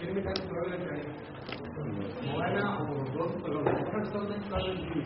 كلمة coagulant يعني؟ موانع ومضادات التجلط إحنا بنستخدم anticoagulant ليه؟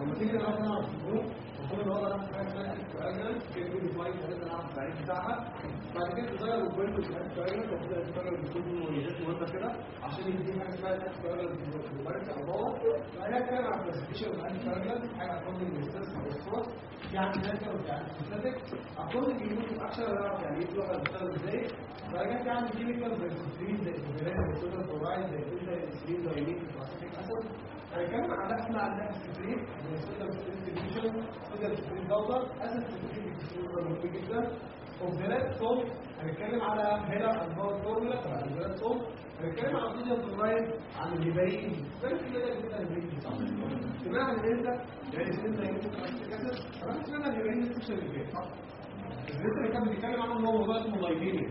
لما تيجي نلعب نلعب football المفروض ان هو ده anticoagulant كلمة define حاجات نلعب التعريف بتاعها بعد كده تغير ال point بتاع ال anticoagulant بيكون له مميزات مهمة كده عشان يدي حاجة اسمها coagulant مبارك أو powder فهي كلام عن ال classification بتاع coagulant حاجة according لل status أو ال source يعني ذلك وفي synthetic according لل mode action نعرف يعني إيه اللغة بتشتغل إزاي فجت يعني كيميكال زي السيسترين زي الفيران والسودان كلورايد زي الفيتا السيسترين زي الميت الاسيتيك اسيد ده إحنا عندنا السيسترين زي السودان ديستريبيوشن سودان سترين باودر اسيد سيسترين مهم جدا. اوبزالات صوت هنتكلم على هنا الباور فورمولا تبع اوبزالات صوت هنتكلم عن الصوديوم كلورايد عن الهيبارين بس كده كده الهيبارين صح سمعنا إن أنت يعني ان أنت كاسس انا سمعنا الهيبارين السكشن اللي فات صح الزيت اللي كان بيتكلم عنه هو موضوع اسمه لايبينيا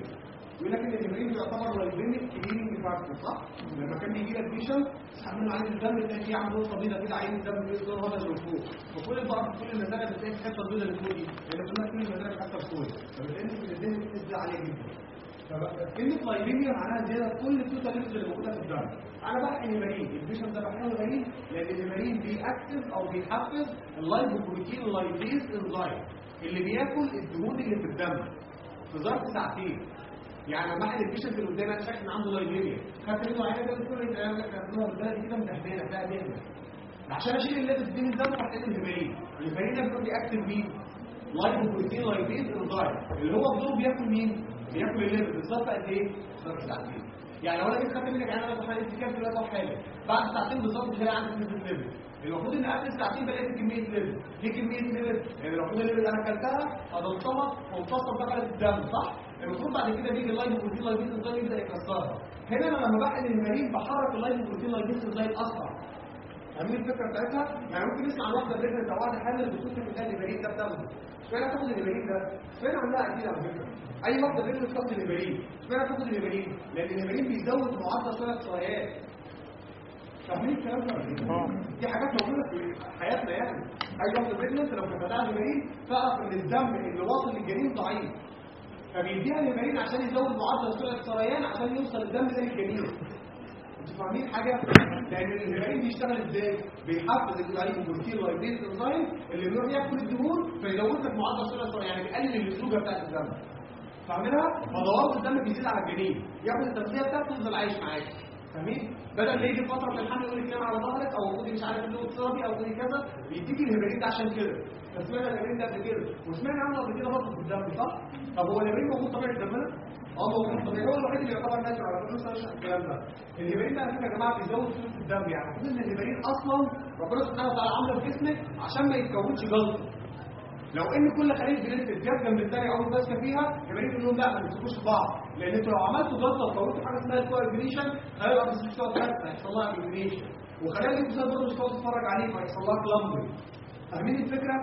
يقول لك إن الهيبارين بيعتبر لايبينيك كليننج صح؟ لما كان بيجي لك بيشن تسحب منه عين الدم تلاقي فيه نقطه بيضاء كده عين الدم بيظهر هذا فوق. فكل البعض كل المزارع بتلاقي في الحته البيضاء اللي فوق دي. لأن كلها كل المزارع بتاثر سود فبتلاقي في الدم بتنزل عاليه جدا. كلمة لايبينيا معناها زيادة كل التوتا ليفز اللي موجودة في الدم. أنا بحقن هيبارين البيشن ده بحقنه هيبارين لأن الهيبارين بيأكتف أو بيحفز ال lipoprotein lipase enzyme اللي بياكل الدهون اللي في الدم. في ظرف ساعتين. يعني لما احد ال patient اللي قدامي أنا شايف ان عنده lipemia خدت منه عينه كده بتقول لي أنا كانت البلد كده مدهبله فيها دهنه عشان أشيل ال lipids دي من الدم بحقن الهيبارين الهيبارين ده بيكون بي activate مين؟ lipoprotein lipase enzyme اللي هو بدور بياكل مين؟ بياكل ال lipid بالظبط قد إيه؟ ظرف ساعتين يعني لو أنا جيت خدت منك عينه مثلا أنت كام دلوقتي بعد ساعتين بالظبط مش هلاقي عندك نسبه lipid المفروض إن قبل ساعتين بلاقي كمية lipid دي كمية lipid يعني المفروض ال lipid اللي أنا أكلتها هتنطمط وانفصل دخلت الدم صح؟ المفروض بعد كده بيجي ال lipoprotein lipase enzyme يبدا يكسرها هنا أنا لما بحقن الهيبارين بحرك ال lipoprotein lipase enzyme اسرع فاهمين الفكرة بتاعتها؟ يعني ممكن نسمع واحدة pregnant أو واحدة حامل بتقول في النادي الهيبارين ده بتاخده اشمعنى تاخد الهيبارين ده؟ فين عندها أكيد على فكرة أي واحدة pregnant تاخد الهيبارين اشمعنى تاخد الهيبارين؟ لأن الهيبارين بيزود معدل سرعة السريان فاهمين الكلام ده؟ دي حاجات موجودة في حياتنا يعني. أي واحدة pregnant لو كانت بتاخد الهيبارين تعرف إن الدم اللي واصل للجنين ضعيف. فبيديها الهيبارين عشان يزود معدل سرعة السريان عشان يوصل الدم ده للجنين أنتوا فاهمين حاجة؟ لأن الهيبارين بيشتغل إزاي؟ بيحفز ال lipoprotein lipase إنزيم اللي بيروح ياكل الدهون فيزود لك معدل سرعة السريان يعني بيقلل اللزوجة بتاعت الدم. فاهمينها؟ فضوابط الدم بيزيد على الجنين. ياخد التغذية بتاعته يفضل عايش معاك. فاهمين بدل ما يجي فترة من الحمل يقول لك نام على ظهرك أو خدي مش عارف اللي ترابي أو خدي كذا بيديك الهيبارين ده عشان كده. فسمعنا الهيبارين ده قبل كده. وسمعنا عنه قبل كده برضه في الدم صح؟ طب هو الهيبارين موجود طبيعي في دمنا؟ آه موجود طبيعي هو الوحيد اللي يعتبر ناتشر على لسه هشرح الكلام ده. الهيبارين ده على فكرة يا جماعة بيزود سلوك الدم. يعني المفروض إن الهيبارين أصلا ربنا سبحانه وتعالى عامله في جسمك عشان ما يتكونش جلطة. لو إن كل خليه جلد اتجاب جنب الثاني أو ماسكه فيها يبقى يقول لهم لا ما تمسكوش بعض. لأن أنتوا لو عملتوا جلطه وكونتوا حاجة اسمها الكوارجريشن هيبقى مش هتقعد هيحصل لها اجريشن وخلايا الجسم برضه مش هتقعد تتفرج عليه فهيحصل لها كلامبل فاهمين الفكرة؟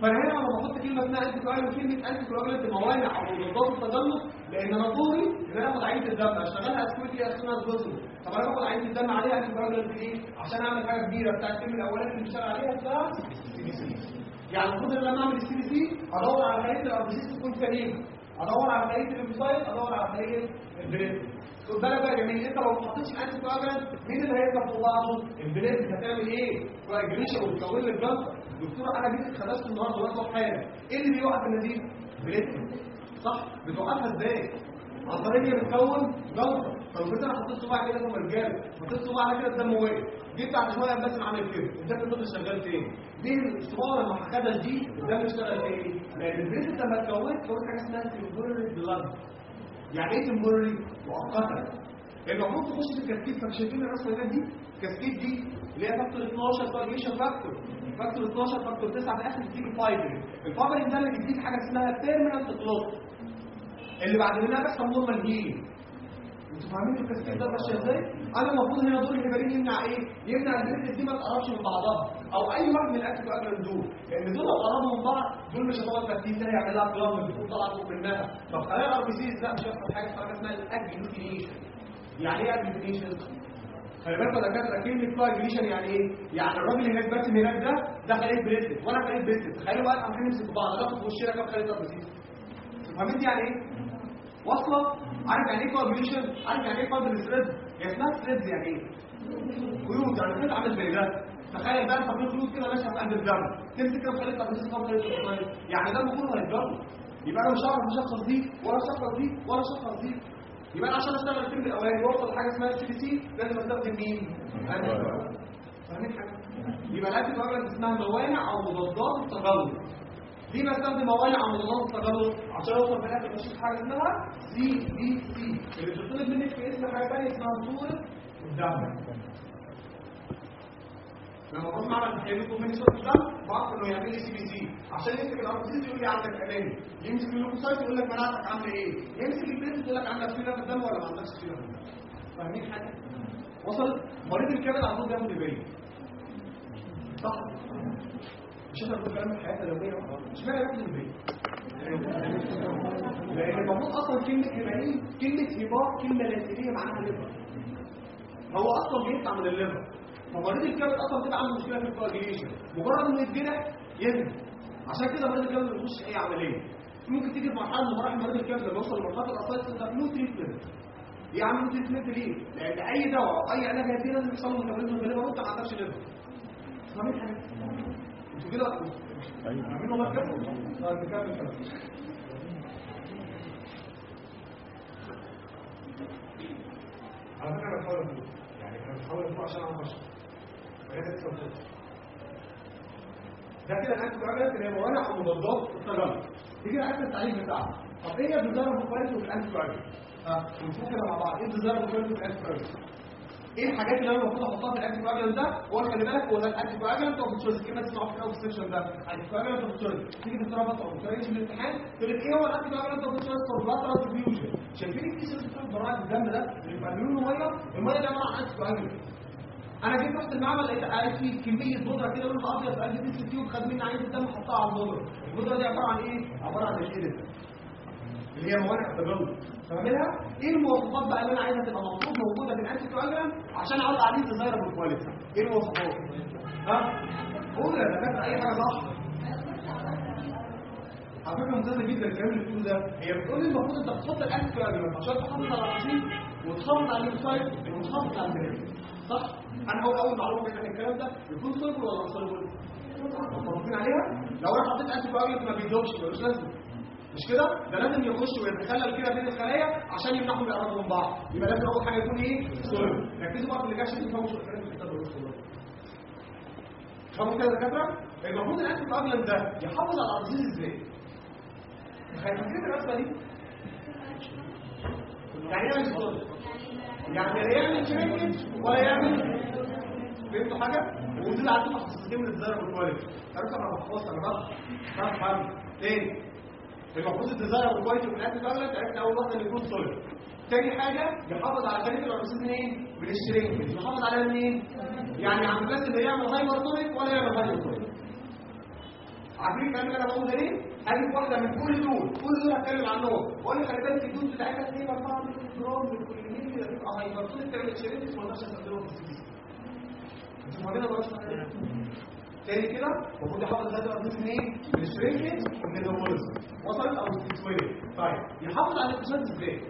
فانا هنا لما بحط كلمة اسمها انتي كوارجريشن وكلمه انتي كوارجريشن موانع أو مضادات التجلط لأن أنا دوري إن أنا اخد عينه الدم. اشتغلها اسكوتي اسمها الجزر طب أنا باخد عينه الدم عليها انتي كوارجريشن إيه؟ عشان أعمل حاجة كبيرة بتاعت الترم الأولاني اللي بيشتغل عليها سي يعني المفروض إن أنا أعمل السي بي سي أدور على خليه الاربسيس تكون سليمة. أدور على خليه الليمفوسايت أدور على خليه البليد خد بالك بقى يا جميل أنت لو ما حطيتش انتي كواجلانت مين اللي هيركب فوق بعضه البليد هتعمل إيه؟ كواجليشن وتكون لك جلطه دكتور أنا جيت اتخلصت النهارده واقف حاله إيه اللي بيوقف النزيف بليد صح؟ بتوقفها إزاي؟ هي بتكون جلطه فلو أنا حطيت صباع كده في رجاله حطيت صباع على كده الدم واقف جيت بعد شوية بس عامل كده الدم الطفل شغال تاني دي الصباع لما حكدها دي الدم اشتغل تاني لأن البريد لما اتكونت كونت حاجة اسمها تمبورري بلاد يعني إيه temporary مؤقتا. المفروض تخش في ال cascade فشايفين الرسمة دي؟ ال cascade دي اللي هي factor 12 coagulation factor؟ factor 12 factor 9 في الآخر بتديك ال fibrin ال fibrin ده اللي بيديك حاجة اسمها permanent clot اللي بعد منها بيحصل normal healing فاهمين ال cascade ده ماشي إزاي؟ أنا المفروض هنا دور الهيبارين يمنع إيه؟ يمنع ال platelet دي ما تقربش من بعضها أو أي واحد من الأكل أجل دول لأن دول لو قربوا من بعض دول مش هتقعد ترتيب ده هيعمل لها كلام بتكون طالعه فوق منها. طب خلايا ار بي سيز لا مش هيحصل حاجة حاجة اسمها الاجلوتينيشن يعني إيه اجلوتينيشن خلي بالك يا دكاتره كلمه كواجليشن يعني إيه؟ يعني الراجل هناك بس هناك ده ده خليه بريسلت وأنا خليه بريسلت تخيلوا بقى إحنا نمسك بعض. ناخد في وشنا كام خليه ترابيزيس فهمت يعني إيه؟ واصله عارف يعني إيه كواجليشن؟ عارف يعني إيه كوادر ستريد؟ هي اسمها ستريد يعني إيه؟ خيوط يعني خيط عامل زي ده تخيل بقى أنت في خيوط كده ماشية في قلب الدم تمسك كده RBCs كام خليه RBCs يعني ده المفروض هيتجرب يبقى أنا مش هعرف اشخص دي ولا اشخص دي ولا اشخص دي يبقى أنا عشان أشتغل ال term الأولاني وأوصل لحاجة اسمها CBC لازم أستخدم مين؟ فاهمين حاجة؟ يبقى ال anticoagulant اسمها موانع أو مضادات التجلط ليه بستخدم موانع أو مضادات التجلط؟ عشان اوصل في الآخر أشوف حاجة اسمها CBC اللي بتطلب منك في اسم حاجة ثانية اسمها صورة الدم لما بروح معمل تحليلكم من صورة الدم بعرف إنه يعمل لي سي بي سي عشان يمسك الارتيز يقول لي عندك امامي يمسك اللوكوسايت يقول لك مناعتك عاملة إيه؟ يمسك البريد يقول لك عندك فينا في الدم ولا ما عندكش فينا في الدم فاهمين حاجة؟ وصلت؟ مريض الكبد على طول بياخد البريد صح؟ مش أنا كلام الحياة اليومية مش معنى ياخد البريد لأن المفروض أصلا كلمة هيبارين كلمة هبار كلمة لاتينيه معناها ليفر هو أصلا بيطلع من ال liver فمريض الكبد أصلا بتبقى عنده مشكلة في ال coagulation مجرد إنه يتجرح ينزل عشان كده مريض الكبد ما بيخش أي عملية. ممكن تيجي في مرحلة من مراحل مريض الكبد لما يوصل لمرحلة الاطفال ده no treatment إيه عامل no treatment ليه؟ لأن أي دواء أو أي علاج هيدي لازم يحصل له metabolism في ال liver وانت ما عندكش liver فاهمين حاجة؟ أنتوا كده. كده. طيب نكمل كده. على فكرة أنا بحاول افوق يعني أنا بحاول افوق عشان لسه بتطلع ده كده ال anticoagulant اللي هي موانع أو مضادات التجلط تيجي عارف التعريف بتاعها. طب إيه ال desirable quality في ال anticoagulant ها ونشوف كده مع بعض إيه ال anticoagulant إيه الحاجات اللي أنا المفروض احطها في ال anticoagulant ده؟ هو خلي بالك هو ده ال anticoagulant of choice كلمه تسمعوا في الأول section ده. ال anticoagulant of choice تيجي تقرأ بقى أو تقرأ في الامتحان تقول لك إيه هو ال anticoagulant of choice for blood transfusion شايفين الكيس اللي بتاع براءه الدم ده؟ اللي بيبقى لونه مية؟ المية ده عبارة عن anticoagulant أنا جيت رحت المعمل لقيت قاعد في كمية بودرة كده لونها أبيض في قلب ال test tube خد مني عينه الدم حطها على البودرة. البودرة دي عبارة عن إيه؟ عبارة عن ال EDTA اللي هي موانع التجلط فاهمينها؟ إيه المواصفات بقى اللي أنا عايزها تبقى مفروض موجودة في ال anticoagulant عشان اعرض عليه desirable quality إيه المواصفات؟ ها؟ قول يا دكاترة أي حاجة صح؟ على فكرة ممتازة جدا الكلام اللي بتقوله ده. هي بتقول لي المفروض أنت بتحط ال anticoagulant عشان تحافظ على الرصيد وتحافظ على الويب وتحافظ على ال platelet صح؟ أنا أول أول معلومة كده الكلام ده يكون soluble ولا مش soluble متفقين عليها؟ لو أنا حطيت anticoagulant ما بيدوبش ملوش لازمة. مش كده؟ ده لازم يخش ويتخلل كده بين الخلايا عشان يمنعهم يقربوا من بعض يبقى لازم أول حاجة يكون إيه؟ soluble ركزوا بقى في اللي جاي عشان تفهموا شو الكلام اللي كتبه فهموا كده دكاترة. المفروض ال anticoagulant ده يحافظ على الارضيه إزاي فاكرين الرسمه دي؟ يعني إيه سولبل يعني لا يعمل شريكج ولا يعمل فهمتوا حاجة؟ ودول عندهم خصوصيتين من الديزاير والكواليتي أنا بحفظ أنا بقى تاني. المفروض الديزاير والكواليتي من الانتي كواجولانت عرفنا أول واحدة اللي يكون سوليد تاني حاجة يحافظ على كلمه الارسيس منين؟ من الشرينج يحافظ عليها منين؟ يعني عن بس اللي يعمل هايبرتونيك ولا يعمل هايبرتونيك عارفين الكلام اللي أنا بقوله ده ليه هجيب واحدة من كل دول. كل دول هتكلم عنهم. واقول لك خلي بالك الدوز بتاعتها 2 4 جرام من كل ملي ده بيبقى هايبرتونيك تعمل شرينج ما استخدمه في السي أنتوا فاهمين مش فاهمين تاني كده المفروض يحافظ هذا من إيه؟ من الشرينج ومن وصلت أو التسويه طيب يحافظ على الاقتصاد إزاي؟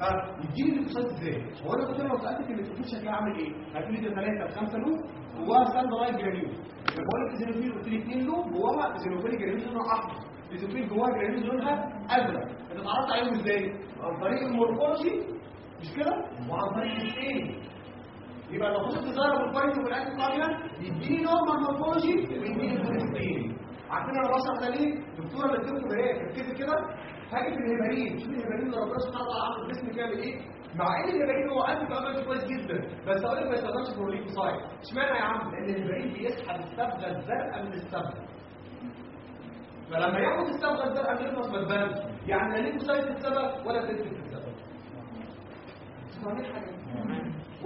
ها يديني الاقتصاد إزاي؟ هو أنا كنت لو سالتك الاقتصاد شكلها عامل إيه؟ هتقولي ده ثلاثة خمسه لوب جواها ستاند لايت جرانيول لما بقول لك زينوفيل قلت لي اثنين لوب جواها زينوفيل جرانيول لونها احمر زينوفيل جواها جرانيول لونها ازرق انت اتعرفت عليهم إزاي؟ عن طريق المورفولوجي؟ مش كده؟ وعن طريق الستين يبقى لو خدت تجارب الكويس والاكل الطبيعي يديني نورمال مورفولوجي ويديني كوليسترول عارفين أنا بشرح ده ليه دكتورة بتكتب إيه ركزي كده؟ هاجي في الهيبارين شوف الهيبارين اللي ربنا سبحانه وتعالى عامل الجسم كامل إيه؟ مع إن الهيبارين هو انتي كويس كويس جدا بس أقول لك ما يستخدمش في الليكوسايد اشمعنى يا عم؟ لأن الهيبارين بيسحب الصبغه الزرقاء من الصبغه فلما ياخد الصبغه الزرقاء من النص ما تبانش. يعني لا ليكوسايد في الصبغه ولا في الصبغه فاهمين حاجة.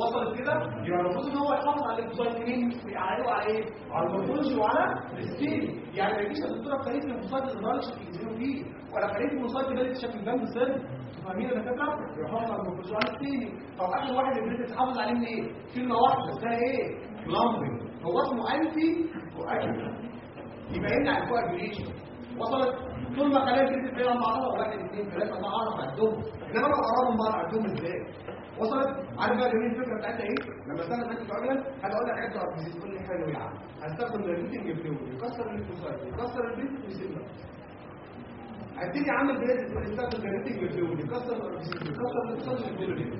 وصلت كده يبقى المفروض إن هو يحافظ على الليمفوسايت مين على وعلى إيه على المورفولوجي وعلى السكيل يعني ما يجيش الدكتوره الليمفوسايت تظهر لك شكل يزينوا فيه. ولا خليل الليمفوسايت تبان شكل جنب السن فاهمين يا دكاتره يحافظ على المورفولوجي وعلى السكيل طب آخر واحد اللي تحافظ عليه من إيه؟ كلمة واحدة. اسمها إيه؟ لامبنج هو اسمه انتي كواجولانت يبقى يمنع الكواجوليشن وصلت؟ طول ما خلايا الجسم بيلعب مع بعض اثنين ثلاثة أنا اعرف اعدهم إنما لو قربوا بعض اعدهم إزاي؟ وصلت؟ عارف بقى جميل الفكرة بتاعتها إيه؟ لما استنى انت كواجولانت هقول لك حاجات تعرف تقول لي حلو يا عم. هستخدم الريتنج فلويد يكسر الليمفوسايت يكسر البيت ويسيبها هبتدي اعمل بيت استخدم الريتنج فلويد يكسر يكسر الليمفوسايت ويسيبها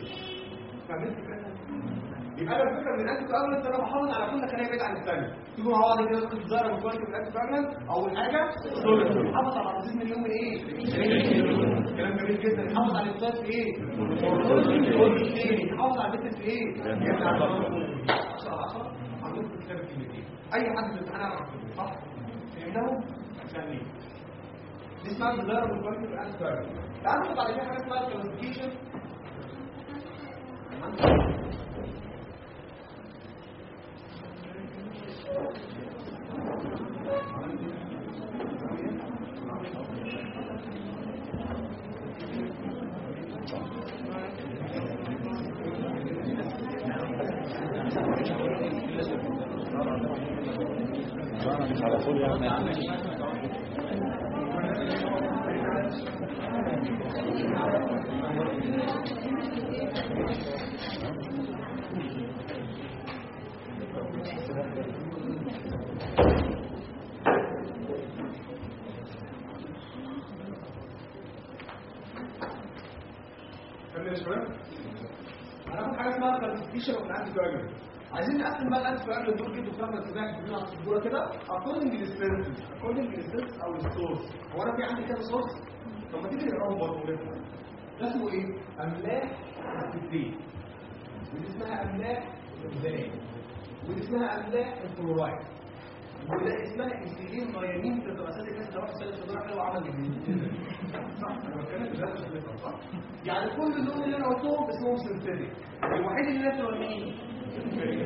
فاهمين الفكرة يبقى أنا الفكرة من الانتي كواجولانت أنا بحافظ على كل خليه بعيد عن الثانية. تيجوا مع بعض كده الظاهره من كواليتي من الانتي كواجولانت أول حاجة بحافظ على الرصيد من اليوم من إيه كلام جميل جدا. يحافظ على في إيه؟ يحافظ على في إيه؟ على 10 10 عندكم في كتاب الكلمتين أي حد في الامتحان يعرف صح؟ فهمناهم فاهمين دي اسمها desirable quality من ال anticoagulant تعالوا على كده حاجة اسمها ال classification على طول يعني فاهم يا شباب هناخد حاجة اسمها classification of ال anticoagulant عايزين نقسم بقى الانتي كواجولانت دول كده اتباع كتير على السبوره كده اكوردنج للسيرفيس اكوردنج للسيرفيس أو للسورس هو أنا في عندي كذا سورس طب ما تيجي نقراهم برضه ده اسمه إيه؟ أملاح الستين ودي اسمها أملاح الزنان ودي اسمها أملاح الفلورايد. وده اسمها انسولين ميامين في دراسات الكاس ده واحد سنه صدر حلو عمل جديد صح أنا بتكلم بفهم، صح؟ يعني كل اللون اللي أنا قلتهم اسمهم synthetic الوحيد اللي natural مين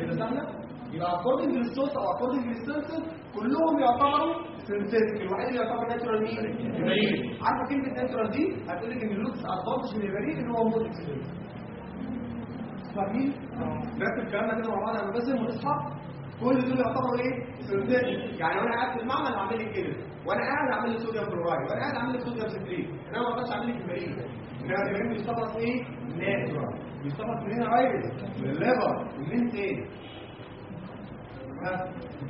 كده سهله يبقى according لل source أو according لل source كلهم يعتبروا synthetic الوحيد اللي يعتبر natural مين البريد عارفة كلمة natural دي؟ هتقول لك إن ال disadvantage من البريد ان هو most expensive فاهمين؟ نرتب كلامنا كده مع بعض. أنا بس ونصحى كل دول يعتبروا إيه؟ synthetic يعني وأنا قاعد في المعمل هعمل لي كده. وأنا قاعد اعمل لي صوديوم كلورايد وأنا قاعد اعمل لي صوديوم ستريت انما ما أقدرش أعمل لي كبريت إنما الكبريت بيستخلص إيه؟ ناتشورال بيستخلص من هنا رايز من الليفر ومن تاني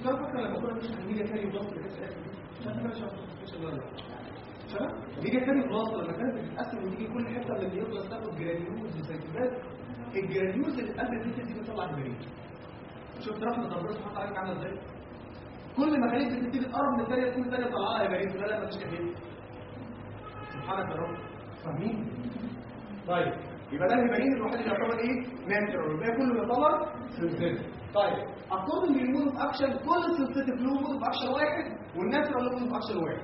فاكر لما كنا مش أنا شرحت شباب ميديا كاري بلس لما كانت بتتقسم وتيجي كل حتة من النيوكلاس تاخد جرانيولز وسيتوبات الجرانيولز اللي قبل البيت دي بتطلع كبريت شفت رحمه ربنا سبحانه وتعالى عامله إزاي كل ما خليك بتبتدي تقرب من الثانية تكون الثانية طالعه يا بريد لا لا مفيش كده. سبحانك يا رب فاهمين طيب. يبقى ده الهيبرين الوحيد اللي يعتبر إيه؟ ناتشرال والباقي كله يعتبر سنسيتيف طيب اكوردنج للمود اوف اكشن كل سنسيتيف له مود اوف اكشن واحد والناتشرال له مود اوف اكشن واحد.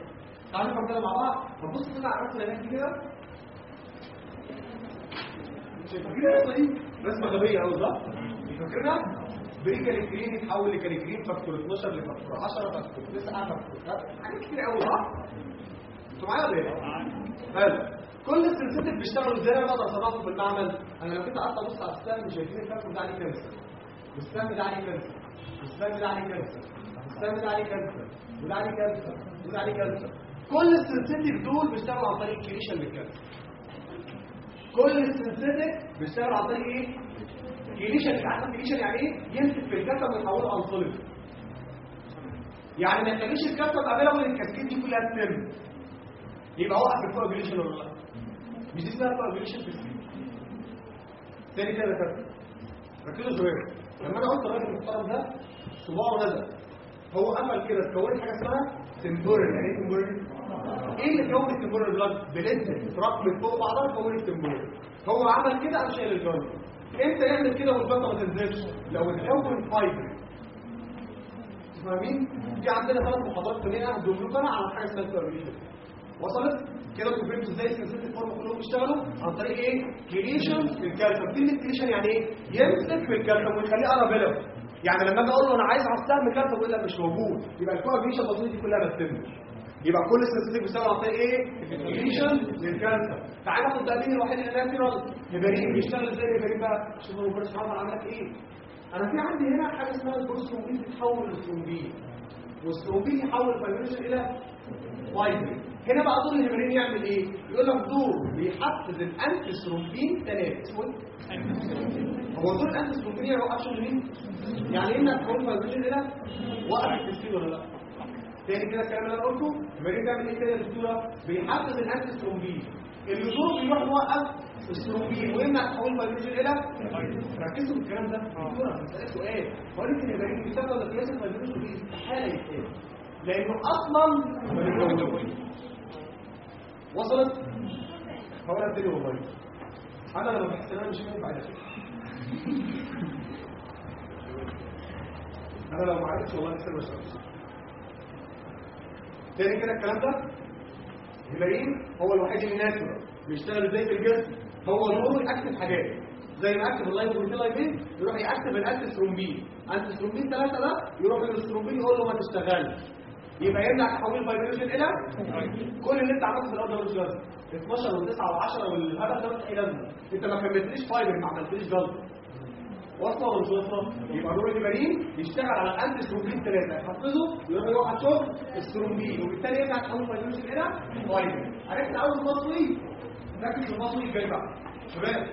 تعالوا نفهم كده مع بعض. نبص كده على الرسمه اللي هناك كده. فاكرين الرسمه دي؟ رسمة غبية قوي صح؟ فاكرينها prekallikrein يتحول ل kallikrein factor 12 ل factor 10 factor 9 factor حاجات كتير قوي صح؟ أنتوا معايا ولا إيه؟ حلو. كل ال synthetic بيشتغلوا إزاي أنا بقدر اصنفه في المعمل. أنا لو كنت قعدت أبص على السهم شايفين ال factor ده عليه calcium والسهم ده عليه calcium والسهم ده عليه calcium والسهم ده عليه calcium وده عليه calcium وده عليه calcium كل ال synthetic دول بيشتغلوا عن طريق chelation لل calcium كل السنسيتيف بيشتغلوا عن طريق إيه؟ كليشن عارف كليشن يعني إيه؟ يمسك في الكتف ويحوله انصلب يعني ما تخليش الكتف تعملها من الكاسكيد دي كلها تتم يبقى وقف الكوagulation ولا لا؟ مش دي اسمها coagulation في السين تاني كده كده ركزوا شوية لما أنا قلت الراجل المحترم ده صباعه نزل هو قفل كده اتكون حاجة اسمها تمبورال يعني إيه تمبورال إيه اللي كون التمبورال بلاد بلد تراكمت فوق بعضها كون التمبورال هو عمل كده عشان شايل الجلد إمتى يعمل كده والبطه ما تنزلش لو اتكون فايبر فاهمين دي عندنا ثلاث محاضرات كلنا هدوم لكم على حاجة اسمها الكوagulation وصلت؟ كده فهمتوا إزاي السنسيتيف فورم كلهم بيشتغلوا؟ عن طريق إيه؟ كريشن في الكالسيوم كلمه كريشن يعني إيه يمسك في الكالسيوم ويخليه ارابيلم يعني لما أجي أقول له أنا عايز على السهم كالسيوم يقول لك مش موجود. يبقى الكوابيشن الموجوده دي كلها ما تتمش. يبقى كل ال synthetic بيشتغل عن طريق إيه؟ chelation للكالسيوم تعالى ناخد بقى مين الوحيد اللي natural heparin بيشتغل إزاي الهيبرين بقى؟ سبحانه وتعالى عمل لك إيه؟ أنا في عندي هنا حاجة اسمها البروسترومبين بتحول لل thrombin وال thrombin يحول ال fibrinogen إلى فايبرين هنا بقى دور الهيبرين يعمل إيه؟ يقول لك دور بيحفز ال antithrombin ثلاثة اسمه إيه؟ هو دور ال antithrombin يعني وقف شغل مين؟ يعني إيه انك تحول ال fibrinogen إلى وقف التسكين ولا لأ؟ تاني كده الكلام اللي أنا قلته الهيبرين بيعمل إيه كده يا دكتوره بيحفز الانتي سترومبين اللي دوره بيروح يوقف السترومبين ويمنع تحول الفايبريشن إلى ركزوا في الكلام ده. دكتوره بسالك سؤال. هو ليه الهيبرين بيشتغل ولا الفايبريشن دي استحاله يتقال. لأنه أصلا ما وصلت؟ هو أنا اديله والله. أنا لما بحس ان أنا مش فاهم بعد أنا لو ما عرفتش والله لسه مش عارف تاني كده الكلام ده؟ الهيبرين هو الوحيد اللي ناتشورال بيشتغل إزاي في الجسم؟ هو دوره ياكتف حاجات زي ما اكتف اللايف واللايفين يروح ياكتف الانتي سترومبين انتي سترومبين ثلاثة ده؟ يروح للسترومبين يقول له ما تشتغلش. يبقى يمنع تحويل الفايبريشن إلى كل اللي أنت عملته في الأول ده مش لازم 12 و9 و10 والهدف ده مش لازمه أنت ما كملتليش فايبر ما عملتليش جلد. واصله ولا مش واصله يبقى دور الهيبرين يشتغل على الانتي سترومبين ثلاثة يحفظه يروح يوقع شغل السترومبين وبالتالي يمنع تحويل الفايبريشن إلى فايبر عرفت أول مصري ركز في المصري الجاي بقى. شباب.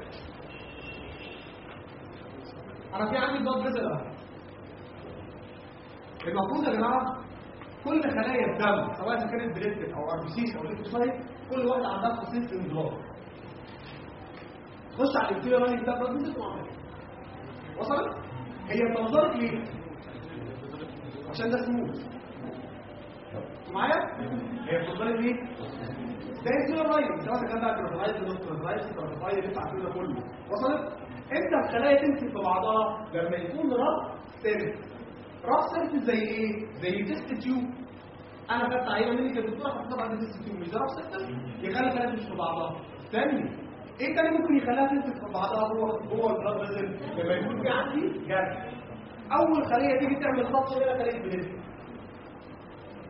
أنا في عندي بلاد اهو المفروض يا جماعة كل خلايا الدم سواء كانت بليتك أو ار بي سيس أو ليكوسايت كل واحدة عندها خاصيه انذار خش على الانتيريور لاين بتاع فيزل وصلت هي بتنظرك ليه عشان ده سموث معايا هي بتنظرك ليه ده الانتيريور لاين سواء كان بقى كرافايز كرافايز كرافايز اللي بتاع كله وصلت إمتى الخلايا تمسك في بعضها لما يكون ربط سيرفس ربط سيرفس زي إيه؟ زي تيست تيوب أنا خدت عينة مني كدكتور حطيتها بعد تيست تيوب مش ده ربط سيرفس يخلي تمسك في بعضها. ثاني إيه تاني ممكن يخليها تمسك في بعضها؟ جوه جوه ال blood vessel لما يكون في عندي جرح أول خلية تيجي تعمل خط هنا خلية platelet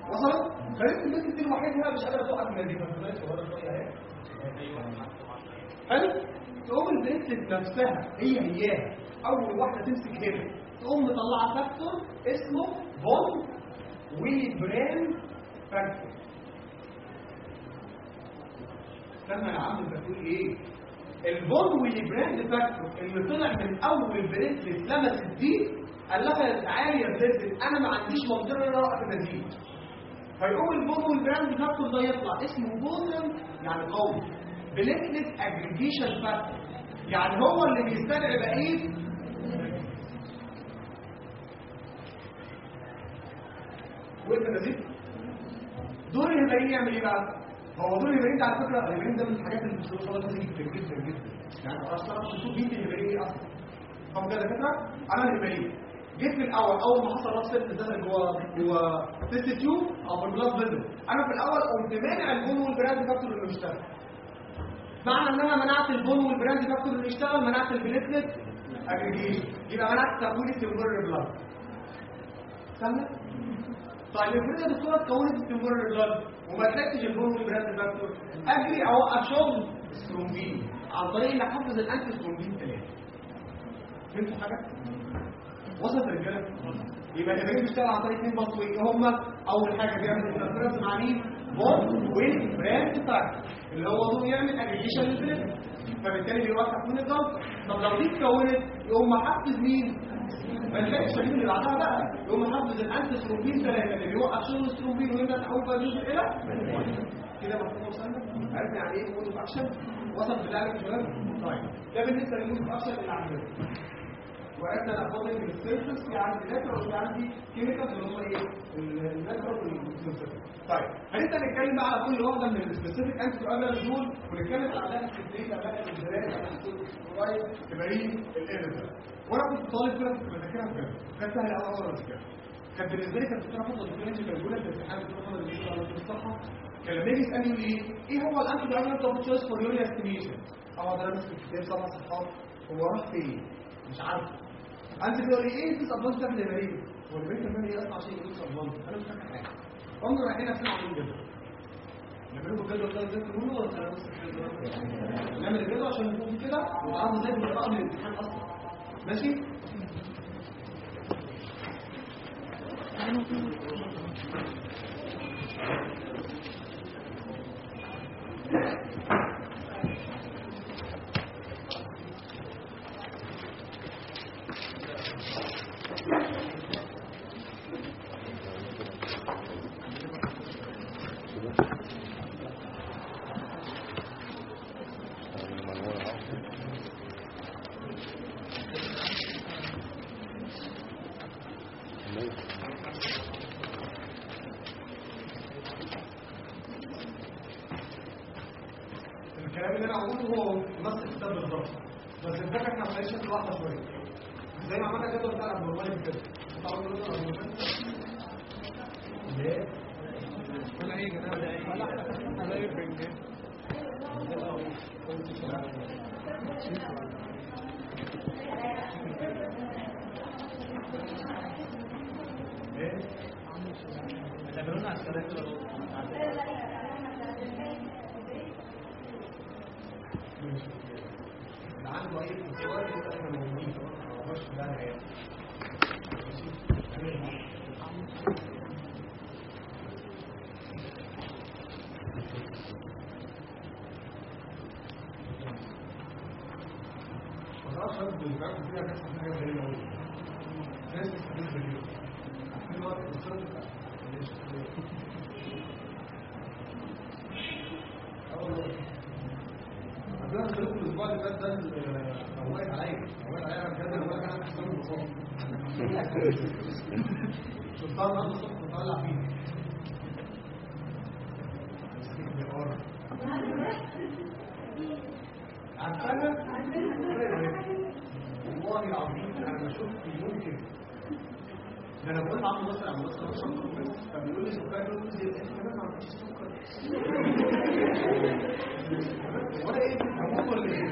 وصلت؟ خليه ال platelet دي لوحدها مش قادرة توقف شوية أهي. حلو؟ تقوم ال platelet نفسها هي هياها أول واحدة تمسك هنا. تقوم مطلعه factor اسمه بون Willebrand factor. استنى يا عم انت بتقول إيه؟ ال von Willebrand factor اللي طلع من أول platelet لمست دي قال لها تعالي يا platelet أنا ما عنديش مقدره إن أنا اوقف النزيف فيقوم ال von Willebrand factor ده يطلع اسمه بون يعني قوي. platelet aggregation factor يعني هو اللي بيستدعي بقية نزيف دور الهيبرين يعمل إيه بقى هو دور الهيبرين ده على فكرة الهيبرين ده من الحاجات اللي بتشتغل شغلها جدا جدا جدا. يعني أصلا شوف مين إيه أصلا. طب كده فكره أنا الهيبرين جيت في الأول أول ما حصل surface دخل جوه جوه test tube أو في ال blood vessel أنا في الأول قمت مانع ال von Willebrand factor اللي بيشتغل معنى إن أنا منعت ال von Willebrand factor اللي يشتغل منعت ال platelet aggregation. يبقى منعت تكوين ال temporary plug سهلة؟ طيب افرض يا دكتوره اتكونت ال temporary plug وما تلاقيش ال von Willebrand factor أجري اوقف شغل سترومبين عن طريق ان احفز ال antithrombin ثلاثة فهمتوا حاجة؟ وصلت الرجالة؟ يبقى الهيبرين بيشتغل عن طريق اثنين pathway هم أول حاجة بيعمل interference مع مين؟ von Willebrand factor اللي هو دول يعمل aggregation لل platelet فبالتالي بيوقف تكوين الضغط. طب لو دي اتكونت يقوم محفز مين؟ ما نلاقيش الشريط اللي بقى يقوم محفز الانتي سترومبين ثلاثة اللي بيوقف شغل السترومبين ويبدا تحول فايبريشن إلى كده مفهوم وصلنا عرفنا يعني إيه اوف اكشن وصل بالله شباب طيب ده بالنسبة للمود اوف اكشن اللي عندنا وعرفنا ناخد من السيرفس في عندي ناترال وفي عندي كيميكالز اللي هم إيه الناترال والسبيسيفيك طيب هنبدا نتكلم بقى على كل واحدة من السبيسيفيك انتي دول ونتكلم على علاج التدريب علاج الجزيرات علاج تمارين الانرجي وأنا كنت طالب كده كنت بذاكرها بجد كانت سهلة قوي اول ما كان بالنسبة لي كان الدكتور احمد الدكتور انت لك في الامتحان الدكتور اللي بيقول على الصحه كان لما يجي يسألني يقول إيه إيه هو الأنتي بايوتيك اوف تشويس فور يوري استيميشن أقعد أنا في الكتاب سبع صفحات. هو راح فين؟ مش عارف. انت بيقول لي إيه ديس ادفانس ده اللي هو البيت كمان إيه أصلا عشان يقول ادفانس أنا مش فاكر حاجة. عمري رايحين عشان عاملين كده نعمله الجدول ده إزاي تقولوا ولا نعمل الجدول عشان نكون كده ونعرضه إزاي بالقراءه قبل الامتحان أصلا. ماشي الكلام اللي أنا هقوله هو نفس الكتاب بالظبط بس الفكرة إحنا عمالين شكل واحدة شوية زي ما عملنا الجدول بتاع ال abnormality كده طبعا الجدول بتاع ال abnormality ليه؟ ولا اي كلام ولا يفرق إيه؟ تعملونا على السلام عنده اي سؤال يبقى إحنا موجودين ما هوش ده يعني خلاص شباب بالفعل فيها ناس حاجة غريبه قوي ناس بتستفيد باليوم عارفين وقت الصرف ليش عندنا خلق الأسبوع اللي فات ده روقت عليا روقت عليا بجد أنا بقول لك أنا احسن البساطه عارفاها؟ والله العظيم أنا شفت ممكن ده أنا بقول لعم مصر عم مصر مش بس فبيقول لي سكر يقول لي انت ما عملتش سكر ولا إيه هموت ولا إيه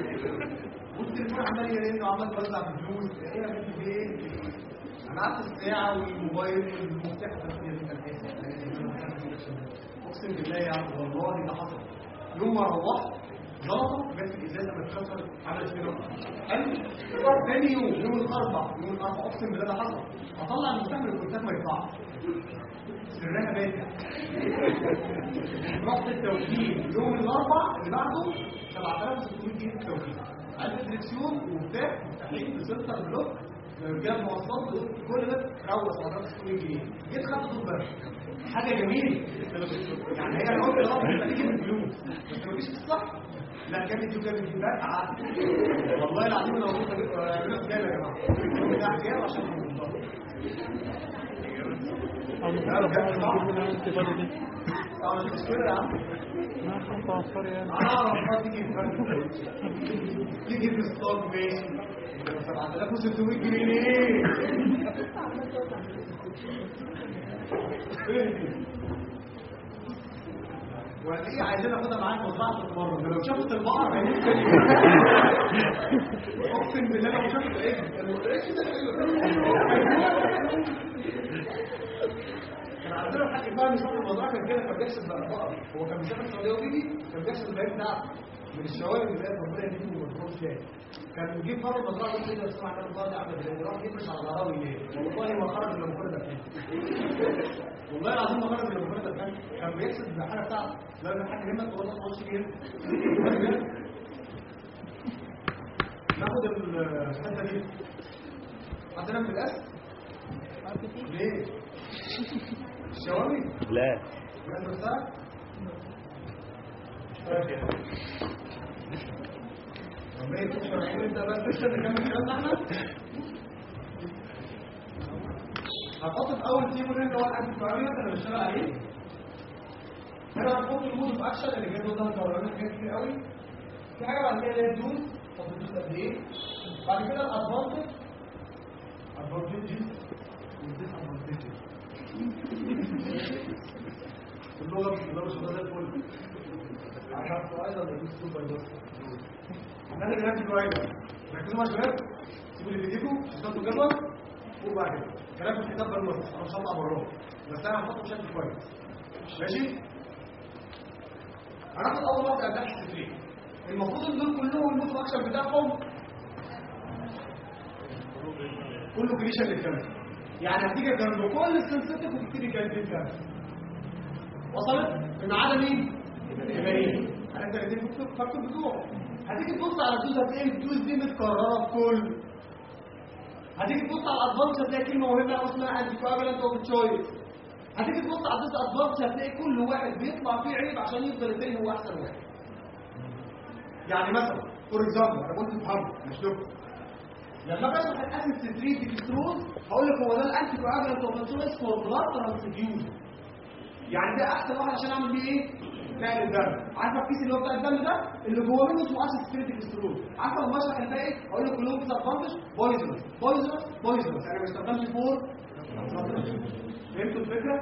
والتليفون عمال يرن وعمال يوزع فلوس إيه يا بنتي في إيه قعدت الساعة والموبايل والمفتاح ده اقسم بالله يا والله ده حصل يوم ما روحت ضغطوا جت الازازه ما اتكسرت عملت كده قال ثاني يوم يوم الاربع يوم الاربع اقسم بالله ده حصل اطلع المفتاح من الكتاب ما يطلعش سرها باتع رحت التوكيل يوم الاربع اللي بعده 7600 جنيه التوكيل عندي دريكسيون ومفتاح مفتاحين بسنتر بلوك جاب موصل كل ده روس 7600 جنيه. جيت خدت دول حاجة جميلة. يعني هي أنا قلت رب انت تيجي بالفلوس بس مفيش الصح لا كانت دي كانت دي. بقى والله العظيم أنا قلت أنا جاي يا جماعة. بتاع جاي عشان كده ما خمسة عصر يعني آه تيجي تيجي في الصوت ماشي. 7600 جنيه وهتلاقيه عايزين اخدها معاك مزرعه المره ده لو شافت البقر اقسم بالله لو شافت ده كان عندنا الحاج فهمي صاحب المزرعه كان كده كان بيحسب بقى هو كان بيسافر السعودية وبيجي كان بيحسب البيت بتاعه من الشوارع اللي بقت ربنا وما يضربش تاني كان مره المزرعه يقول لي ده اسمع عمل إزاي راح يفرش على العراوي ليه والله ما خرج الا مجرد افلام والله العظيم ما خرج الا مجرد افلام كان بيحسب الحاجة بتاعته لا ده حاجة همك ولا تخش فيها ناخد الحتة دي. عندنا في الاسد ليه؟ الشوامي لا. بجد نفسها لما يكون شرعين انت بس لسه نكمل كلامنا إحنا هنحط في أول تيم اللي هو الانتي فايروس أنا بشتغل عليه. هنا هنحط المود في أكشن اللي جاي ده مكونات حاجات كتير قوي. في حاجة بعد كده اللي هي الدوز طب الدوز قد إيه؟ بعد كده الادفانتج ادفانتجز والديس ادفانتجز اللغة مش مش زي الفل. عشان أيضا يجوز سوبر بس أنا كلامي كويس ركزوا يا شباب سيبوا اللي بايديكم اشتغلوا جدول فوق بقى كده كلام في الكتاب بالنص أنا مش هطلع بره بس أنا هحطه بشكل كويس ماشي هناخد اول واحدة قبل التفريق المفروض ان دول كلهم الموت اكشن بتاعهم كله كريشن للكلام يعني هتيجي جنب كل السنسيتيف وتبتدي كانتين كام وصلت ما عدا مين الجماهير أنا انت الاثنين factor بتوعه هتيجي تبص على ال dose هتلاقي ال dose دي متكررة في كل هتيجي تبص على ال advantage هتلاقي كلمة مهمة قوي اسمها anticoagulant of choice هتيجي تبص على ال disadvantage هتلاقي كل واحد بيطلع فيه عيب عشان يفضل التاني هو أحسن واحد. يعني مثلا for example أنا قلت افهمه مش لكم لما باجي اشرح ال acid citrate dextrose هقول لك هو ده ال anticoagulant of choice for blood transfusion يعني ده أحسن واحد عشان أعمل بيه إيه؟ نقل الدم عارفة الكيس اللي هو بتاع الدم ده؟ اللي جوه منه اسمه اسيد ستريتيك سترول عارفة لما أشرح الباقي؟ أقول لك كلهم ادفانتج بويزنس بويزنس بويزنس أنا ما بستخدمش فور فهمتوا الفكرة؟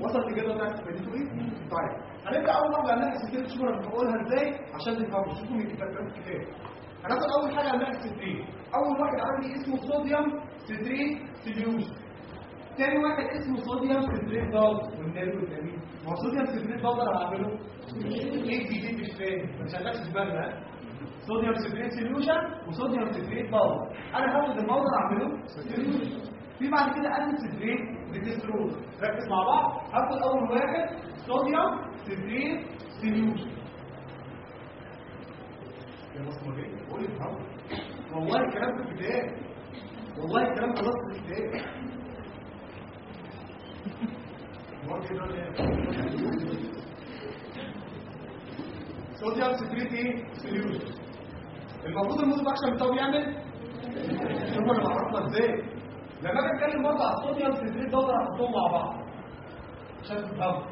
وصلت الجدول بتاعت فهمتوا إيه؟ طيب. هنبدا أول واحدة عن ستريت شوره بقولها إزاي؟ عشان تفهموا. شوفوا من الكتاب كفايه هناخد أول حاجة عن ستريت أول واحد عندي اسمه صوديوم ستريت سيليوز تاني واحد اسمه صوديوم سيتريت ضغط والنبي والنبي ما هو صوديوم سيتريت ضغط أنا هعمله إيه؟ الجديد مش فاهم ما تشغلش دماغنا صوديوم سيتريت سوليوشن وصوديوم سيتريت ضغط أنا هاخد الموضوع أعمله في بعد كده اسيد سيتريت ديكستروز ركز مع بعض. هاخد أول واحد صوديوم سيتريت سوليوشن يا ما بين قول لي. والله الكلام في الكتاب والله الكلام خلاص في الكتاب sodium citrate إيه solution المفروض ال mode action بتاعه بيعمل شوف أنا بعرفها إزاي لما أجي اتكلم برضه على الصوديوم ده أقدر احطهم مع بعض عشان تفهموا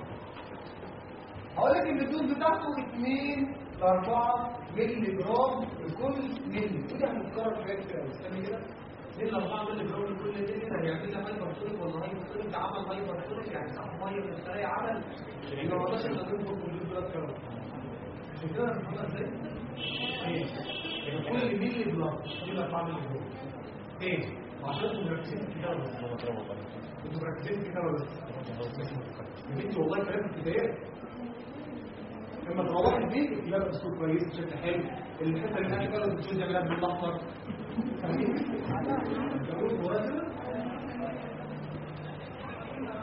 هقول لك ان ال dose بتاعته 2 ل 4 مللي جرام لكل مللي ودي هتتكرر في حاجات كتير قوي استنى كده 2 ل 4 مللي جرام لكل مللي ده هيعمل لي هايبر تونيك ولا هايبر تونيك ده عمل هايبر تونيك يعني سحب مية من الخلايا عمل 14 مليون فوق كل بلاد كام عشان كده بنحطها إزاي؟ إيه؟ يبقى كل مللي بلاد 2 ل 4 مللي جرام إيه؟ عشان أنتوا مركزين في كده بس أنتوا مركزين في كده بس والله كلام في البدايات لما تروح البيت يبقى الاسلوب كويس بشكل حلو. الحتة اللي أنا بقى بتشوف يعملها بالاحمر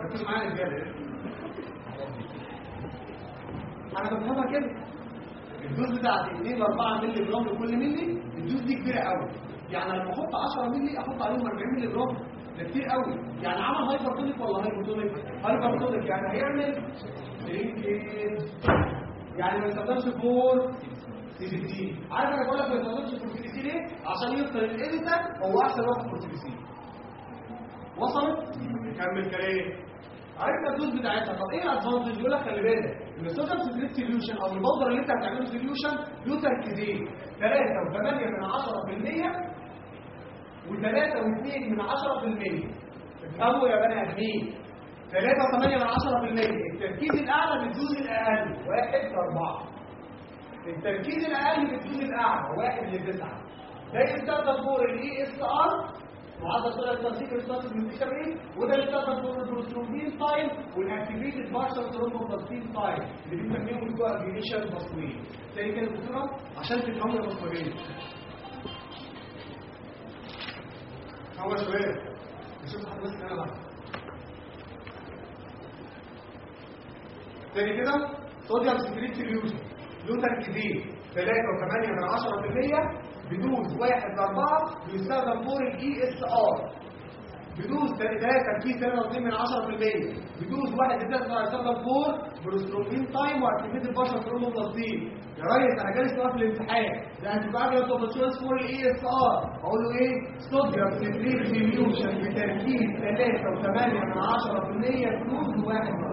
ركزوا معايا رجاله أنا بفهمها كده. ال dose بتاعت 2 ل 4 مللي جرام لكل مللي. ال dose دي كبيرة قوي. يعني لما أحط 10 مللي أحط عليهم 40 مللي جرام. ده كتير قوي. يعني عمل hypertonic ولا hypotonic hypertonic يعني هيعمل shrinkage يعني ما يستخدمش for CBC عارف أنا بقول لك ما يستخدمش for CBC ليه؟ عشان يفضل ال EDTA هو أحسن واحد for CBC وصلت؟ نكمل كلام عرفنا ال dose بتاعتها. طب إيه ال advantage يقول لك خلي بالك إن ال sodium citrate solution أو البودرة اللي أنت هتعمله solution له تركيزين. 3 و8 من 10% و3 و2 من 10% افهموا يا بني آدمين. 3 و8 من 10% التركيز الأعلى بال dose الأقل 1 ل 4 التركيز الأقل بال dose الأعلى 1 ل 9 ده يستخدم for ال ESR معدل سرعة الترسيب ال response من إيه وده اللي بيستخدم for ال prothrombin time وال activated partial thromboplastin time اللي بنسميهم ال coagulation pathway تاني كده بسرعة عشان تفهموا المصدرين هو شوية نشوف بس أنا بقى تاني كده sodium citrate solution له تركيزين 3 و8 من 10% ب dose 1 ل 4 بيستخدم for ال ESR ب dose 3 تركيز 3.2 من 10% ب dose 1 ل 3 هيستخدم for. prothrombin time و activated partial thromboplastin يا ريس أنا جالي سؤال في الامتحان. the anticoagulant of choice for ال ESR أقول له إيه؟ sodium citrate solution بتركيز 3 و8 من 10% ب dose 1 ل 4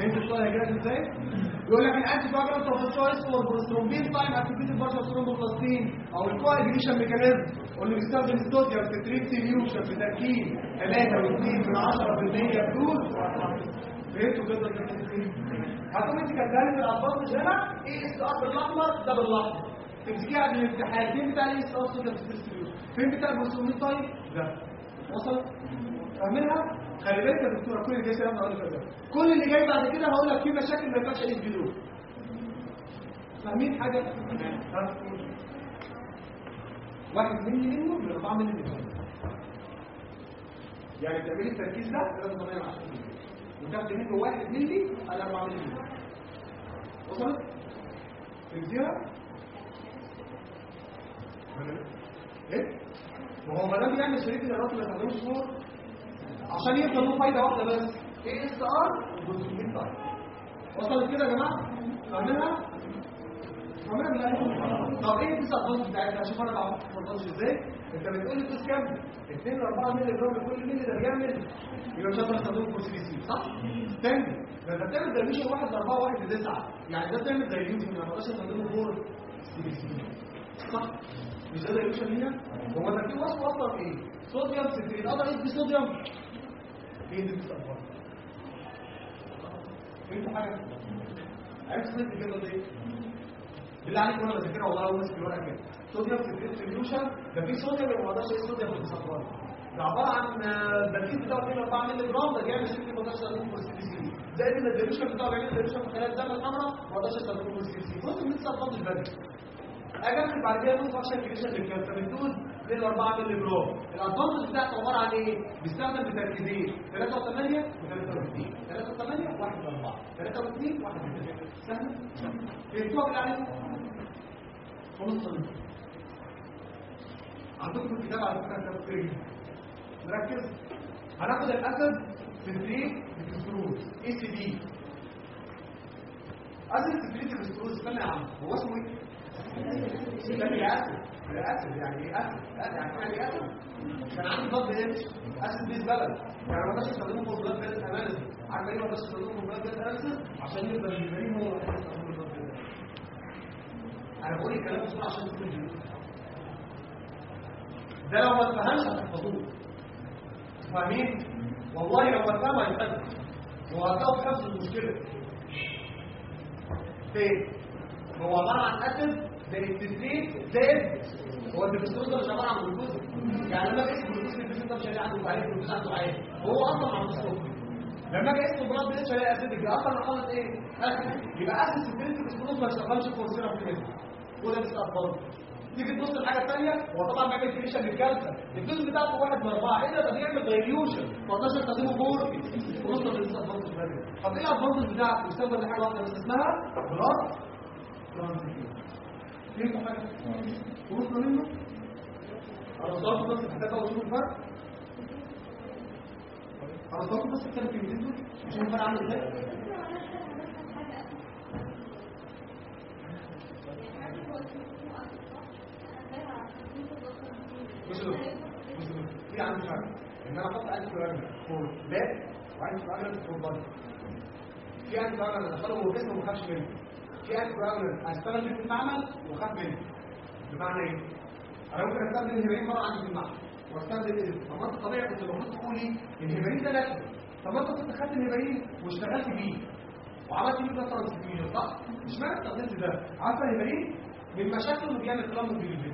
فهمت يا جدع إزاي يقول لك ال anticoagulant of choice for prothrombin time activated partial thromboplastin أو ال coagulation mechanism واللي بيستخدم ال sodium citrate solution بتركيز 3.2 من 10% ب dose فهمتوا كده لي في الالفاظ هنا إيه اس ار بالاحمر ده بالاحمر تمسكيها قبل الامتحان. فين بتاع الاي اس في سوليوشن فين بتاع البروسترومبين تايم ده وصل فاهمينها؟ خلي بالك يا دكتورة كل اللي جاي سلام هقول لك كل اللي جاي بعد كده هقول لك في مشاكل ما ينفعش بدون فاهمين حاجة؟ واحد ملي منه من 4 ملي منه. يعني تعملي التركيز ده 3 وتاخدي منه 1 ملي على 4 ملي وصلت؟ فهمتيها إيه؟ ما هو ما دام بيعمل شريك الرابط اللي هتعمله صور عشان يفضل له فايدة واحدة بس. إيه اس ار وبروتين تايم وصلت كده يا جماعة؟ فاهمينها فاهمينها بالله طب إيه التسع دوز بتاعتها شوف أنا ما بفضلش إزاي؟ أنت بتقول لي dose كام 2 ل 4 مللي جرام لكل مللي ده بيعمل. يبقى مش هقدر استخدمه في CBC صح؟ تاني. ده أنت بتعمل dilution 1 ل 4 1 ل 9 يعني ده بتعمل dilution ما أقدرش استخدمه for CBC. صح؟ مش ده dilution هنا هو تركيب وصفه أصلا إيه؟ sodium citrate أقدر اقيس بصوديوم هي دي بتبقى فهمت حاجة عرفت صدق كده ليه بالله عليك وأنا بذاكرها والله أول ماسك الورقه كده. صوديوم في سوليوشن ده في صوديوم ما بقدرش إيه صوديوم في الصفار. ده عبارة عن آه، البركيز بتاعه 4 مللي جرام ده جاي من ما بقدرش استخدمه في السي سي زائد إن الديليوشن بتاعه بيعمل ديليوشن في خلايا الدم الحمراء ما بقدرش استخدمه في السي سي كنت لسه ما مش بدري أجي بعد كده نوصل عشان كريشن للكالسيوم 2 4 مللي برو. الأدفانتج بتاعته عبارة عن إيه؟ بيستخدم بتركيزين 3 و 8 و 3 و2 3 و 8 و1 و 4 3 و 2 و1 و سهل فهمتوها بالله عليكم عندكم الكتاب على فكرة كتاب مركز هناخد الأسد في بكستروز اي سي دي أسد سنتريك بكستروز استنى يا عم. هو اسمه إيه؟ أسد. اسد يعني إيه اسد يعني إيه اسد كان عندي ضد اتش اسد بيز بلد يعني ما أقدرش استخدمه في بلاد بيز عارف ليه ما أقدرش استخدمه في بلاد بيز عشان يقدر يبين هو أنا بقول الكلام بسرعة عشان تكون ده لو ما اتفهمش هتحفظوه فاهمين؟ والله لو ما اتفهم هيتفهم. وهتلاقوا في نفس المشكلة. فين؟ هو عبارة عن اسيد بالتسليم زائد هو الدكتور ده مش عباره عن جلوكوز يعني لما أجي الجلوكوز في الجسم ده مش هلاقي عنده جلوكوز عنده عالي هو أصلا عن السكر لما أجي اسمه بلاد بيتش هلاقي اسيد يبقى أصلا خالص إيه؟ اسيد يبقى اسيد سكريت الجلوكوز ما يشتغلش في السيرم في الجسم وده بيستقبل تيجي تبص الحاجة الثانية هو طبعا بيعمل كريشن للكالسيوم الدوز بتاعته 1 من 4 إيه ده؟ ده بيعمل دايليوشن ما أقدرش استخدمه فور وصل للادفانتج طب إيه الادفانتج بتاعته بيستخدم لحاجه واحدة بس اسمها بلاد ترانسفيوجن فهمتوا حاجة؟ وصلنا منه؟ ارصاد بس محتاج أقول لكم الفرق ارصاد بس في الفيديو عشان الفرق عامل إزاي؟ في عندي فرق إن أنا أحط انتي كولاجين فور باك وانتي كولاجين فور بادي في انتي كولاجين ادخله جوه الجسم وما في كولاجين اشتغل في المعمل واخاف منه بمعنى إيه؟ أنا ممكن استخدم الهيبرين مره عندي في المعمل واستخدم إيه؟ طب ما انت طبيعي كنت المفروض تقولي الهيبرين ده لا طب انت كنت خدت الهيبرين واشتغلت بيه وعملت بيه blood transfusion صح؟ اشمعنى استخدمت ده؟ عارفه الهيبرين من مشاكله انه بيعمل كلام بالفيديو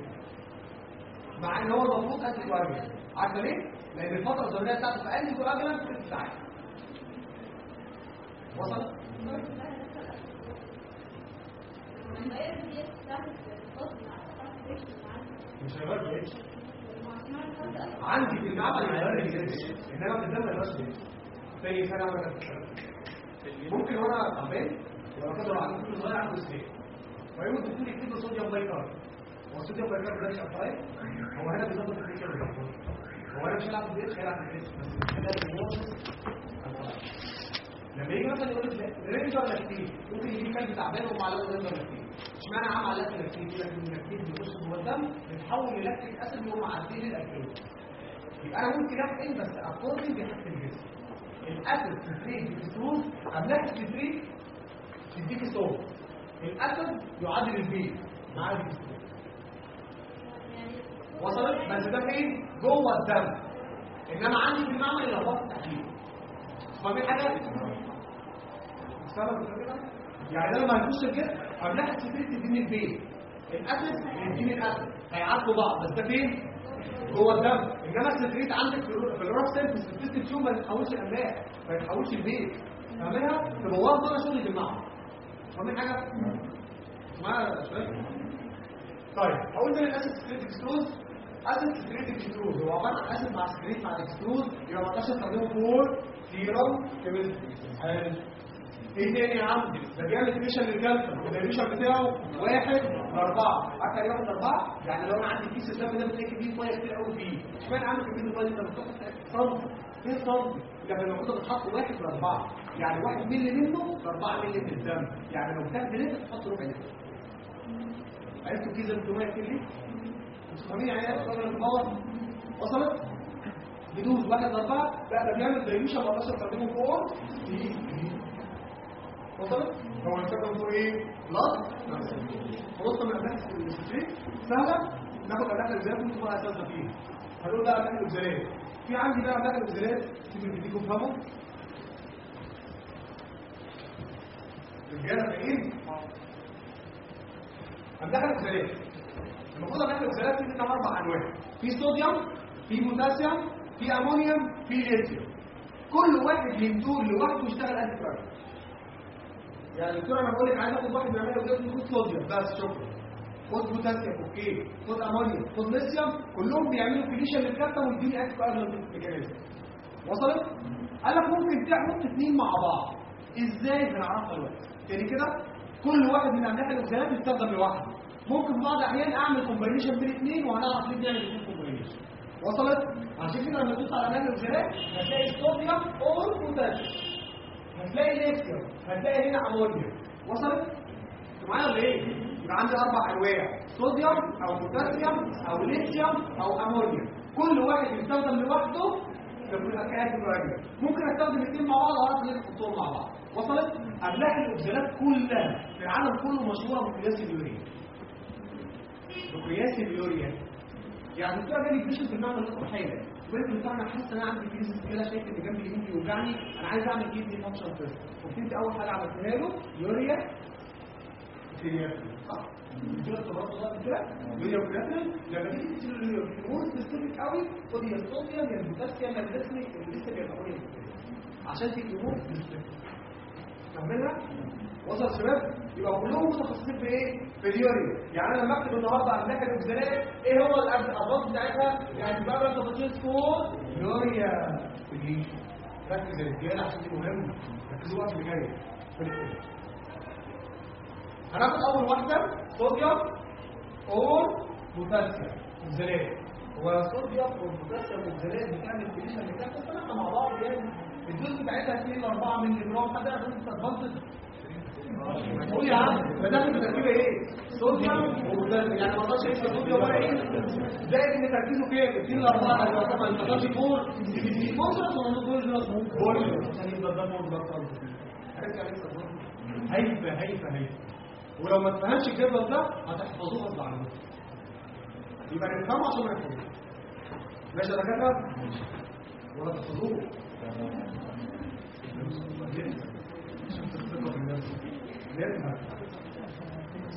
مع ان هو المفروض anticoagulant عارفه ليه؟ لأن الفترة الزمنية بتاعته في anticoagulant ست ساعات وصل؟ مش هيغير الاتش عندي في المعمل هيغير الاتش إنما في الدم ما يغيرش الاتش كانت ممكن وأنا تعبان يبقى كده عندي كل صغير عنده سليم فيقوم الدكتور يكتب له صوديوم بايكارب والصوديوم بايكارب ده مش ابطايل هو هنا بيظبط الفكرة هو أنا مش هلعب في الاتش هيلعب الاتش بس لما يجي مثلا يقول لك رينجر لاكتين ممكن يجي كلب تعبان ومعلقة رينجر لاكتين اشمعنى عم علقه لاكتين كده لكن اللاكتين بيخش جوه الدم بيتحول للاكتيك اسيد وهو معدي للاكتين يبقى أنا ممكن احقن بس اكوردنج بيحقن الجسم. الاسيد سيتريت بتسروز قبلها السيتريت تديك صوت. الأسد يعادل البيت مع الديكستروز وصلت؟ بس ده فين؟ جوه الدم. إنما عندي في المعمل الهواء التحليل فاهمين حاجة؟ سبب يعني ده لما هيخش الجسم املاح السكريت تديني البيت الاسد يديني الاسد هيعدوا بعض بس ده فين؟ جوه الدم. إنما السكريت عندك في الرو- في الروح سيرفيس في السيستم تيوب ما يتحولش الاملاح ما يتحولش البيت فاهمينها؟ تبوظ بقى شغل الجماعه فاهمين حاجة؟ شباب طيب هقول تاني الاسيد سكريت اكستروز اسيد سكريت اكستروز هو عبارة عن اسيد مع سكريت مع الإكستروز. يبقى ما أقدرش استخدمه فور سيرم كيمستري حلو إيه تاني يا عم؟ ده بيعمل فيشن للكالسيوم الفيشن بتاعه واحد لاربعه عارف يعني واحد لاربعه يعني لو أنا عندي كيس الدم ده بتلاقي فيه ميه كتير قوي فيه. اشمعنى عندي كميه الميه أنت بتحط سم إيه سم لكن لو كنت بتحط واحد لاربعه يعني واحد مللي منه لاربعه مللي من الدم. يعني لو بتاخد لتر تحط ربع لتر عرفتوا كيس الدمويه كتير ليه؟ مش فاهمين أصلا الباور. وصلت؟ بدوز. واحد لاربعه لا ده بيعمل دايلوشن ما أقدرش استخدمه فوق وصلت هو هنستخدم فوق إيه؟ بلس خلصنا من الابحاث الستريت سهله ناخد الابحاث الإبزارات ونشوف بقى اساسنا فيها. هنقول بقى الابحاث الإبزارات. في عندي بقى الابحاث الإبزارات. تيجي تديكم فهموا رجالة فاهمين؟ الابحاث الإبزارات. المفروض الابحاث الإبزارات في منها أربع أنواع. في صوديوم في بوتاسيوم في أمونيوم في ليثيوم كل واحد من دول لوحده يشتغل انتي يعني الدكتور أنا بقول لك عايز آخد واحد من العملية وجايب خد صوديوم بس شكرا. خد بوتاسيوم أوكي. خد أمونيوم خد ليثيوم كلهم بيعملوا كليشن للكابتا ويديني اكتف اغلب ميكانيزم وصلت؟ قال لك ممكن تحط اثنين مع بعض. إزاي؟ بنعرفها دلوقتي. تاني كده كل واحد من الاملاح الاوكسالات يستخدم لوحده. ممكن في بعض الأحيان أعمل combination بين اثنين وهنعرف ليه بنعمل اثنين combination وصلت؟ عشان كده لما تدوس على الاملاح الاوكسالات هتلاقي صوديوم or بوتاسيوم. هتلاقي ليثيوم هتلاقي هنا امونيوم وصلت؟ معايا ولا إيه؟ يبقى عندي أربع أنواع صوديوم أو بوتاسيوم أو ليثيوم أو امونيوم كل واحد يستخدم لوحده يبقى كاتب راجل ممكن أستخدم الاثنين مع بعض ليه احطهم مع بعض. وصلت؟ املاح الاوكسالات كلها في العالم كله مشهورة بقياس اليوريا بقياس اليوريا يعني الدكتور جالي patient في الصحيه وانت بتاع أنا حاسس ان أنا عندي كيس كده شايف ان جنبي اليمين بيوجعني أنا عايز اعمل kidney function test انت اول حاجة عملتها له يوريا. صح؟ يوريا كرياتين لما تيجي تشيل اليوريا specific قوي خد يا الصوديوم يا البوتاسيوم يا الليثيوم بيعملوا عشان more specific فاهمينها وصل شباب يبقى كلهم متخصصين في إيه؟ في اليوريا يعني أنا لما أكتب النهارده عن ناحيه الاوكسالات إيه هو الادوات بتاعتها؟ يعني بقى بتشوف فوق يوريا تجي ركز يا رجاله عشان دي مهم ركزوا في اللي جاي. هناخد أول واحدة صوديوم اور بوتاسيوم اوكسالات هو الصوديوم والبوتاسيوم والزلات بتعمل كليشن ثلاثة مع بعض يعني الدوز بتاعتها 2 4 مللي جرام انت اتفضل قول يا عم بدأت بتركيبه إيه؟ صوديوم يعني ما أقدرش اكسب صوديوم ولا إيه؟ زائد إن تركيزه كام 2 ل 4 لو طبعا ما تقدرش تقول فورس ولا عشان يبقى ده يعني إيه هيفة هيفة هيفة. ولو ما تفهمش الجدول ده هتحفظوه غصب عنك يبقى نفهمه عشان ما نفهموش ماشي يا دكاترة؟ ولا تحفظوه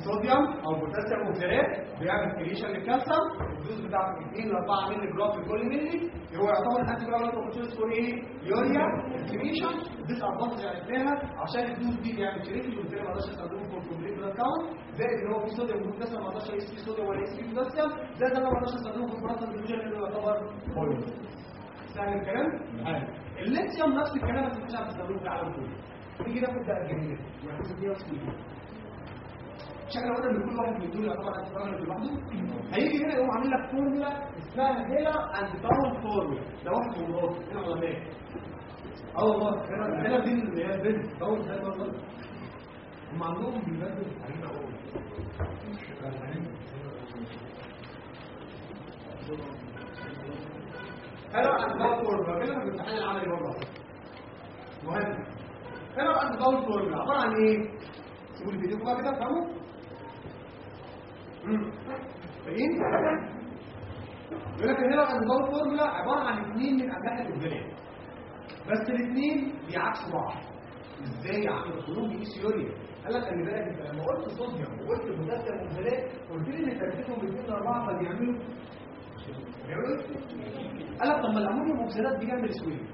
صوديوم أو بوتاسيوم اوكسالات بيعمل كريشن للكالسيوم الدوز بتاعته 2 ل 4 مللي جرام في كل مللي هو يعتبر انتي جرام اوبورتيونيتي فور إيه يوريا كريشن ديس ادفانتج عرفناها عشان الدوز دي بيعمل كريشن وبالتالي ما أقدرش استخدمه في كومبليت بلاد كاونت زائد ان هو في صوديوم وبوتاسيوم ما أقدرش اقيس فيه صوديوم ولا اقيس فيه بوتاسيوم زائد ان أنا ما أقدرش استخدمه في ديفيوجن اللي يعتبر بوينت سهل الكلام؟ حلو الليثيوم نفس الكلام بس مش عارف تستخدمه في العالم كله نيجي ناخد بقى الجميل يعني دي وصفه شكل قلنا ان كل واحد من دول يعتبر انتي لوحده هيجي هنا يقوم عامل لك فورمولا اسمها هيلا اند باور فورمولا ده واحد من دول هنا علماء آه والله هنا دي اللي هي البنت زي ما قلت هم عندهم بيبدل علينا قوي هنا اند باور فورمولا كده في الامتحان العملي برضه مهم هنا اند باور فورمولا عبارة عن إيه؟ سيبوا بايديكم بقى كده افهموا فاهمين؟ يقول لك هنا النظام فورمولا عبارة عن اثنين من املاك الدنيا بس الاثنين بيعكسوا بعض. إزاي يا عم الخروج سيوريا قال لك خلي بالك أنت لما قلت صوديوم وقلت بوتاسيوم ومثلات قلت لي إن تركيزهم بيكون أربعة فبيعملوا بيعملوا إيه؟ قال لك طب ما الأمونيوم اوكسالات بيعمل سويل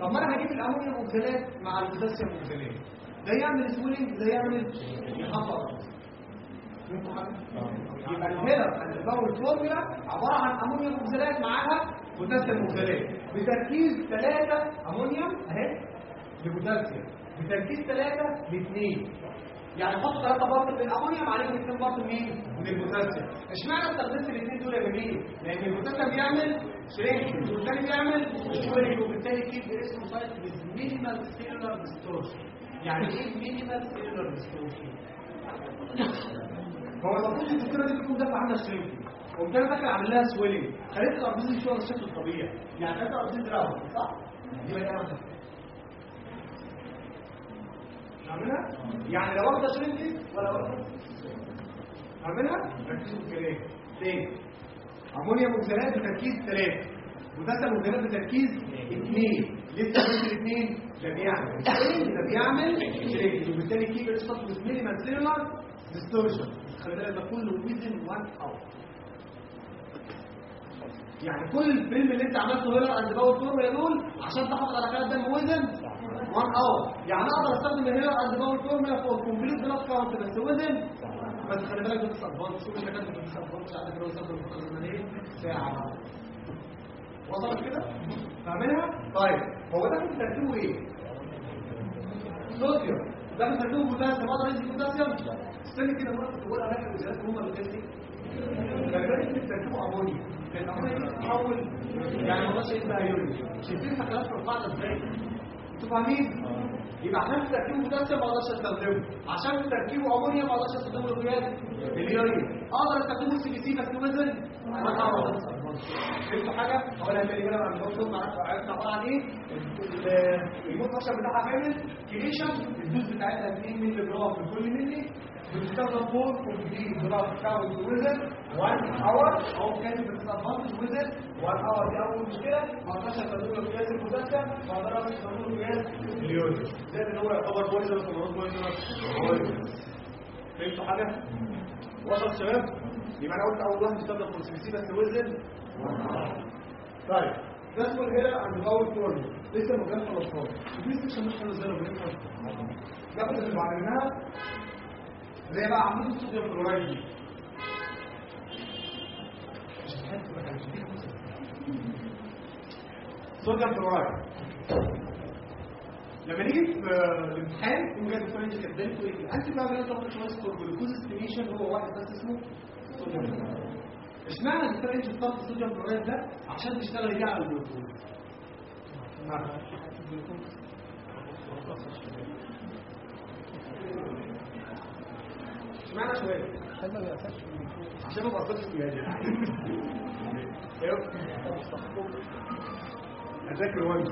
طب ما أنا هجيب الامونيوم اوكسالات مع البوتاسيوم اوكسالات ده يعمل سويلنج ده يعمل يحفظ يبقى ال Heller and Paul formula عبارة عن أمونيوم اوكسالات معاها بوتاسيوم اوكسالات بتركيز 3 أمونيوم أهي لبوتاسيوم. بتركيز 3 ل 2 يعني حط 3 part من الأمونيوم عليهم 2 part مين من البوتاسيوم. اشمعنى استخدمت الاثنين دول يا جميل؟ لأن البوتاسيوم بيعمل shrink والثاني بيعمل swelling وبالتالي كيف اسمه سايت مينيمال سيلولار ديستورشن يعني إيه مينيمال سيلولار ديستورشن هو المفروض الدكتورة دي تكون دافعة عنها شرينك قمت أنا فاكر اعمل لها خليت الاربيز شوية بالشكل الطبيعي. يعني خليت الاربيز راوند صح؟ دي بقى أنا اعملها يعني لو واخده شرينك ولا واخده اعملها ركزوا في الكلام. تاني. امونيوم اوكسالات بتركيز 3 بوتاسيوم اوكسالات بتركيز 2 لسه بس الاثنين ده بيعمل ده بيعمل شرينك وبالتالي كيف الصوت مينيمال سيلولار ديستورشن خلي بالك ده كله within 1 hour. يعني كل الفيلم اللي انت عملته هنا اند باور فورمولا دول عشان تحافظ على كلام دم وزن 1 اور يعني أقدر أستخدم الهير اند باور فورمولا فور كومبليت بلاد كاونت بس وزن. بس خلي بالك ده ادفانس شوف انت كاتب في ادفانس عندك لو استخدم الزمنيه ساعة. وصلت كده؟ فاهمينها؟ طيب. هو ده كنت ترتيبه إيه؟ صوديوم. ده كنت ترتيبه بوتاسيوم. أقدر أنزل بوتاسيوم؟ استنى كده مرة تقول اماكن الوزارات هم اللي تنزل فالباقي ترتيبه امونيا الامونيا يعني ما بقاش اسمها يوري شايفين حاجات في إزاي؟ أنتوا فاهمين يبقى عشان تركيبه بوتاسيوم ما أقدرش استخدمه عشان تركيبه امونيا ما أقدرش استخدمه للقياس اليوري أقدر أستخدمه سي بي سي بس وزن فهمتوا حاجة؟ اقولها تاني عن الدكتور معرفش عرفنا عبارة عن إيه؟ الموت فاكشن بتاعها كامل. كريشن الدوز بتاعتها 2 مللي جرام في كل مللي بتستخدم فور كومبليت جرام كاونت وزن 1 اور أو كانت بتستخدم وزن 1 اور دي اول مشكله ما أقدرش استخدمه قياس البوتاسيوم ما أقدرش استخدمه قياس اليوريا زائد ان هو يعتبر ولا نوت بويزنس فهمتوا حاجة وصل شباب يبقى أنا قلت اول واحد بيستخدم كونسبيسي بس وزن طيب اسمه هنا عند باور فورم لسه ما كانش خلصان دي سيكشن مش زي ما بنفهم ناخد اللي بعملناها زي بقى ما كانش دي. صوديوم كلورايد لما نيجي في الامتحان يقوم جاي الدكتور يجي كاتب لكم إيه؟ ال anticoagulant preferred for glucose estimation هو واحد بس اسمه كلورايد اشمعنى الدكتور يجي اختار ال sodium fluoride ده عشان تشتغل بيه على الجلوكوز اشمعنى شوية. عشان ما بقصدش الجهاز أذاكر وانت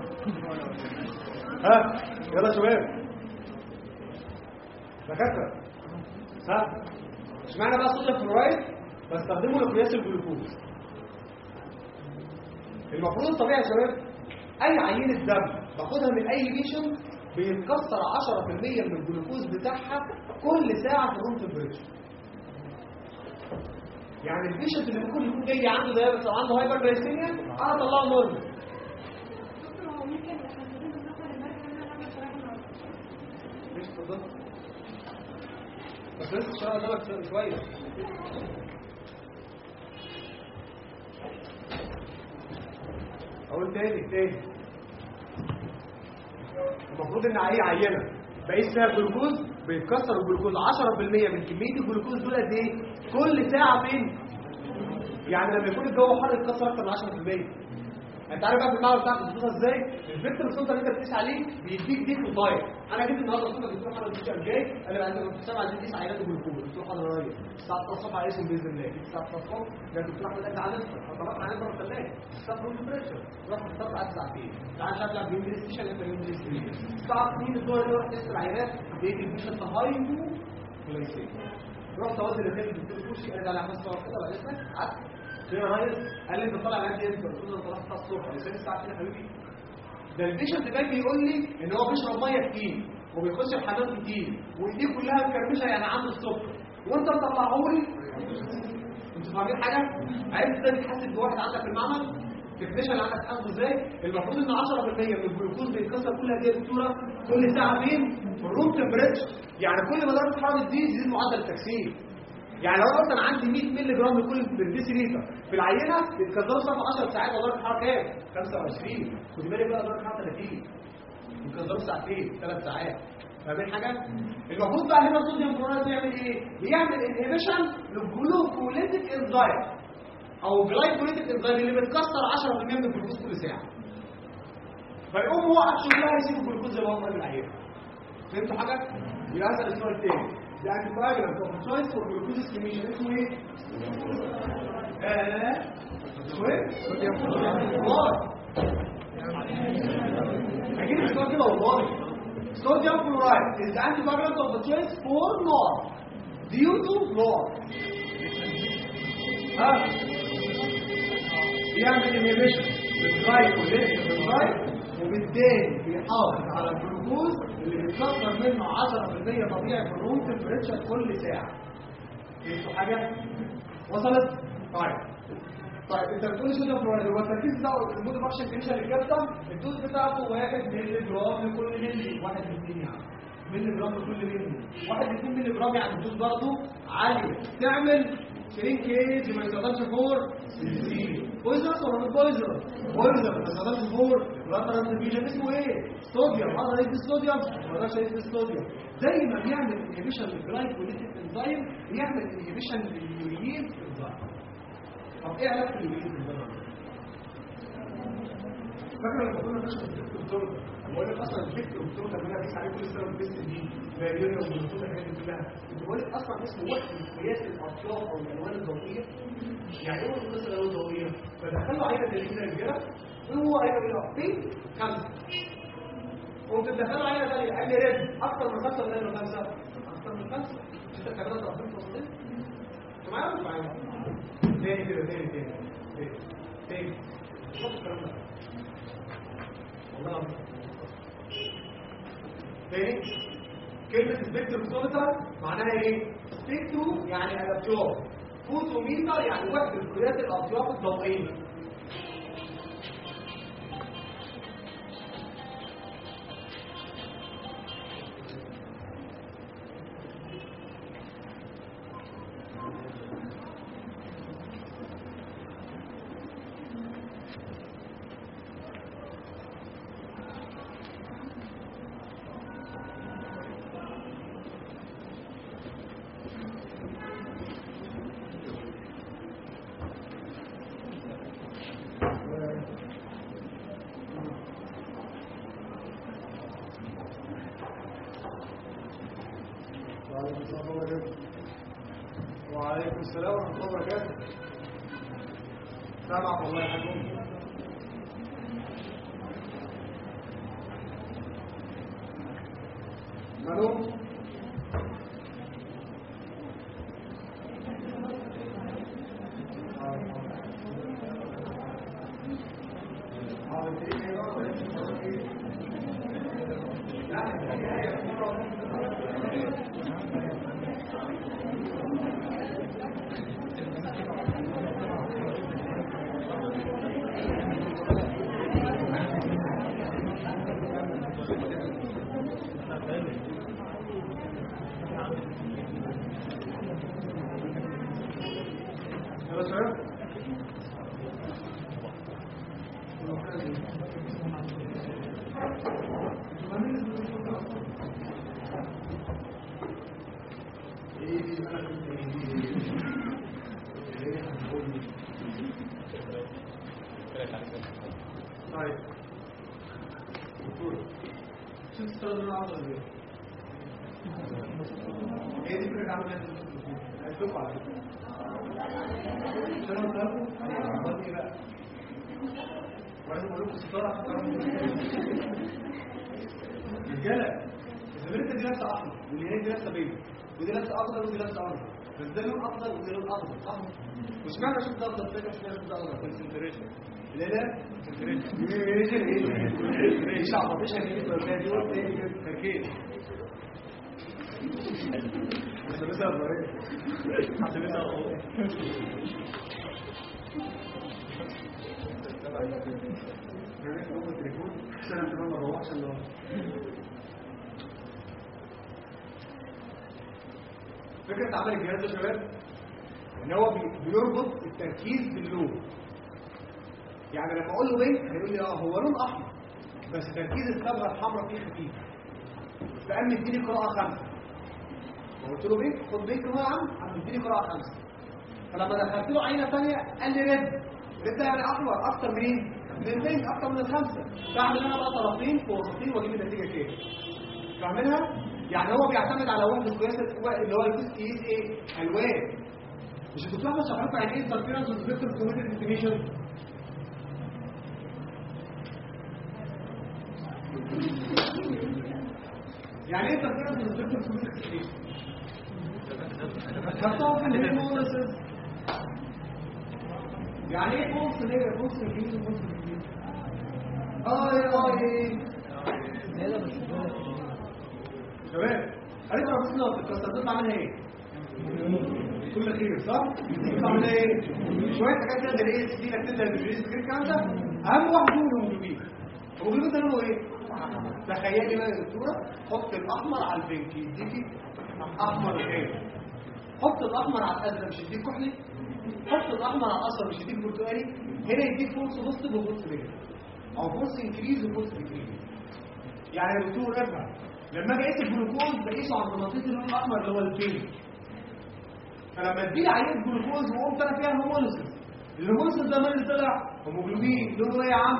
ها؟ يلا شباب. دكاترة. ها؟ اشمعنى بقى sodium fluoride بستخدمه لقياس الجلوكوز. المفروض الطبيعي يا شباب أي عينة دم باخدها من أي patient بيتكسر 10% من الجلوكوز بتاعها كل ساعة في room temperature يعني ال patient اللي ممكن يكون جاي عنده diabetes أو عنده hyperglycemia أنا اطلعه normal مش بس لسه قدامك شوية. أقول تاني تاني. المفروض إن اي عينة. بقيس فيها جلوكوز بيتكسر الجلوكوز. 10% من كمية الجلوكوز دول قد إيه؟ كل ساعة فين؟ يعني لما يكون الجو حر يتكسر أكتر من 10% انت عارف بقى في بتاعك بتظبطها إزاي؟ الفيكتور السنتر اللي انت بتقيس عليه بيديك ديك وتايم أنا جيت النهارده الصبح الدكتور محمد الدكتور جاي قال لي عندنا في سبعه عايزين نقيس عينات الجلوكوز حاضر يا ريس الساعة 9 الصبح بإذن الله. الساعة 9 الصبح جاي الدكتور احمد قال لي عايز طلعت عينات بره الساعة روم تمبريتشر رحت اخترت قعدت ساعتين تعالى شغل على الجيم ستيشن انت جيم ستيشن الساعة 2 الظهر رحت قست العينات لقيت البيشنت هايبو جلايسيميا رحت اودي للخير الدكتور كوشي قال لي على حسب كده بعد اذنك قعدت. يا ريس قال لي انت طالع معايا إمتى قلت له أنا طلعت 9 الصبح لسه الساعة 2 يا حبيبي. ده ال patient ده بيقول لي ان هو بيشرب مية كتير وبيخش الحمام كتير وايديه كلها مكرمشه يعني عنده السكر وانت مطلعه لي أنتوا فاهمين حاجة؟ عرفت إزاي تحسب بواحد عندك في المعمل؟ ال technician عندك تحسبه إزاي؟ المفروض ان 10% من الجلوكوز بيتكسر كل هذه الدكتوره كل ساعة فين؟ في ال room temperature يعني كل ما درجه الحراره تزيد يزيد معدل التكسير. يعني لو مثلا عندي 100 مللي جرام لكل بالديسي لتر في العينة بيتكسروا في 10 ساعات ودرجه الحراره كام؟ 25 خدي بالك بقى درجه الحراره 30 بيتكسروا ساعتين ثلاث ساعات. فاهمين حاجة؟ المفروض بقى هنا ال sodium fluoride يعمل إيه؟ بيعمل inhibition لل glycolytic enzyme أو glycolytic enzyme اللي بتكسر 10% من الجلوكوز كل ساعة. فيقوم هو شغلها يسيب الجلوكوز زي ما هو قال العينة. فهمتوا حاجة؟ يبقى أسأل السؤال الثاني The anticoagulant of choice for glucose estimation اسمه ايه؟ آه اسمه ايه؟ نار هجيب السؤال كده والله Sodium chloride is the anticoagulant of the choice for NOR due to NOR ها بيعمل inhibition بالجلايكوليتيك انزايم وبالتالي بيحافظ على الجلوكوز اللي بيتكسر منه 10% طبيعي في الروم تمبريتشر كل ساعة. فهمتوا حاجة؟ وصلت؟ طيب. طيب انت بتقول لي صوديوم كلورايد هو التركيز بتاعه المود فاكشن كريشن للكابتن الدوز بتاعته 1 مللي جرام لكل مللي. 1 2 يعني. مللي جرام لكل مللي. 1 2 مللي جرام يعني الدوز برضه عاليه تعمل شرينكيج ما يستخدمش فور بويزر ولا مش بويزر بويزر ما يستخدمش فور الوتر انترفيجن اسمه إيه صوديوم هذا يدي الصوديوم ما ده يدي الصوديوم زي ما بيعمل انهبيشن للجلايكوليتيك انزايم بيعمل انهبيشن لليورين انزايم طب إيه علاقه اليورين انزايم فاكر لما كنا بنشرح الدكتور بقول لك أصلا الفكر والدكتور لما أنا بيس عليه كل سنة البيست دي فاليوريا والدكتور الحاجات دي كلها. بقول لك أصلا اسمه وحده قياس الاطياف أو الألوان الضوئية يعني إيه قياس الألوان الضوئية. فدخلوا عينه تلفزيون رجاله هو هيبقى بيقول في خمسه قمت تدخلوا عينه ثانية قال لي ريد أكتر من خمسه ولا من خمسه أكتر من خمسه أنت ده ربنا وصلت أنتوا معايا ولا معايا. تاني كده تاني تاني تاني تاني. شوف الكلام ده. والله العظيم. تاني كلمة سبيكترومتر معناها إيه؟ spectro يعني الاطياف photometer يعني وحدة قياس الأطياف الضوئية اخضر وده لون اخضر صح؟ مش معنى أشوف ده اخضر فكرة مش معنى أشوف ده اخضر كونسنتريشن لا لا كونسنتريشن إيه؟ إيه شعب مفيش هنجيب بقى دي قلت إيه تركيز بس اخضر عشان بس اخضر أنا كمان ما بروحش النهارده فكرة عمل الجهاز يا شباب إن هو بي- بيربط التركيز باللون. يعني لما أقول له بيت هيقول لي آه هو لون أحمر بس تركيز الصبغه الحمراء فيه خفيف. فقام مديني قراءة خمسة. فقلت له بيت خد بيت يا عم. قام مديني قراءة خمسة. فلما دخلت له عينة ثانية قال لي رد. رد يعني أحمر أكتر من إيه؟ من البيت أكتر من الخمسة. بعمل أنا بقى طرفين في وسطين وأجيب النتيجة كده فاهمينها؟ يعني هو بيعتمد على وحده قياس اللي هو قياس إيه؟ ألوان. مش الدكتور احمد شرح لكم يعني إيه interference with spectrophotometric estimation يعني إيه interference with spectrophotometric estimation خدتهم في ال hemolysis يعني إيه false ليه؟ false results و false results آه يا آه إيه شباب عرفت لو بص لو الكسر تطلع منها إيه؟ كل خير صح؟ منها إيه شوية حاجات كده زي الايه سي لك تبدا بالريس كده الكلام ده أهم واحد منهم الهيموجلوبين الهيموجلوبين ده لونه إيه؟ تخيلي بقى يا دكتوره حط الأحمر على البنك يديكي أحمر غير. حط الأحمر على الأزرق مش يديك كحلي. حط الأحمر على الأصفر مش يديك برتقالي. هنا يديك false positive و false negative أو false increase و false decrease يعني يا دكتور افهم لما أجي أقيس الجلوكوز بقيسه عند منطقه اللون الأحمر اللي هو ال pink فلما اديني عينه جلوكوز وقمت أنا فيها hemolysis ال hemolysis ده مال اللي طلع هيموجلوبين. لونه إيه يا عم؟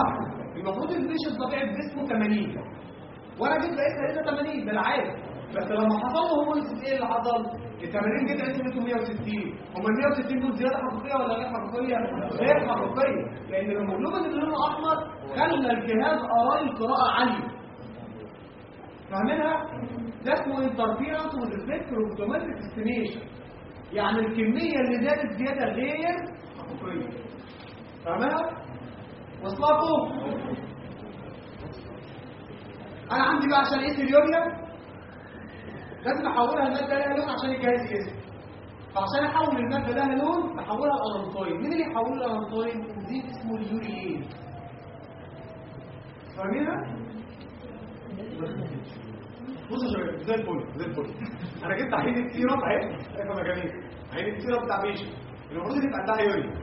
احمر المفروض ال patient طبيعي جسمه 80 وأنا جيت لقيتها لقيتها 80 ده بس لما حصل له hemolysis إيه اللي حصل؟ ال 80 جدا اسمه 160 هم ال 160 دول زيادة حقيقية ولا غير حقيقية؟ غير حقيقية. لأن الهيموجلوبين اللي لونه أحمر خلى الجهاز اراه القراءة عالية. فاهمينها؟ ده اسمه interference with spectrometric estimation يعني الكمية اللي زادت زيادة غير حقيقيه فاهمها؟ وصلكم؟ أنا عندي بقى عشان اقيس اليوريا لازم أحولها الماده لها لون عشان الجهاز يقيسها فعشان أحول المادة لها لون بحولها لانانتوين مين اللي يحولها لانانتوين؟ انزيم اسمه اليوريين فاهمينها؟ بصوا يا شباب زي الفل زي الفل أنا جبت عينه سيرب اهي شايفه مجانين عينه سيرب بتاع بيشن المفروض يبقى عندها يوريا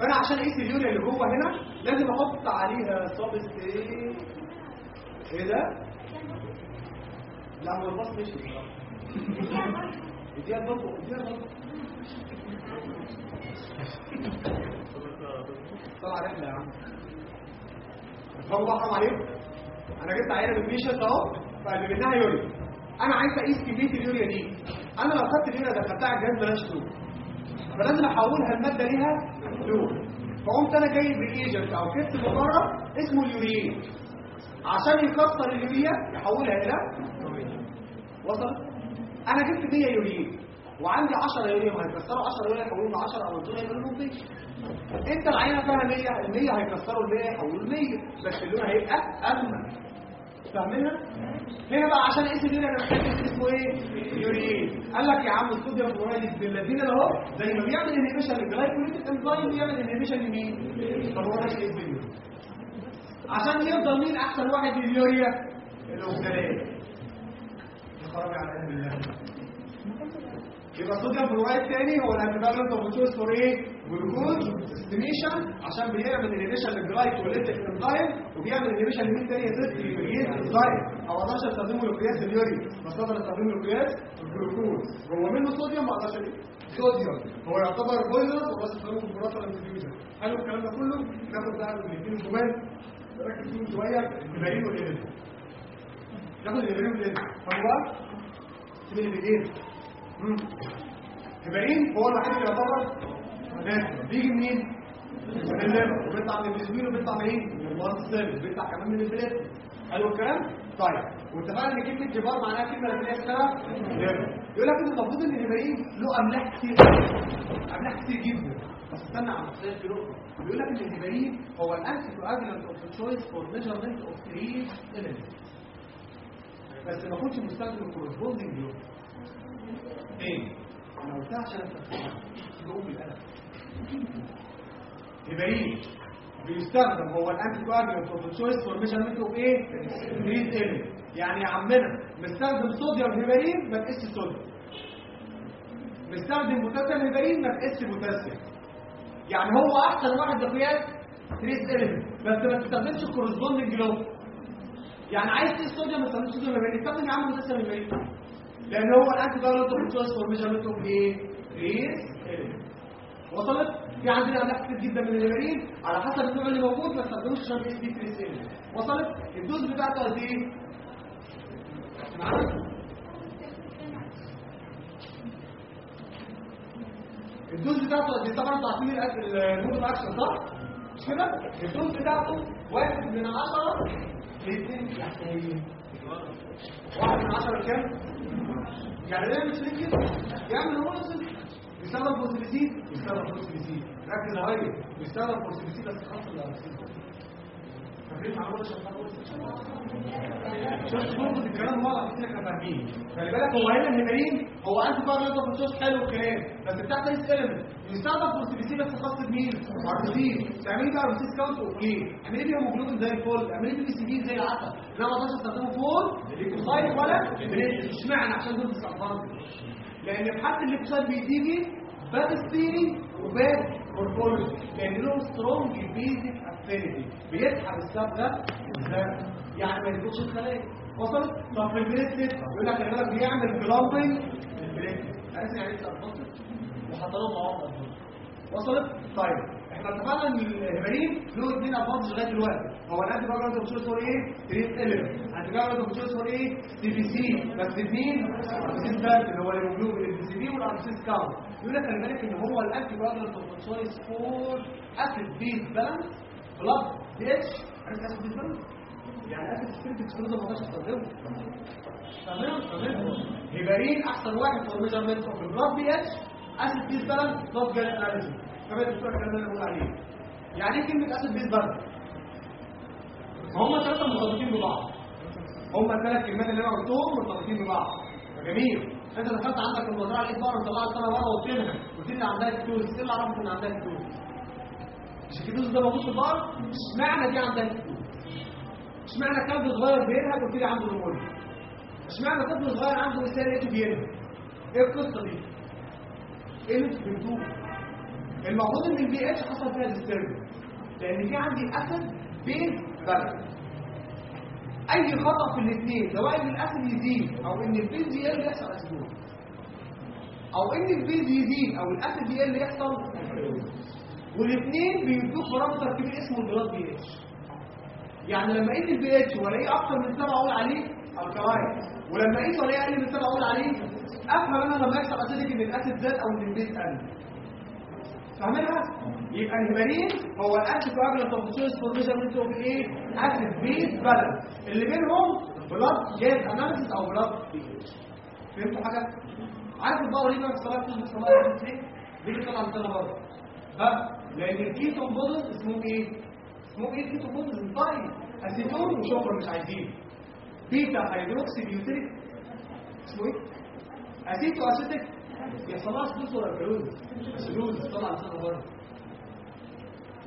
فانا عشان اقيس اليوريا اللي جوه هنا لازم أحط عليها صابت إيه إيه ده لا هو الباص مش اديها برضه اديها برضه طلع رحله يا عم هو حرام عليكم أنا جبت عينه من البيشنت اهو فقال منها يوريا أنا عايز أقيس كمية اليوريا دي. أنا لو خدت اليوريا دخلتها على الجهاز ملهاش لون فلازم احولها المادة ليها لون فقمت أنا جايب ريجنت أو كيس بره اسمه اليوريين عشان يكسر اليوريا يحولها إلى وصل أنا جبت 100 يوريين. وعندي 10 يوريا ما هيكسروا. 10 يوريا يحولوا ل 10 أو 12 يحولوا ل 100 أنت العينة فيها 100 ال 100 هيكسروا ال 100 يحولوا ل 100 بس اللون هيبقى أمن. فاهمينها؟ هنا بقى عشان اقيس اليوريا أنا محتاج اسمه إيه؟ يوريين. قال لك يا عم الصوديوم كلورايد بالذين اهو زي ما بيعمل انهبيشن للجلايكوليتيك انزيم بيعمل انهبيشن لمين؟ طب هو ماشي إيه؟ الدنيا عشان يفضل مين احسن واحد؟ لليوريا الاوكسالات يا خرابي على أهل الله. يبقى الصوديوم كلورايد تاني هو الانتيبيوتيك اوف تشويس فور إيه جلوكوز استيميشن عشان بيعمل انهبيشن للجلايكوليتيك انزيم وبيعمل انهبيشن لمين تاني؟ يا ست لليوريز انزيم أو أقدرش أستخدمه لقياس اليوري بس أقدر أستخدمه لقياس الجلوكوز. هو منه صوديوم ما أقدرش. صوديوم. هو يعتبر بويزر وبس أستخدمه في البروتين انتيبيوتيك حلو الكلام ده كله؟ ناخد بقى الاثنين الجمال ركز فيهم شوية. الهيبرين والليفل ناخد الهيبرين والليفل هو اللي مم. هيبرين هو الوحيد اللي يعتبر ناتج بيجي منين؟ من الليفل وبيطلع من البسمين وبيطلع منين من الوارد سيل بيطلع كمان من البلاد حلو الكلام؟ طيب واتفقنا إن كلمة جبار معناها كلمة اللي اسمها يقول لك ان المفروض إن الهيبرين له املاح كتير. املاح كتير جدا. بس استنى على الصيف في نقطه بيقول لك إن الهيبرين هو الانتي كواجولانت اوف تشويس فور ميجرمنت اوف تريز بس ما كنتش مستخدم الكورسبوندنج لون إيه؟ أنا قلتها عشان تقوم بالقلم هيبرين بيستخدم. هو ال anticoagulant of choice for measurement of إيه؟ trace elements يعني يا عمنا مستخدم sodium heparin ما تقيسش صوديوم مستخدم potassium heparin ما تقيسش بوتاسيوم. يعني هو أحسن واحد لقياس trace element بس ما تستخدمش ال corresponding ion يعني عايز تقيس صوديوم ما تستخدمش sodium heparin. استخدم يا عم potassium heparin. لأن هو ال anticoagulant of choice for measurement إيه؟ اليمنت وصلت؟ في عندنا املاح كتير جدا من الهيبرين على حسب النوع اللي موجود ما تستخدموش عشان بيه تريس اليمنت وصلت؟ الدوز بتاعته قد إيه الدوز بتاعته قد إيه طبعا الأك- المود اوف أكشن صح؟ مش كده؟ الدوز بتاعته واحد من عشرة لاثنين يعني واحد من عشرة كام؟ يعني ليه كده. يعمل هو بيستخدم فوسفيسيد بيستخدم فوسفيسيد ركز يا هاي بيستخدم فوسفيسيد بس خاص بالارسيد شوف شوف الكلام كده إحنا فاهمين خلي بالك هو هنا الهيبرين هو انت بقى في الصوص حلو الكلام بس بتاع تاني ايلمنت يستخدم فورسيبيسي بس خاص بمين ارتيسي تعملي بقى ارتيسي كاونت وليه اعملي بيهم هيموجلوبين زي الفل اعملي بي سي بي زي العسل لا ما أقدرش استخدمه فول ليكوسايد ولا. اشمعنى عشان دول بيستخدموا لأن في حد الليكوسايد بيديجي باد ستيري وباد مورفولوجي لأن له سترونج بيزك افينيتي بيسحب السب ده يعني ما يدخلش الخلايا وصلت طب في البريسلت يقول لك بالك بيعمل بلامبنج للبريسلت عارف يعني تلخبط وحط له مواقع وصلت طيب. إحنا ان الهيبرين له اثنين ادفانتج لغاية دلوقتي. هو الانتي باجر اوف فور إيه؟ تريت اليمنت انتي باجر اوف فور إيه؟ سي بي سي. بس بمين ارسيس بات اللي هو الهيموجلوبين البي سي بي والارسيس كاونت يقول لك خلي بالك إن هو الانتي باجر اوف تشويس فور اسيد بيز بالانس بلس دي إتش. عارف اسيد بيز بالانس يعني اسيد سبيريت اكسكلوزر ما أقدرش استخدمه تمام. تمام. هيبرين أحسن واحد فور ميجرمنت اوف البلاد بي إتش. acid base balance blood gas analysis كما الدكتور اللي بقول عليه. يعني إيه كلمة acid base balance هم ثلاثة مرتبطين ببعض. هم الثلاث كلمات اللي أنا قلتهم مرتبطين ببعض. جميل. أنت دخلت عندك المزرعة لقيت بقره طلعت لسانها بره وطينها قلت لي عندها ketosis إيه اللي عرفت ان عندها ketosis مش ال ketosis ده موجود في البقر اشمعنى دي عندها ketosis اشمعنى كلب صغير بينهج قلت لي عنده pneumonia اشمعنى طفل صغير عنده اسهال لقيته بينهج إيه القصة دي؟ إيه اللي أنتوا المفروض إن البي إتش حصل فيها disturbance لأن في عندي acid base balance أي خطأ في الاثنين سواء إن ال acid يزيد أو إن ال base يقل يحصل acidosis أو إن ال base يزيد أو ال acid يقل يحصل والاثنين بيدوك parameter كبير اسمه ال blood pH. يعني لما اقيس البي إتش والاقيه أكتر من 7 أقول عليه alkaline ولما اقيس والاقيه أقل من 7 أقول عليه أفهم أنا لما يحصل acidic إن ال acid زاد أو إن ال base قل. فاهمينها يبقى الهيبرين هو ال anticoagulant of choice for measurement of إيه acid base balance اللي بينهم blood gas analysis أو blood فهمتوا حاجة؟ عارف ال power ليه ما بيصلحش تظبط صلاه ليه ليه طلع عندنا بره ها لأن ال ketone bodies اسمه إيه؟ اسمه إيه؟ ال ketone bodies طيب أسيتون وشكرا مش عايزين. beta hydroxybutyric اسمه إيه؟ acetoacetic. ولا فلوس سدوس طلع لسانها بره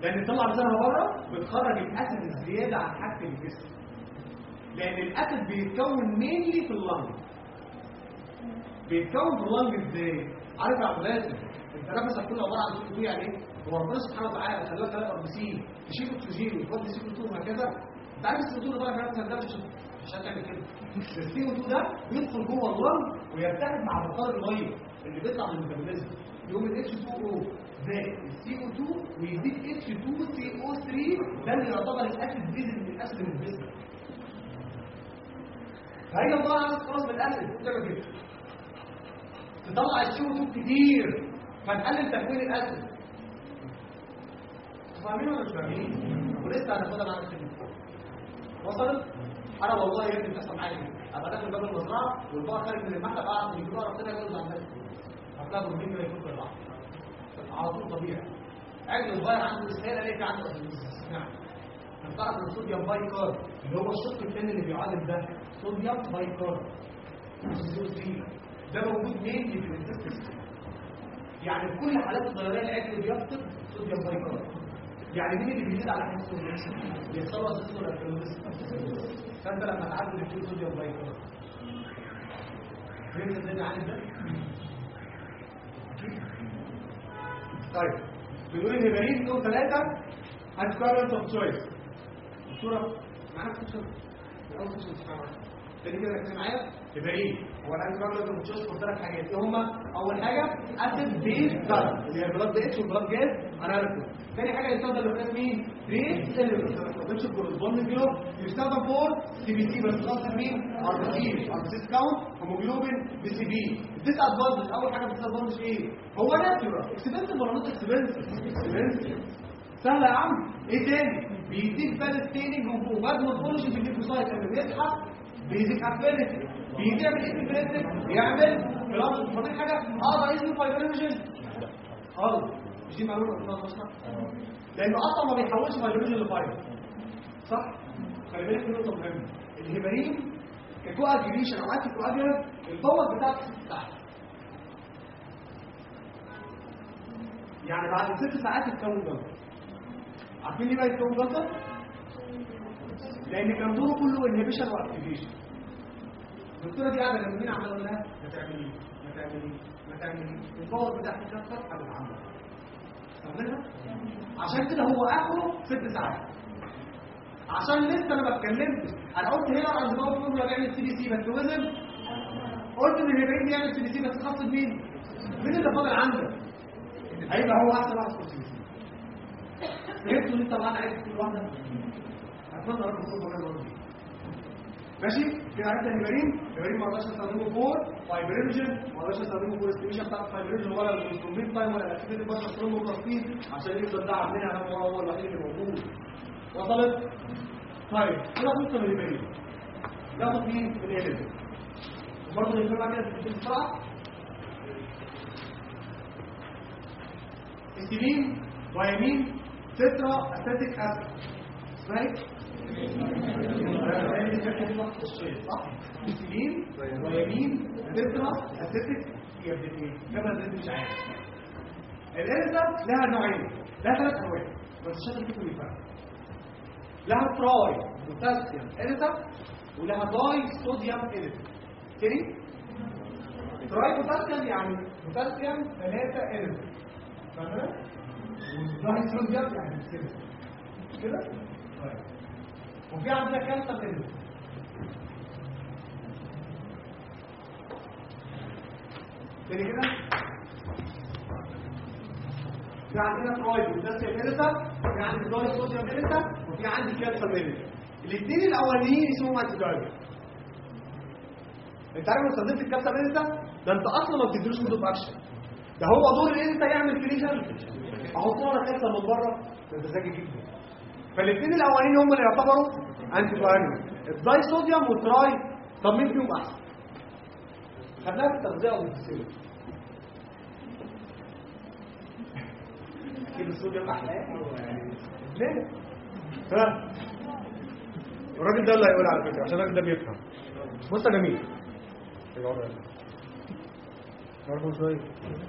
لأن طلع لسانها بره بتخرج ال acid الزياده عن حاجة الجسم. لأن ال acid بيتكون mainly في ال lung. بيتكون في ال lung إزاي؟ عارف يا عبد الباسم انت نفسك كله عباره عن CO2 يعني إيه؟ هو ربنا سبحانه وتعالى خلاك خلق RBC تشيل اكسجين وتودي CO2 وهكذا انت عارف ال CO2 طالع كده ده هتعمل كده. ال CO2 ده بيدخل جوه ال lung ويتحد مع بخار الميه اللي بيطلع من ال metabolism يقوم ال H2O زائد ال CO2 ويزيد H2CO3 ده اللي يعتبر ال acid base من ال acid من الجسم. فهي الله عايز خلاص بالأسيد. تعمل كده. تطلع ال CO2 كتير فتقلل تكوين الأسيد. فاهمين ولا مش فاهمين؟ ولسه هناخدها معانا في وصلت؟ أنا والله يا ابني بتحصل معايا. أبقى داخل باب المزرعة والبقر خارج من المحلب أعرف إن الجوار ربنا يجوز عن ذلك هتلاقي بالمين ما في البحر على طول طبيعي. عجل صغير عنده اسهال ليه عنده نعم. هتعرف ان الصوديوم بايكار اللي هو الشق الثاني اللي بيعادل ده. صوديوم بايكار ده موجود مين؟ في الانتستين يعني في كل حالات الضرريه العجل بيفقد صوديوم بايكار يعني مين اللي بيزيد على حس الصوديوم بيحصل له أساسا فانت لما تعدل الكيلو صوديوم بايكار فهمت الدنيا عن ده طيب بنقول إن هيبرين دول ثلاثة هتكرر أوف تشويس. الصورة معاك؟ صوره اول كده ركز معايا. هيبرين هو هتكرر اوف تشويس قلت لك حاجات إيه هم أول حاجة اسيد بيز دارك اللي هي البلاد اتش والبلاد جاز أنا عارفه تاني حاجة يستخدم اللي مين ريت سيلولر كورسبوند بيو يستخدم فور سي بي سي بس خاص مين ار بي سي ار سي كاونت هيموجلوبين PCV ال disadvantage أول حاجة ال disadvantage إيه؟ هو natural expensive ولا not expensive expensive سهلة يا عم. إيه تاني؟ بيديك bad staining و bad morphology في ال leukocyte اللي بيسحب بيديك affinity بيعمل إيه في بيعمل blood فاضل حاجة آه رئيس ال fibrinogen آه دي معلومه قلناها أصلا لأنه أصلا ما بيحولش fibrinogen ل fibrin صح خلي بالك من نقطه مهمه ال heparin ك coagulation أو anticoagulant ال power ست ساعات يعني بعد ست ساعات يتكون جلطه عارفين ليه بقى يتكون جلطه؟ لأن كان دوره كله inhibition و activation الدكتورة دي قاعدة مين عمالة لها ما تعمليش ما تعمليش ما تعمليش. ال power بتاعتك كتر على العمل. فاهمينها؟ عشان كده هو آخره ست ساعات. عشان لسه أنا ما اتكلمتش. أنا قلت هنا عند باور فورمولا بيعمل سي بي سي بس وزن. قلت إن الهيبرين بيعمل سي بي سي بس خاص بمين؟ مين اللي فاضل عندك؟ هيبقى هو أحسن واحد في السي بي سي فهمتوا لسه طبعا عايز كل واحدة أتمنى رب الكل ماشي؟ كده عرفت الهيبرين الهيبرين ما أقدرش استخدمه فور فايبرينجن ما أقدرش استخدمه فور استيميشن بتاع الفايبرينجن ولا الانسترومنت تايم ولا الاكتيفيتي بس استخدمه تصفيق عشان يفضل ده عاملين أنا هو هو الوحيد اللي موجود. وصلت؟ طيب كده خلصنا من الهيبرين ناخد مين الاليفين برضه نفهم كده. في بسرعة. استيمين ويمين تترا اسيتيك اسيد إيه؟ يمين ويمين تترا acetic هي إيه كما زي مش عارف ال EDTA لها نوعين لها ثلاث انواع بس شكل كده بيفرق لها tripotassium EDTA ولها disodium EDTA تاني tripotassium يعني بوتاسيوم ثلاثة EDTA فاهمة؟ و disodium يعني كده كده؟ طيب وفي عندنا calcium EDTA تاني كده؟ في عندنا tripotassium EDTA وفي عندي disodium EDTA وفي عندي calcium EDTA الاثنين الأولانيين اسمهم anti انت عارف لو استخدمت ال calcium EDTA ده؟ انت أصلا ما بتديلوش mode of action ده هو دور ال EDTA يعمل chelation أحط له كالسيوم من بره انت ذكي جدا. فالاثنين الاولانيين هم اللي يعتبروا anti دايبر ال disodium وال tri طب مين فيهم أحسن؟ خدناها في التغذية والفسيولوجي أكيد الصوديوم أحلى يعني ليه الراجل ده اللي هيقول على فكرة عشان الراجل ده بيفهم. بص يا جميل. تعرفوا شوية.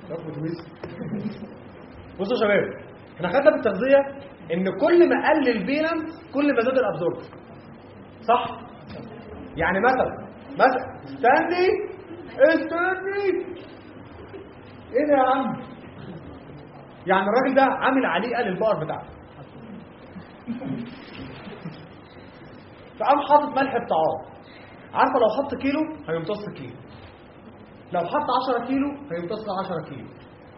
تعرفوا تويس بصوا يا شباب إحنا خدنا في التغذية إن كل ما قل ال valence كل ما زاد ال absorption صح؟ يعني مثلا مثلا استني استني. إيه ده يا عم؟ يعني الراجل ده عامل عليقه للبقر بتاعته فقام حاطط ملح الطعام عارفة لو حط كيلو هيمتص كيلو. لو حط 10 كيلو هيمتص 10 كيلو.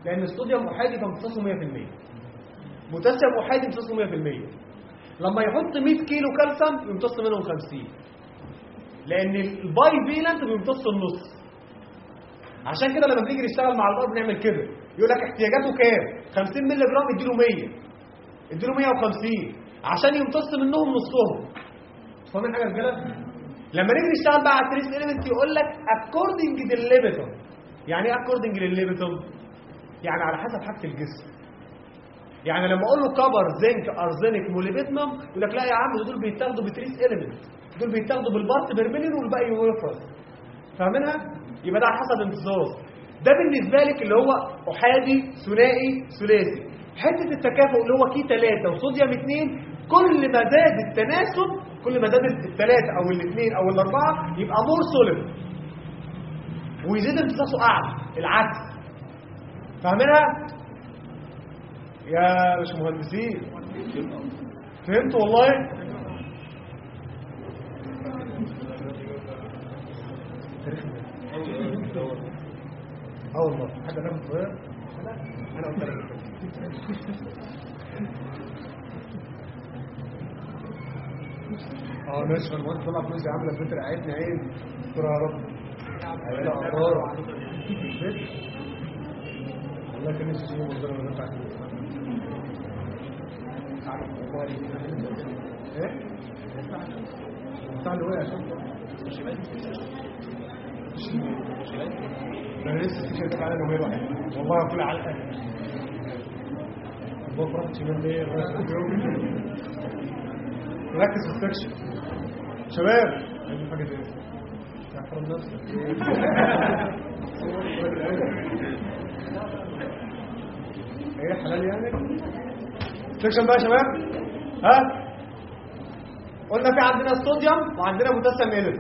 لأن الصوديوم احادي فامتصاصه 100% بوتاسيوم احادي امتصاصه 100% لما يحط 100 كيلو كالسيوم يمتص منهم 50 لأن ال bivalent بيمتص النص. عشان كده لما بنيجي نشتغل مع الأرض بنعمل كده. يقول لك احتياجاته كام؟ 50 مللي جرام اديله 100 اديله 150 عشان يمتص منهم نصهم. فاهمين حاجة رجاله لما نيجي نشتغل بقى على ال trace element يقول لك according لل libitum يعني إيه according لل libitum يعني على حسب حاجة الجسم. يعني لما أقول له copper zinc arsenic molybdenum يقول لك لا يا عم دول بيتاخدوا ب trace element دول بيتاخدوا بال part per million والباقي يوفر فاهمينها؟ يبقى ده على حسب امتصاص ده بالنسبة لك اللي هو أحادي ثنائي ثلاثي. حتة التكافؤ اللي هو K 3 وصوديوم 2 كل ما زاد التناسب كل ما زاد الثلاثه أو الاثنين أو الأربعة يبقى more soluble ويزيد امتصاصه أعلى العكس. فاهمينها؟ يا مش مهندسين فهمت والله؟ آه والله حاجة أنا صغير؟ أنا قلت لك. آه ماشي. قلت طلع فلوسي عاملة البيت رقعتني عين قلت له يا رب. عيال اقدار والله كان نفسي أشوف المنظر اللي بتاع إيه؟ بتاع اللي وقع أنا لسه شركه على واحد والله كل والله فرحت شمال ليه ركز في السكشن شباب حاجة زي احترم نفسك إيه حلال يعني سكشن بقى يا شباب. ها؟ قلنا في عندنا الصوديوم وعندنا بوتاسيوم ايلر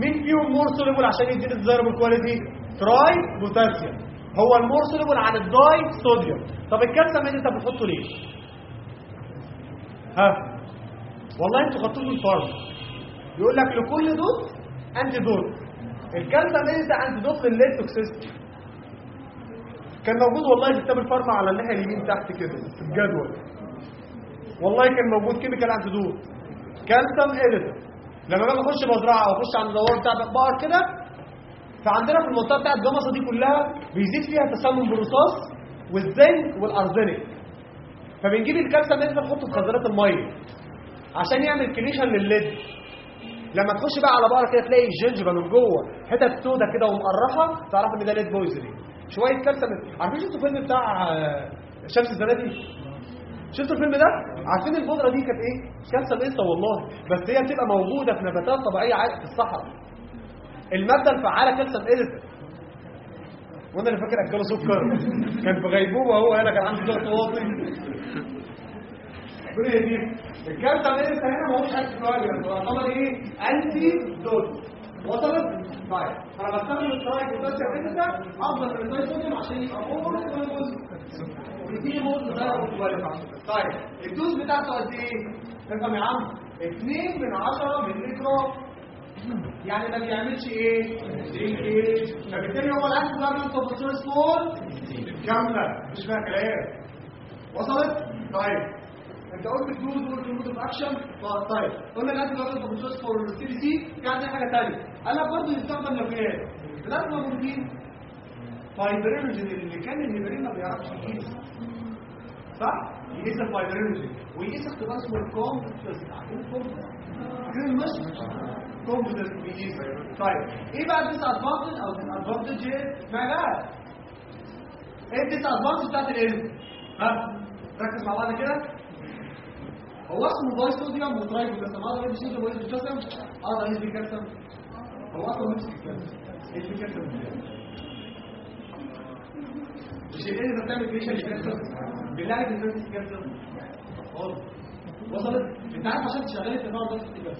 مين فيهم مور سوليبل عشان يزيد الديزايربل كواليتي تراي بوتاسيوم. هو ال more soluble عن ال di صوديوم. طب الكالسيوم انت بتحطه ليه؟ ها؟ والله أنتوا خدتوه في ال pharma يقول لك لكل دوت antidote الكالسيوم ده antidote لل lead toxicity كان موجود والله في كتاب ال pharma على الناحية اليمين تحت كده في الجدول. والله كان موجود chemical antidote كالسيوم EDTA لما باجي اخش مزرعة أو اخش عند الدوار بتاع بقر كده فعندنا في المنطقة بتاعت جمصة دي كلها بيزيد فيها تسمم بالرصاص والزنك وال arsenic فبنجيب الكالسيوم ده نحطه في خزانات المية عشان يعمل chelation لل lead. لما تخش بقى على بقرة كده تلاقي ال gingiva من جوه حتت سودا كده ومقرحة تعرف إن ده lead poisoning شوية كالسيوم عارفين شفتوا الفيلم بتاع آه، شمس الزناتي شفتوا الفيلم ده؟ عارفين البودرة دي كانت إيه؟ كالسيوم قصه والله. بس هي بتبقى موجودة في نباتات طبيعية عادي في الصحراء. المادة الفعالة كالسيوم EDTA وأنا اللي فاكر أكله سكر. كان في غيبوبة هو هنا كان عنده ضغط واطي ربنا يهديك الكالسيوم EDTA هنا ما هوش anticoagulant هو يعتبر إيه؟ antidote وصلت طيب. أنا بستخدم ال tri بوتاسيوم EDTA أفضل من ال di صوديوم عشان يبقى اوفر ويديني dose صغير و quality طيب. الدوز بتاعته قد إيه تفهم يا عم؟ 2 من 10 مللي يعني ما بيعملش إيه؟ فبالتالي هو الأكل ده من كامله مش فيها كلام وصلت؟ طيب. انت قلت الدوز وقلت المود اوف اكشن طيب قلنا ده من توبوتورس فور سي بي سي في حاجة ثانية قال لك برضه يستخدم لفيات الاسمى مورفين فايبرينوجين اللي كان الهيبرين ما بيعرفش يقيس صح؟ يقيس الفايبرينوجين ويقيس اختبار اسمه الكومبتنس؟ عارفين المشط؟ كومبتنس بيقيس طيب إيه بقى الديس ادفانتج أو الديس ادفانتج؟ ما بقى إيه الديس ادفانتج بتاعت العلم؟ ها؟ ركز مع بعض كده هو اسمه باي صوديوم وتراي بوتاسيوم أقدر أقول صوديوم ولا بوتاسيوم أقدر اقيس بيه كالسيوم هو أصلا نفس الكالسيوم إيه بيه كالسيوم مش اللي انت بتعمل كريشن عليك انت بتعمل كالسيوم خالص وصلت انت عارف عشان تشغل التفاعل ده بس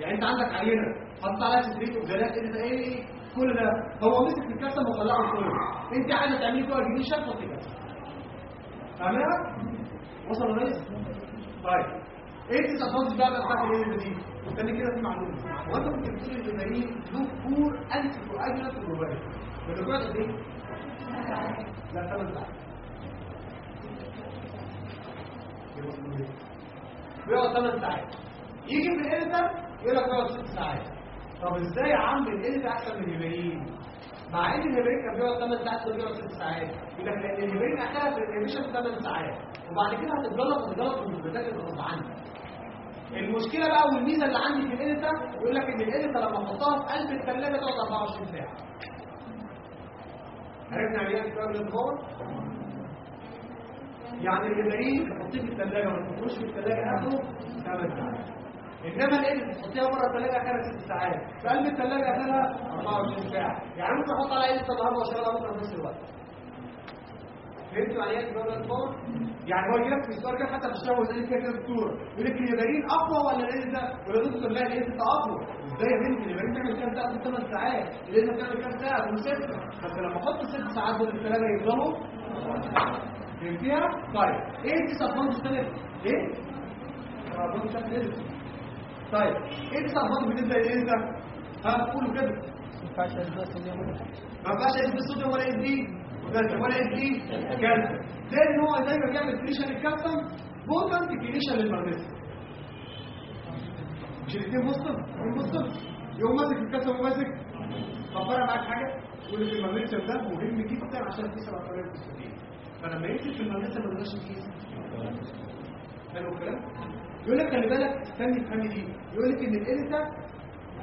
يعني انت عندك عينه حط عليها ستريك وجلات انت إيه إيه كل ده هو مسك الكالسيوم وطلعه كله انت عايزه تعملي كوره جديد حط كالسيوم فاهمها وصل الرئيس طيب. إيه التصرفات بقى بتاعت الايه دي استني كده في معلومة. هو انت ممكن تقول ان المريض له فور انتي كواجولانت جلوبال بتقعد قد إيه؟ لا 8 ساعات بيقعد 8 ساعات يجي في ال EDTA يقول لك بيقعد 6 ساعات. طب إزاي يا عم أحسن من الهيبرين مع إن الهيبرين كان بيقعد 8 ساعات وبيقعد 6 ساعات. لك لأن الهيبرين اخرها في ال animation 8 ساعات. وبعد كده وتتجلط بالمثبتات اللي غصب عنك. المشكلة بقى والميزة اللي عندي في ال EDTA يقول لك إن ال EDTA لما احطها في قلب الثلاجه تقعد 24 ساعة. عرفنا يعني إيه الكلام هو يعني الهيبرين تحطيه في الثلاجه ما تحطوش في الثلاجه آخره 8 ساعات. إنما القلب تحطيها بره الثلاجه اخرها 6 ساعات في الثلاجه اخرها 24 ساعة. يعني ممكن أحط على قلب النهارده واشغلها بكرة في نفس الوقت. فهمتوا يعني إيه الجوله الفور يعني هو يجي لك في السؤال كده حتى في الشهر ويسالك كده كده دكتور يقول لك اليابانيين أقوى ولا القلب ده؟ ولا دكتور لا القلب ده أقوى. إزاي يا بنتي؟ اليابانيين بتعمل كام ساعة؟ في 8 ساعات. القلب بتعمل كام ساعة؟ في 6 بس لما أحط 6 ساعات دول الثلاجه يفضلوا فهمتيها؟ طيب. إيه إيه؟ آه بشكل إيه طيب إيه التصرفات بالنسبة ده ها قولوا كده ما ينفعش ادويه صوديوم ما ينفعش يدي الصوديوم ولا يدي ولا ولا يدي كالسيوم لأن هو زي ما بيعمل كليشن الكالسيوم بوتنت كليشن للمغنيسيوم مش الاثنين بوستر بوستر يقوم ماسك الكالسيوم وماسك طب فرق معاك حاجة؟ يقول لك المغنيسيوم ده مهم جدا عشان تكسب عضلات الاستاتين فلما يمسك في المغنيسيوم ما يقدرش يكيس حلو الكلام؟ يقول لك خلي بالك استني افهمي دي يقول لك إن ال EDTA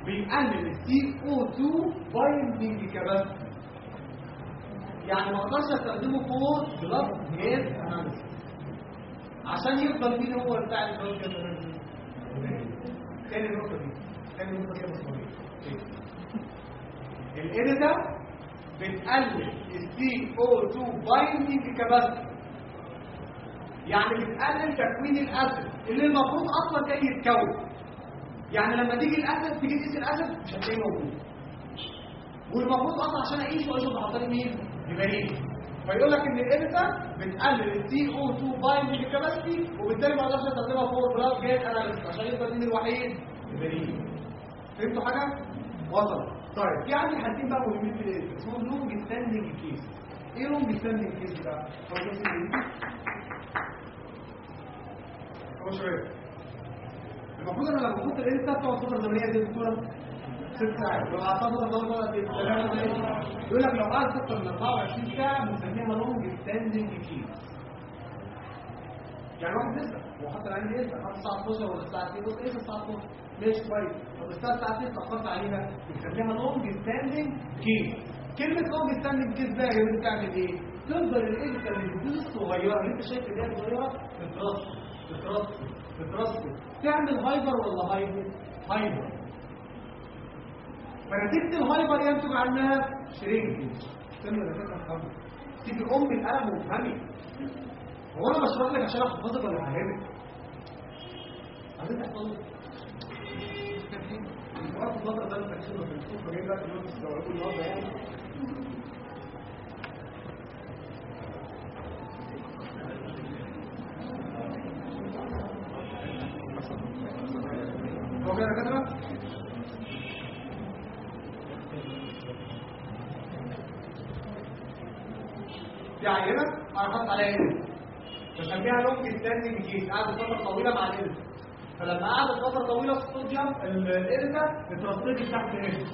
بيقلل ال CO2 binding capacity يعني ما أقدرش أستخدمه for blood gas analysis عشان يفضل مين هو بتاع ال blood gas analysis تاني النقطه دي تاني النقطه دي مصريه ال EDTA بتقلل ال CO2 binding capacity يعني بتقلل تكوين ال acid اللي المفروض أصلا جاي يتكون. يعني لما تيجي ال acid تيجي تقيس ال acid مش هتلاقيه موجود. والمفروض أصلا عشان اعيش واعيش بحضر مين؟ يبقى فيقول لك إن ال EDTA بتقلل ال CO2 binding capacity وبالتالي ما أقدرش أستخدمها for blood gas analysis عشان يبقى مين الوحيد. يبقى فهمتوا حاجة؟ وصل. طيب في عندي حاجتين بقى مهمين في ال EDTA اسمهم long standing case إيه long standing case ده هو ده هو شوية المفروض أنا لما أحط ال EDTA بتقعد فتره زمنيه دي دكتوره ست ساعات لو قعدت فتره زمنيه يقول لك لو قعدت أكتر من 24 ساعه بنسميها long standing case يعني واحد لسه هو حط العين لسه حط الساعة 12 ولا الساعة 2 بص إيه الساعة 12 ماشي كويس طب الساعة الساعة 2 اتاخرت عليها بنسميها لونج ستاندنج كيس كلمه لونج ستاندنج كيس بقى بنت بتعمل إيه؟ تفضل الانسا الجدود الصغيره اللي انت شايف اللي هي صغيره تترص تترص تترص تعمل هايبر ولا هايبر؟ هايبر. فنتيجه الهايبر ينتج عنها شرينكينج استنى ولا فاكر افهمها تيجي ام القلم وافهمي هو أنا بشرح لك عشان احفظك ولا افهمك عايزين تحفظك وقت الفترة ده انت تكتبه في الكتب فجاي بقى النهارده يعني هو كده كده دي عينه أنا حاطط عليها إيه بسميها long standing case قعدت فتره طويله مع ال EDTA فلما قعدت فتره طويله في الصوديوم EDTA اترصت تحت هنا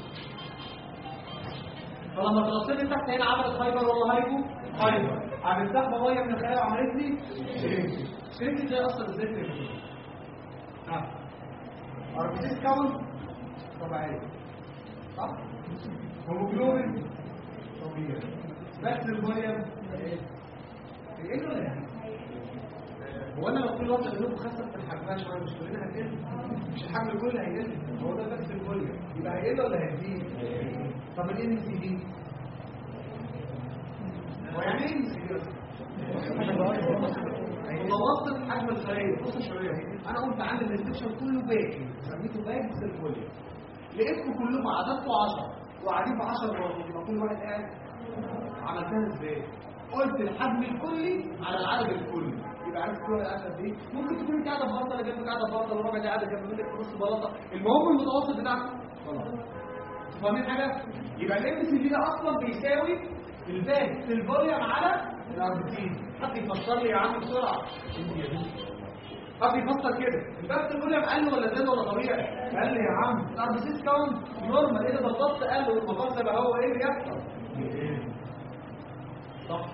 فلما اترصت تحت هنا عملت hyper ولا hypo hyper عملت سحبه ميه من الخلايا وعملت لي shrinking shrinking ده أصلا إزاي ها RBCs count طبيعية. صح؟ هيموجلوبين طبيعي بس الفوليوم إيه؟ يعني هو أنا لو كل واحدة منكم خسر في الحجمها شوية مش كلنا هنقل. مش الحجم كله هيقل. هو ده packed cell volume يبقى هيقل ولا هيزيد؟ طب ال MCV هو يعني إيه MCV متوسط حجم الخليه بص شوية أنا قلت عندي الانسكشن كله باكي. سميته packed cell volume لقيتكم كلكم عددكم 10 وقاعدين في 10 برضه يبقى كل واحد قاعد عملتها إزاي؟ قلت الحجم الكلي على العدد الكلي. يبقى عارف كل قاعد قد إيه؟ ممكن تكون قاعدة ببطه اللي جنبك قاعدة ببطه والرابع ده قاعدة جنب منك نص بلاطة. المهم المتوسط بتاعك خلاص. فاهمين حاجة؟ يبقى ال MCV ده أصلا بيساوي ال packed cell volume على ال RBCs حد يفسر لي يا عم بسرعة؟ حد يفسر كده؟ ال packed cell volume قل ولا زاد ولا طبيعي؟ قال لي يا عم. ال RBCs count normal. إيه بالظبط؟ قل والمقام زي ما هو إيه اللي يحصل صح.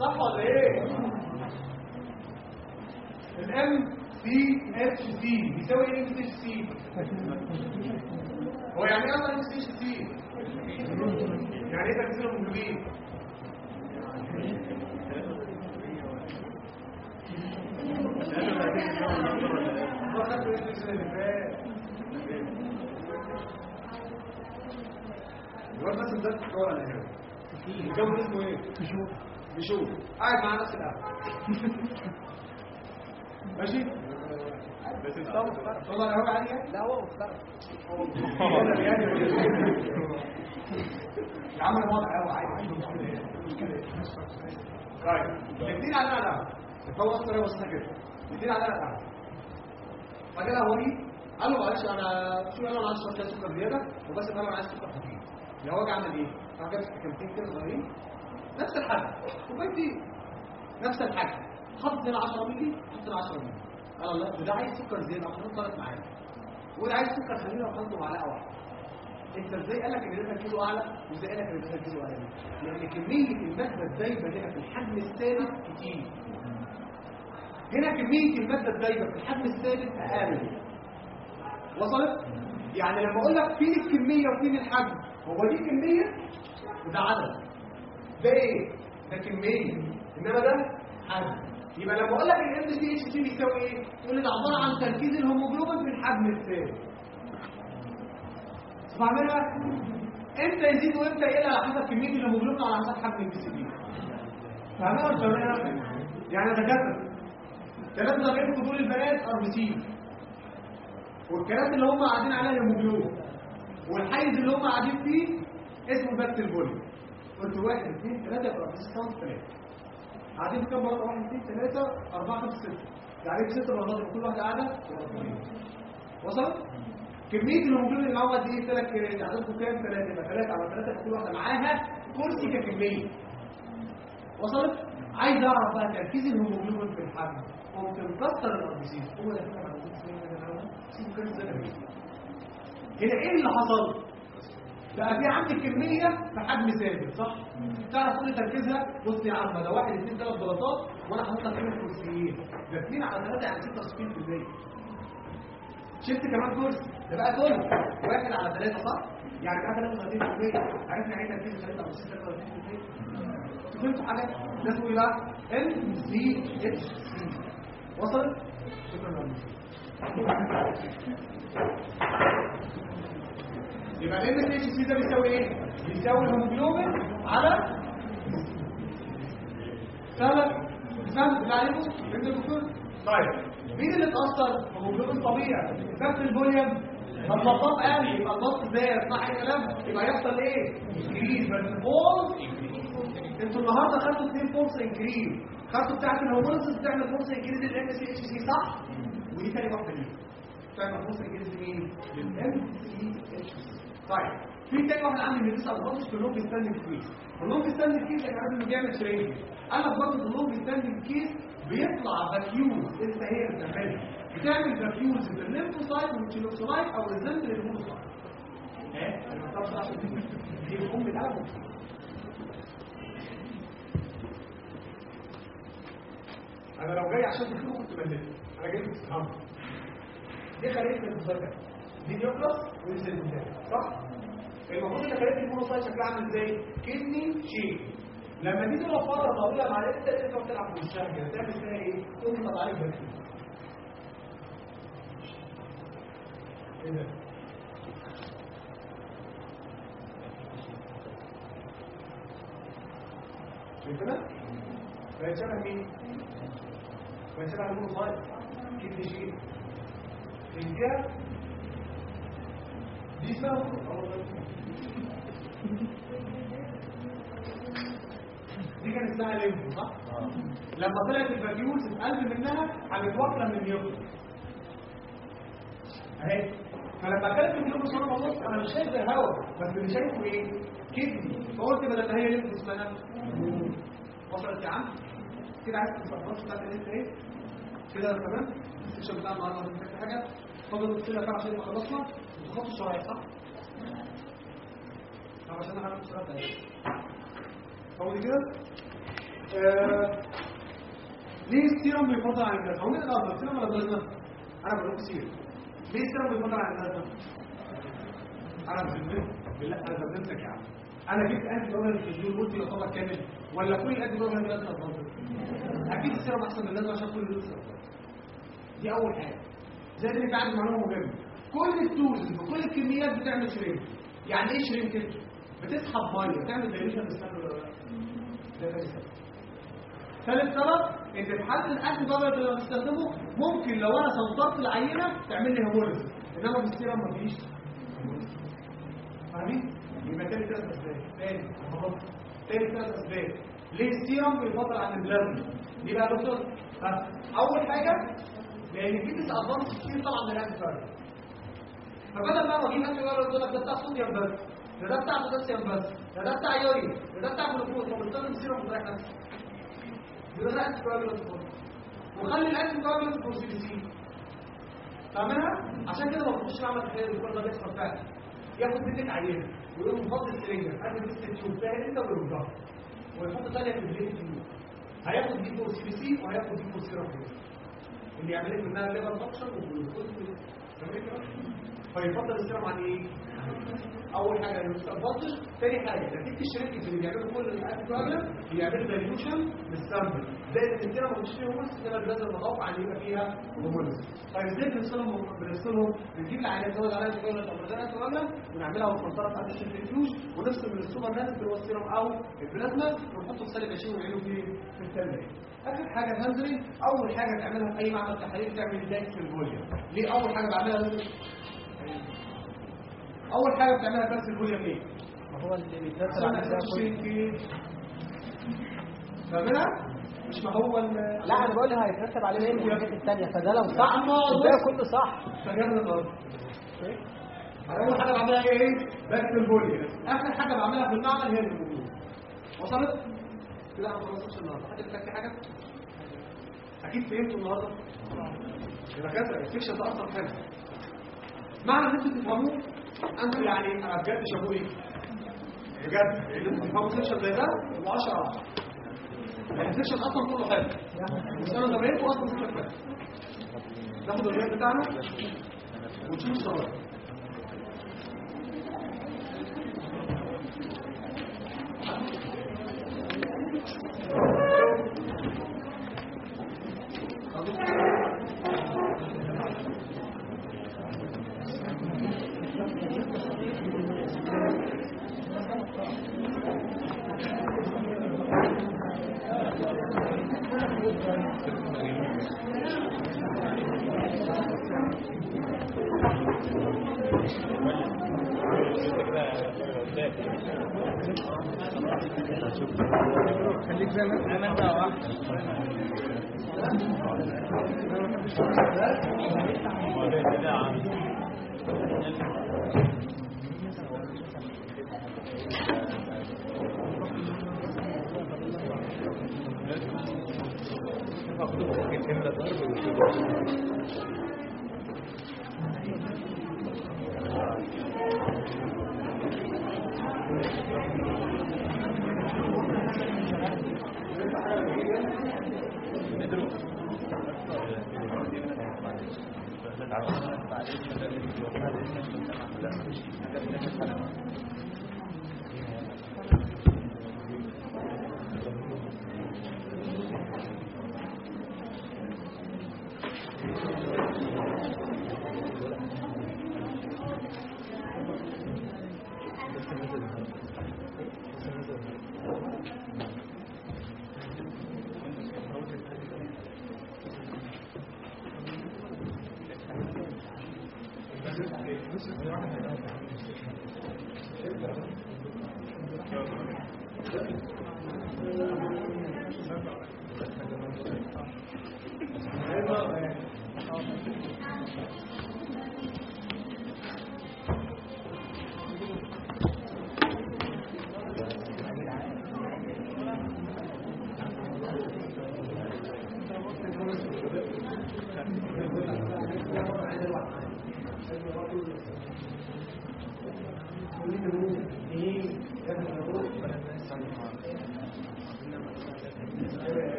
صح ولا إيه؟ ال MCHC. بيساوي إيه HC؟ هو يعني إيه HC؟ يعني إيه تركيز الهيموجلوبين الواد بس ده تتكون على هنا الجو اسمه إيه؟ بيشوف بيشوف قاعد مع نفس القهوة. ماشي؟ طبعا هو عليها؟ لا هو يا عم واضح قوي طيب الاثنين على هو كده الاثنين على قال له معلش أنا شو أنا عايز شوية سكر زيادة. وبس أنا عايز سكر خفيف. لو عمل إيه؟ راح جاب كده صغيرين. نفس الحجم. كوبايتين نفس الحجم. حط هنا 10 مللي حط هنا 10 مللي. الله وده عايز سكر زياده أحط ثلاث معالق. وده عايز سكر خلينا وحطه معلقة واحدة. انت إزاي قال لك ان تركيزه اعلى؟ وازاي قال لك ان ده تركيزه أقل لأن كمية المادة الدايبة هنا في الحجم الثابت كتير. هنا كمية المادة الدايبة في الحجم الثابت أقل. وصلت؟ يعني لما أقول لك فين الكمية وفين الحجم هو دي كمية؟ وده عدد. ده إيه؟ ده كمية. إنما ده حجم. يبقى لما أقول لك ال MCHC بيساوي إيه؟ تقول لي ده عبارة عن تركيز الهيموجلوبين في الحجم الثابت بعملها إمتى يزيد وإمتى يقل على حسب كمية الهيموجلوبين على حسب حجم ال PCV فاهمها ولا فاهمها يعني دكاتره ثلاثة ضربين دول البنات ار بي سي. والكلام اللي هم قاعدين عليها الهيموجلوبين. والحيز اللي هم قاعدين فيه اسمه بس الفوليوم قلت واحد اثنين ثلاثة يبقى بس كام ثلاثة قاعدين في كام مرة واحد اثنين ثلاثة أربعة خمسة ستة. يعني في ست مرات؟ كل واحدة قاعدة وصل؟ كمية الهيموجلوبين اللي هو قد إيه ثلاث كرات عددكم كام؟ ثلاثة. يبقى ثلاثة على يبقى كل واحدة معاها كرسي ككمية. وصلت عايز أعرف بقى تركيز الهيموجلوبين في الحجم. قمت مكسر الاربسيس هو ده كده على هنا إيه اللي حصل؟ بقى في عندي كمية في حجم ثابت صح؟ تعرف كل تركيزها؟ بص يا عم ده واحد اثنين ثلاث بلاطات وأنا حاطط لك هنا كرسيين. ده اثنين على ثلاثة يعني 66% شفت كمان كرسي ده بقى كله واحد على ثلاثة صح؟ يعني بقى 33% عرفنا يعني تركيز 33% فهمت حاجة؟ ده اسمه إيه بقى؟ MCHC وصل شكرا لك يبقى CHC ده بيساوي إيه؟ بيساوي الهيموجلوبين على سهله سهل بتاع عليكم بنت الدكتور. طيب مين اللي اتأثر؟ هيموجلوبين طبيعي. packed cell volume فالمطاط قال يبقى الضغط زاد صح الكلام؟ يبقى يحصل إيه؟ increase بس false أنتوا النهارده خدتوا اثنين false increase خدتوا بتاعت ال hormones بتعمل false increase لل MCHC صح؟ ودي تاني واحدة ليه بتعمل false increase لمين لل MC طيب في تاني واحد عندي بيدوس على الضغط في ال long standing case. ال long standing case عارفين انه بيعمل تريننج لك برضه اللونج ستاندنج كيس بيطلع فاكيوز لسه هي بتعملها بتعمل فاكيوز في الليمفوسايت والتيلوكسولايت أو ريزنت للهيموسايت إيه؟ أنا عشان دي أنا لو جاي عشان تشوفه كنت بهدلت أنا جاي تفهم دي خليه المذاكره دي نيوكلاس ودي سيلفوتات صح؟ المفروض إن خليه المونوسايت شكلها عامل إزاي؟ كدني شيك لما تبقى فتره طويلة مع إنت تقدر تلعب في وشها كده تعمل فيها إيه؟ تطلع عليك بكتيريا إيه ده؟ شايف كده؟ بقت شبه مين؟ بقت شبه المونوسايت كدني شيك الجهه دي كانت اسمها ليمفو صح؟ لما طلعت الفاجيولز القلب منها هتتوكل من اليوم أهي فلما اكلت الجلوكوز وأنا ببص أنا مش شايف الهواء بس اللي شايفه إيه؟ كدني فقلت بدل ما هي ليمفو اسمها وصلت يا عم كده عايز تصرفات بتاعت الليمف إيه؟ كده تمام؟ السيشن بتاع النهارده مش حاجة فاضل كده عشان يبقى خلصنا وتخطوا الشرايح صح؟ عشان أنا ده هو دي كده؟ آه، ليه السيرم بيفضل عن الجلد؟ هو مين الافضل السيرم ولا البلازما؟ أنا بقول سيرم ليه السيرم بيفضل عن البلازما؟ أنا بذمتك بالله أنا بذمتك يا عم. أنا جبت انتي دولار في الجول قلت يعتبر كامل. ولا كل الانتي دولار اللي لازم افضل أكيد السيرم أحسن من اللازم عشان كل اللي دي أول حاجة. زي اللي انت عندك معلومة مهمة. كل التولز بكل الكميات بتعمل شرينك يعني إيه شرينك بتسحب مية تعمل ولا لا؟ ده سبب ثالث سبب إن في حاله الأكل بابا اللي بتستخدمه ممكن لو أنا سنطرت العينة تعمل لي هيموليز إنما في السيرم ما فيش. فاهمين؟ يبقى تاني ثلاث أسباب. تاني. تاني ثلاث أسباب. ليه السيرم بيفضل عن البلازما؟ ليه بقى يا دكتور أول حاجة لأن في ديس ادفانس كتير طبعا من فايروس فبدل ما انتي فايروس يقول لك ده بتاع صوديوم بس ده بتاع بوتاسيوم بس ده بتاع يوريا ده بتاع جلوكوز سيرم بتاع نفسك يبقى ده انتي فايروس وخلي الانتي فايروس بروسيديسين فاهمها؟ عشان كده ما تخش معمل تخيل الكل ده بيحصل فعلا ياخد منك عينه ويقول له فضل السرنجه قبل بس تشوف فيها أنت ويرجعها ويحط ثانية في ال plain هياخد دي for CBC وهياخد دي for serum اللي يعمل لك منها liver function والجلوكوز تمام كده فيفضل السيرم عن إيه؟ أول حاجة ما يستفضلش ثاني حاجة نتيجه ال shrinkage اللي بيعملوا كل ال anticoagulant بيعملوا dilution لل sample زائد ان السيرم ما فيش فيه hemolysis انما لازم نتوقع ان يبقى فيها hemolysis طيب إزاي بنفصلهم بنفصلهم بنجيب العينات زود عليها coagulant أو مزارع coagulant ونعملها بالمنطقة بتاعت ال centrifuge ونفصل من السوبر نات اللي هو أو البلازما ونحطه في سالب 20 ونعينه في في الثلاجه آخر حاجة الهاندري أول حاجة تعملها في أي معمل تحاليل تعمل دايت في الفوليوم. ليه أول حاجة بعملها؟ أول حاجة بتعملها درس الفوليوم إيه ما هو اللي عشان على ده فاهمها مش ما هو لا أنا بقول هيترتب عليه إيه؟ الحاجات الثانية فده لو صح بص. كله صح. فجرب الأرض أول حاجة بعملها إيه؟ إيه بس ال volume آخر حاجة بعملها في المعمل هي الهيموجلوبين وصلت؟ كده ما خلصتش النهارده. حد محتاج حاجة؟ أكيد فهمتوا النهارده. يبقى كده ال section ده أصلا حاجة معنى إن أنتوا تفهموه أنتوا يعني أنا بجد شابوه بجد. تفهموا section زي ده؟ و10 10 يعني ال section أصلا كله حلو. بس أنا زمايلكم أصلا section حلو ناخد الرياض بتاعنا ونشوف الصور خليك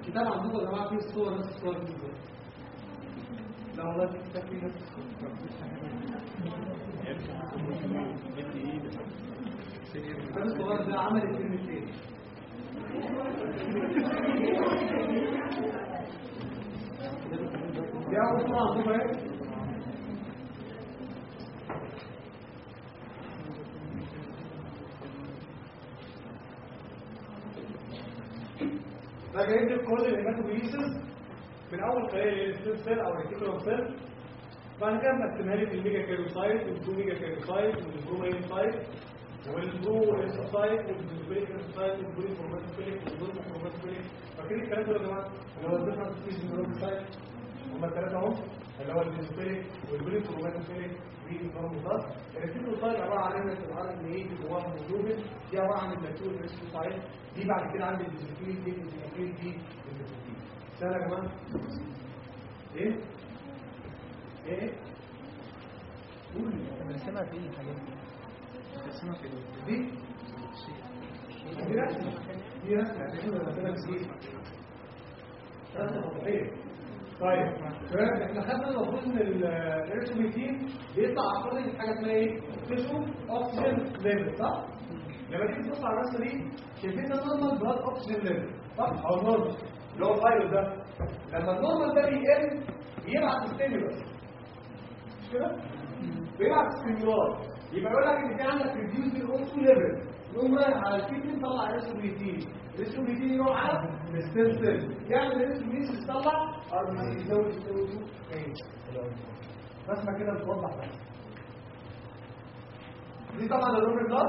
الكتاب عندكم يا جماعة فيه الصور نفس الصور دي. لا والله الكتاب فيه نفس الصور الصغير ده عمل الكلمتين دي عندكم إيه؟ ده جايب لك كل من اول خليه الستيم سيل أو الريتيكولوم سيل بعد كده مقسمها لي في الميجا كيروسايت والبرو ميجا كيروسايت سايت والبرو انسوسايت والبريك انسوسايت والبري فورماتوفيليك والبرو فورماتوفيليك فاكرين الكلام ده يا جماعة؟ اللي هو الديفرنس سبيشيز نيوروسايت هم الثلاثه اهم اللي هو الديسبيليك والبري فورماتوفيليك والنورموسايت الريتيكولوسايت عبارة عن إن الار إن اي جواها هيموجلوبين دي عبارة عن اللاكتوز انسوسايت دي بعد كده عندي الديسبيليك دي الديسبيليك دي الديسبيليك سهل يا جماعة؟ إيه؟ إيه؟ قول. بنرسمها في إيه الحاجات دي إيه طيب إحنا خدنا المفروض ان الاريثروبيتين بيطلع according حاجة اسمها إيه؟ tissue oxygen level صح؟ لما تيجي تبص على الرسمه دي شايفين ده normal oxygen level صح؟ أو normal اللي هو الفايروس ده لما ال normal ده بيقل بيبعت stimulus مش كده؟ بيبعت stimulus يبقى يقول لك إن في عندك reduced ال O2 level يقوم رايح على ال kidney طلع اريثروبيتين الاريثروبيتين يروح على ال stem cell يعمل الاريثروبيتين يطلع RBC يزود ال O2 رسمه كده بتوضح بس. دي طبعا ال rubri ده.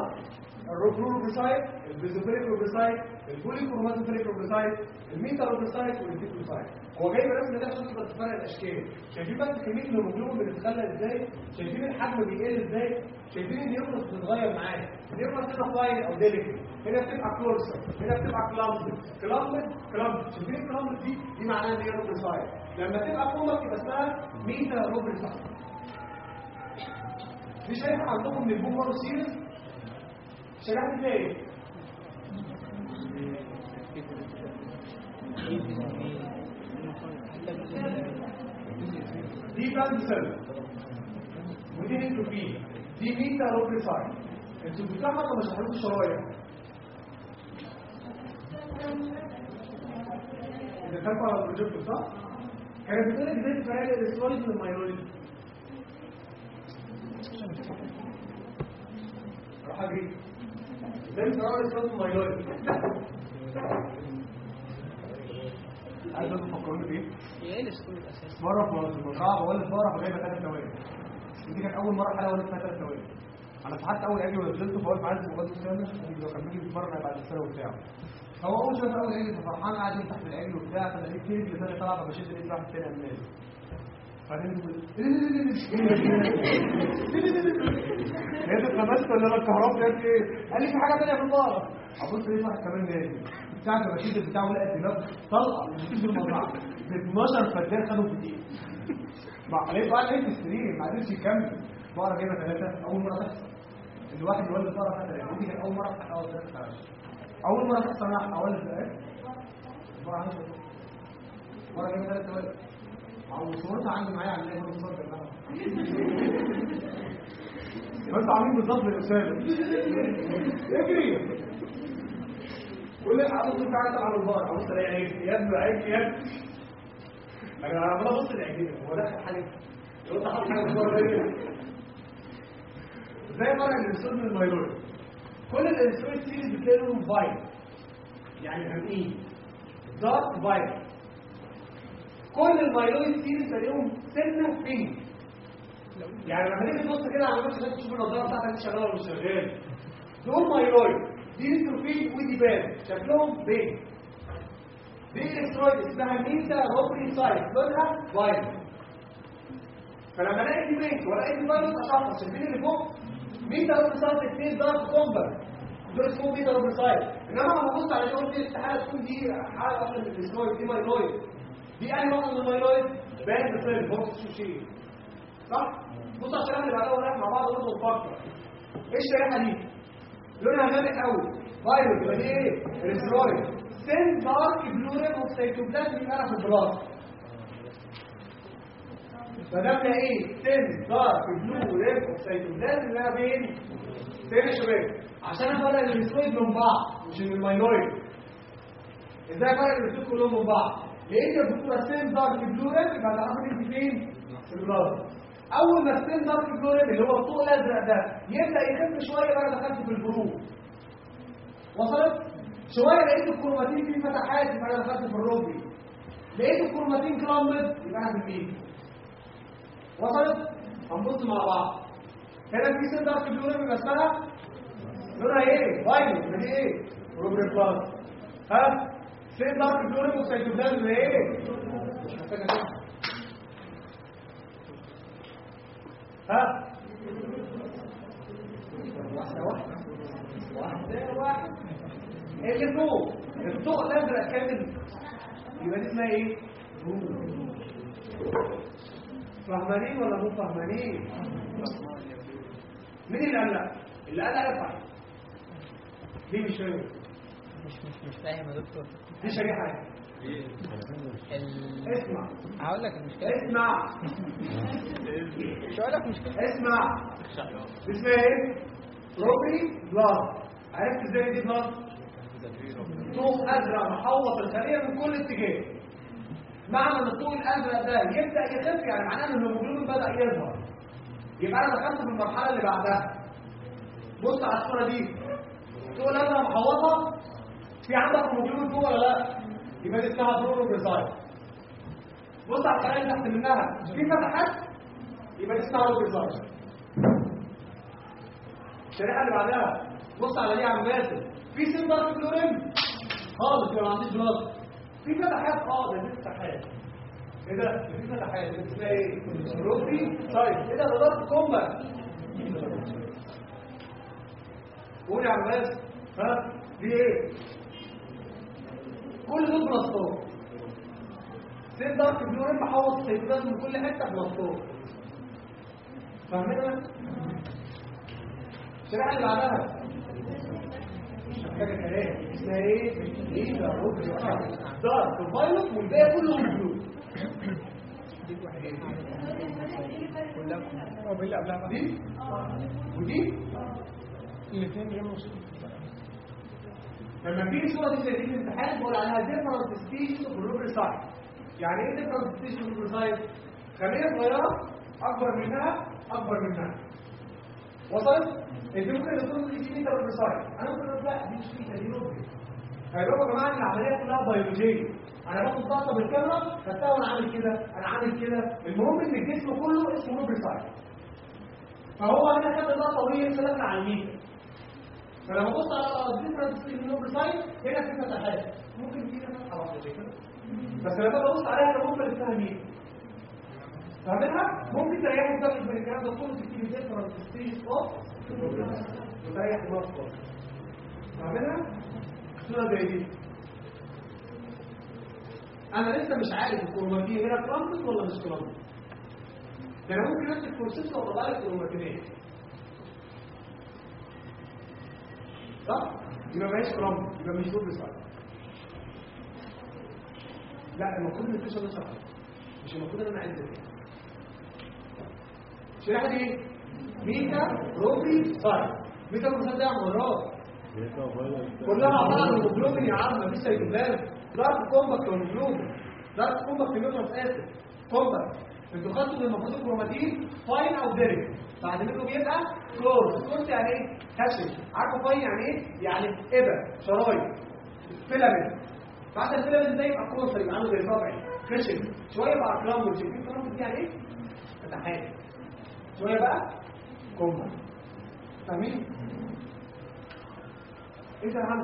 ال prorubricyte ال basophilic rubricyte ال polychromatophilic rubricyte ال metarubricyte وال reticulocyte هو جايب الرسم ده عشان تقدر تفرق الأشكال. شايفين بس كميه الهيموجلوبين بتتخلى إزاي؟ شايفين الحجم بيقل إزاي؟ شايفين ال nucleus بتتغير معاه ال nucleus هنا fine أو delicate هنا بتبقى coarser هنا بتبقى clumped clumped clumped شايفين ال clumped دي؟ دي معناها ان هي rubricyte لما تبقى كومك يبقى اسمها ميتا روبيسايت دي شايفة عندكم من البومر سيريز؟ شرحت إزاي؟ إيه دي كانسر ودي هيدروفيل دي ميتا روبريسايد أنتوا بتفهموا ولا مش هتعرفوا شرايح اذا كان على البروجيكتور صح كانت بتقول لك إزاي تفرق الاسترويد من المايلويد راح تفرق الاسترويد من المايلويد عايز أقول تفكروني بايه إيه الاسلوب الاساسي مره في بقول لك مرة فجايبه ثلاث ثواني دي كانت أول مرة حلقه ولا ثلاث ثواني أنا فتحت أول أجي ونزلته فقلت عايز الموبايل الثاني لو كان بيجي يتمرن بعد السنة وبتاع. هو أول شوية أول أجي فرحان قاعد يفتح في العجل وبتاع فأنا لقيت كيري اللي ثاني طلع فبشد تاني عمال بعدين يقول هي دي اتلمست ولا أنا اتكهربت يا ابني إيه؟ قال لي في حاجة ثانية في البار ابص لقيت واحد كمان ساعة ما بشيل البتاع ولقيت دماغ طلقه مش بتيجي المزرعه ب 12 فدان خدوا في دقيقه ما لقيت واحد نايم في السرير ما قدرش يكمل بقرة جايبه ثلاثة اول مره تحصل الواحد اللي ولد بقرة ثلاثة يعني دي اول مره تحصل اول مره تحصل أنا اولد إيه عندي بقرة جايبه ثلاثة ولد أو صورتها عندي معايا على الليل صور جنبها فانتوا عاملين بالظبط للاسامه اجري قول لك عاوز عايز على البار ابص الاقي عيب ابني عيب ابني أنا عمال ابص الاعجاب هو دخل حاجة. لو انت حاطط حاجة الراجل زي ما الانسولين المايلويد كل الانسولين سيريز بتلاقي لهم فايل يعني غامقين دارك فايل كل المايلويد سيريز تلاقيهم سنة بينك يعني لما تيجي تبص كده على عشان تشوف النظاره بتاعتك شغالة ولا مش شغالة. دول مايلويد دي نيتروفيل ودي بان شكلهم بين دي الاسترويد اسمها ميتا روبري سايت لونها فايلوت فلما ألاقي دي بينك وألاقي دي فايلوت اشخص البين اللي فوق؟ ميتا روبري سايت اثنين دارك كومبر دول اسمهم ميتا روبري سايت إنما لما أبص على دول دي استحاله تكون دي حاله أصلا من الاسترويد دي مايلويد دي اي نوع من المايلويد بان بسيل بوكس شوشي صح بص عشان إحنا بقى رايح مع بعض برضه نفكر إيه الشريحه دي لونها غامق قوي violet يبقى دي إيه ال erythroid thin dark blue rim of cytoplasm يبقى في ال blast فده إيه thin dark blue rim of cytoplasm اللي أنا فين يا شباب عشان افرق ال erythroid من بعض مش من ال myeloid إزاي افرق ال erythroid كلهم من بعض لقيت دكتوره thin dark blue rim يبقى تعرفي أنت فين؟ في أول ما ال thin dark blue rim اللي هو الضوء الأزرق ده يبدأ يخف شوية بقى دخلت في ال pro وصلت؟ شوية لقيت الكروماتين فيه فتحات يبقى أنا دخلت في ال rubri لقيت الكروماتين clumped يبقى أنا في وصلت؟ هنبص مع بعض. هنا في thin dark blue rim يبقى اسمها؟ لونها إيه؟ violet دي إيه؟ rubriblast ها؟ dark blue rim of cytoplasm إيه مش محتاجه كده ها واحدة واحدة واحدة واحدة اللي فوق الضوء الازرق كامل يبقى دي اسمها إيه؟ فهمانين ولا مو فهمانين؟ مين اللي قال لا؟ اللي قال لا يفعل دي مش فاهم مش مش مش فاهم يا دكتور. إيه؟ ال... اسمع. هقول لك المشكلة. اسمع. مش هقول لك مشكله اسمع. اسمها إيه؟ rubriblast عرفت إزاي دي blast؟ ضوء أزرق محوط الخلية من كل اتجاه. معنى إن الضوء الازرق ده يبدأ يخف يعني معناه إن الهيموجلوبين بدأ يظهر. يبقى أنا دخلت في المرحلة اللي بعدها. بص على الصورة دي. الضوء الازرق محوطة في عندك هيموجلوبين فوق ولا لا؟ يبقى دي اسمها بروبريزايد بص على الخلايا اللي تحت منها. في فتحات يبقى دي اسمها بروبريزايد الشريحه اللي بعدها. بص على دي يا عم باسل في سن دارك كلورين خالص ما عنديش بلاط في فتحات آه ده دي فتحات إيه ده؟ في فتحات اسمها إيه؟ روبي. طيب إيه ده؟ ده دارك كومبا. قول يا عم باسل ها؟ دي إيه؟ كل دول بلاستور سن دارك كلورين محوط سيتوبلازم من كل حتة بلاستور فاهمين؟ الشريحه اللي بعدها. محتاجه كلام اسمها إيه إيه ده روبي دار الفايروس والباقي كله بلو كلها. قبلها بقى دي ودي الاثنين ريموس لما تيجي صورة دي في الامتحان بقول عليها ديفرنت ستيج اوف الروبرسايد يعني إيه ديفرنت ستيج اوف الروبرسايد خليه صغيرة أكبر منها أكبر منها. وصلت؟ إنت ممكن تكون دي ميتا روبرسايد أنا ممكن أقول لا دي مش ميتا دي روبري هيبقوا يا جماعة العملية كلها بيولوجيه أنا باخد ضغطه بالكاميرا خدتها وأنا عامل كده أنا عامل كده. المهم إن الجسم كله اسمه rubricyte فهو هنا خد اللقطه وهي داخله على ال meta. فلما ابص على ال difference في ال rubricyte هنا في فتحات ممكن في فتحة واحدة زي كده بس لما ببص عليها أنا ممكن اسمها meta فاهمينها؟ ممكن تريحوا دماغك من الكلام ده كله تكتب different stage of وتريح خالص. فاهمينها؟ صورة زي دي أنا لسه مش عارف الكروماتين هنا كرامبت ولا مش كرامبت ده أنا ممكن أمسك كورسيستا وأطلع لك كروماتينيه صح؟ يبقى ما هيش كرامبت يبقى مش دول بصح لا المفروض إن الفيشن نشرح مش المفروض إن أنا أعد كده. الشريحه دي إيه؟ ميتا روبي سايد ميتا روبي ده مرات كلها عباره عن هيموجلوبين يا عم مفيش سيتوبلازم ضغط كومباكت هيموجلوبين ضغط كومباكت نيوترونز اسيد كومباكت. من المفروض الكروماتين فاين أو ديريك بعد منه بيبقى كورس كورس يعني إيه؟ كاشن عارفة فاين يعني إيه؟ يعني إبر شرايط. فيلامنت بعد الفيلامنت ده يبقى كورس يبقى عامل زي الربع كاشن شوية بقى كرامبل شايفين كرامبل دي يعني إيه؟ فتحات شوية بقى كومباكت فاهمين؟ إيه ده يا عم؟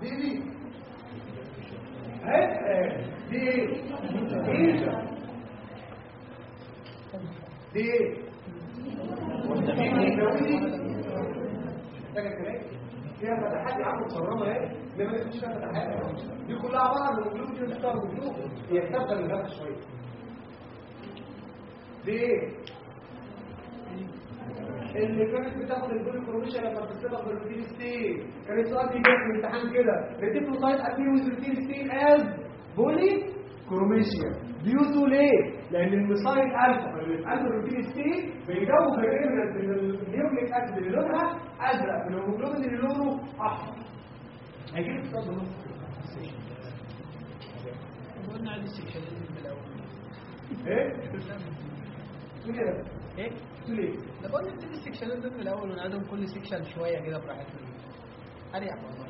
دي دي؟ إيه؟ دي إيه؟ إيه؟ كلام فيها فتحات يا عم مصرمة إيه لما ما فيش فيها فتحات. دي كلها عبارة عن دي بتشتغل بالجلوب هي ثابته من غير شوية. إيه اللي كانت بتاخد الجول كروميشن لما بتسيبها بالروتين ستين كان السؤال بيجي في الامتحان كده. ريتيكلوسايت ابيوز روتين ستين از بولي كروميشيا. ديوتو ليه؟ لأن الميثايل الفا اللي في قلب الروتين ستين بيجاوب فيرمنت من النيوكليك اسيد اللي لونها أزرق من الهيموجلوبين اللي لونه أحمر هيجي لك نص قلنا عايز ال section من الأول إيه؟ تقول إيه؟ إيه؟ ده بقول نبتدي السكشنات دول من الأول ونعيدهم كل section شوية كده براحتنا اريح والله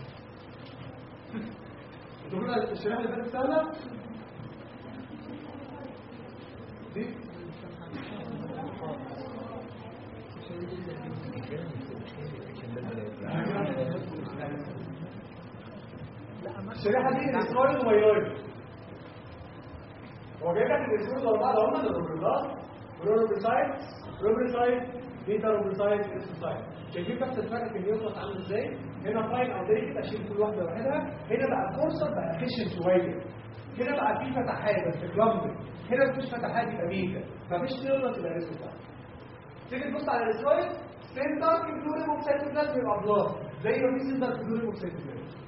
قلنا الشريحة اللي فاتت دي الشريحه دي إسرائيل وميلويد هو جايب لك الإسرائيل بعض هم الروبرلاس والروبرسايد روبرسايد بيتا روبرسايد اسوسايد شايفين بس الفرق في النيوترونز عامل إزاي؟ هنا فاين أو ديريكت اشيل كل واحدة لوحدها هنا بقى الكورسر بقى خشن شوية. هنا بقى في فتحات بس كلامبل هنا مفيش فتحات يبقى ميتا. مفيش نيوترونز يبقى اسوسايد تيجي تبص على الاسرائيل سنتر كلوريم اوكسيتوبلازم يبقى بلاد زي ما في سنتر كلوريم اوكسيتوبلازم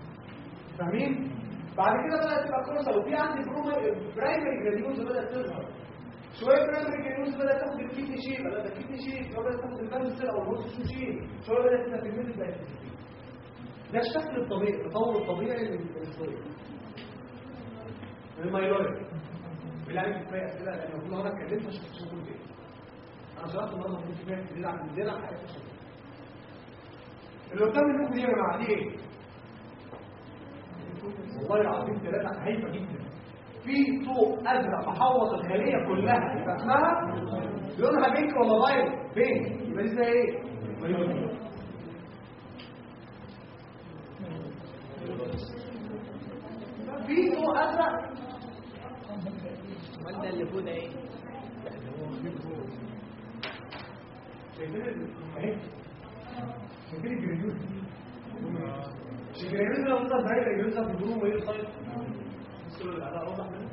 فاهمين؟ بعد كده بقى تبقى كورسر وفي عندي برايمري جراديولز بدأت تظهر. شوية برايمري جراديولز بدأت تاخد الكيتي شيب بدأت الكيتي شيب شوية بدأت تاخد الفانسل أو الروس شيب شوية بدأت تبقى في بقت ده الشكل الطبيعي التطور الطبيعي للاسرائيل المايلويد بالله كفاية أسئلة لأن المفروض أنا اتكلمت مش هتشوفوا كل ده أنا شرحت النهارده المفروض كفايه كتير عن على حاجات اللي قدام منكم دي يا جماعة دي إيه؟ والله العظيم ثلاثة هايفة جدا. في طوق أزرق محوط الخلية كلها يبقى أسمها لونها بينك ولا لايت بينك. يبقى دي إيه؟ في طوق أزرق ده اللي فوق ده إيه؟ شايفين ال- اهي شايفين الجريديوز مش الجريديوز لو وصل دايره الجريديوز في الجروم وايه الصيد الصورة اللي عليها اوضح منها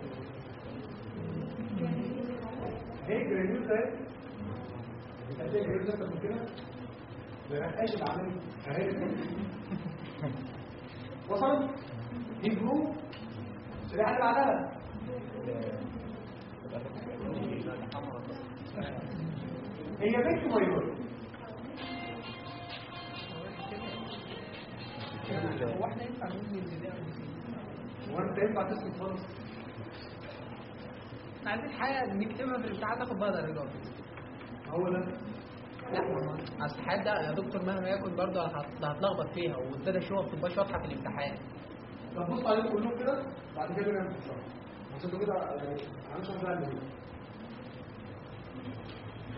اهي الجريديوز اهي هتلاقي الجريديوز أكتر من كده ده نقاش العملي اهي وصل دي جروم الشريحه اللي بعدها هي بنت مايور هو إحنا ينفع نقول إن ده هو انت ينفع تسكت خالص. عايزين حاجة نكتبها في الامتحان ناخد بقى درجات هو ده. لا. أصل الحاجات ده يا دكتور مهما يكن برضه هت- هتلخبط فيها والداتا شو ما بتبقاش واضحة في الامتحان. طب بص عليهم كلهم كده بعد كده نعمل الشرح عشان كده يعني هنشرح بقى المهم يعني لحظة فرق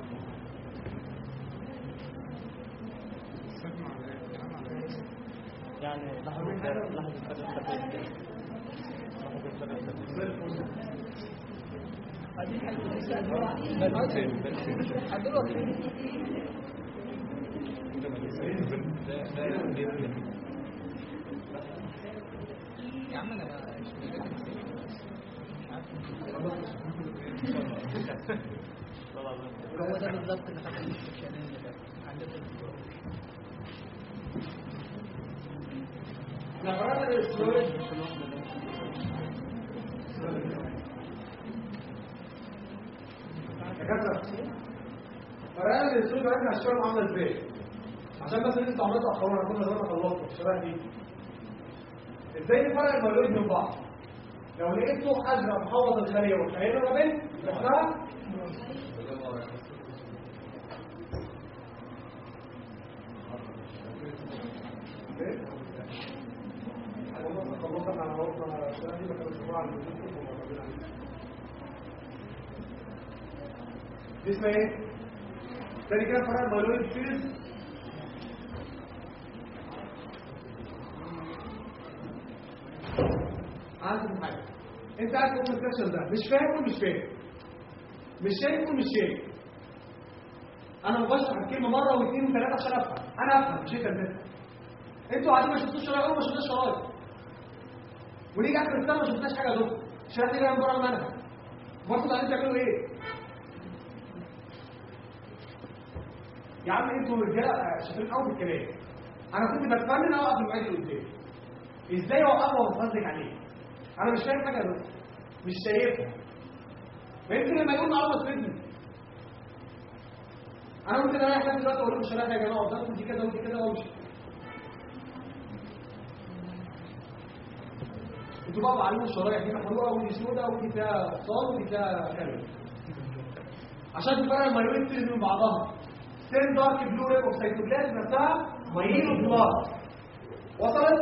لحظة فرق التفاصيل لحظة فرق التفاصيل عايزين حاجة هدول ده ده جدا يا عم أنا هو ده بالظبط اللي خلاني السكشنين اللي فاتوا عندنا عرفنا اشكالهم عامله إزاي عشان بس أنتوا عملتوا تاخرونا كنا زمان خلصنا الشرائح دي إزاي نفرق المولود من بعض لو لقيت ضوء ازرق محوط الخليه والخليه ما بين خلصنا على موضوع الشرائح دي ما كانوا بيسموها على اليوتيوب ومعتمدين عليها. دي اسمها إيه؟ تاني كده فرق ال myeloid series عندك حاجة انت في ال section ده مش فاهم ومش فاهم مش شايف ومش شايف أنا بشرح الكلمة مره واثنين وثلاثه عشان افهم أنا افهم مش انت أنتوا قاعدين ما شفتوش شرايط ما شفتوش شرايط ونيجي اخر السنة ما شفناش حاجة الشرايط دي جاية من بره المنهج. برضه قاعدين تعملوا إيه؟ يا عم أنتوا رجالة شاطرين قوي في الكلام. أنا كنت بتفنن اوقف المعيد اللي قدامي إزاي اوقفها واتفرج عليه؟ أنا مش فاهم حاجة بس مش شايفها. فيمكن لما يقول معلومة تفيدني؟ أنا ممكن اريح نفسي دلوقتي أقول لهم الشرائح يا جماعة قدامكم دي كده ودي كده وامشي أنتوا بقى معلومه الشرايح دي محروقه ودي سوداء ودي فيها صاد ودي فيها كلمه عشان تفرق المايويد من بعضها. سين دارك بلو ريب اوف سيتوبلازم نفسها مايلو بلاس وصلت؟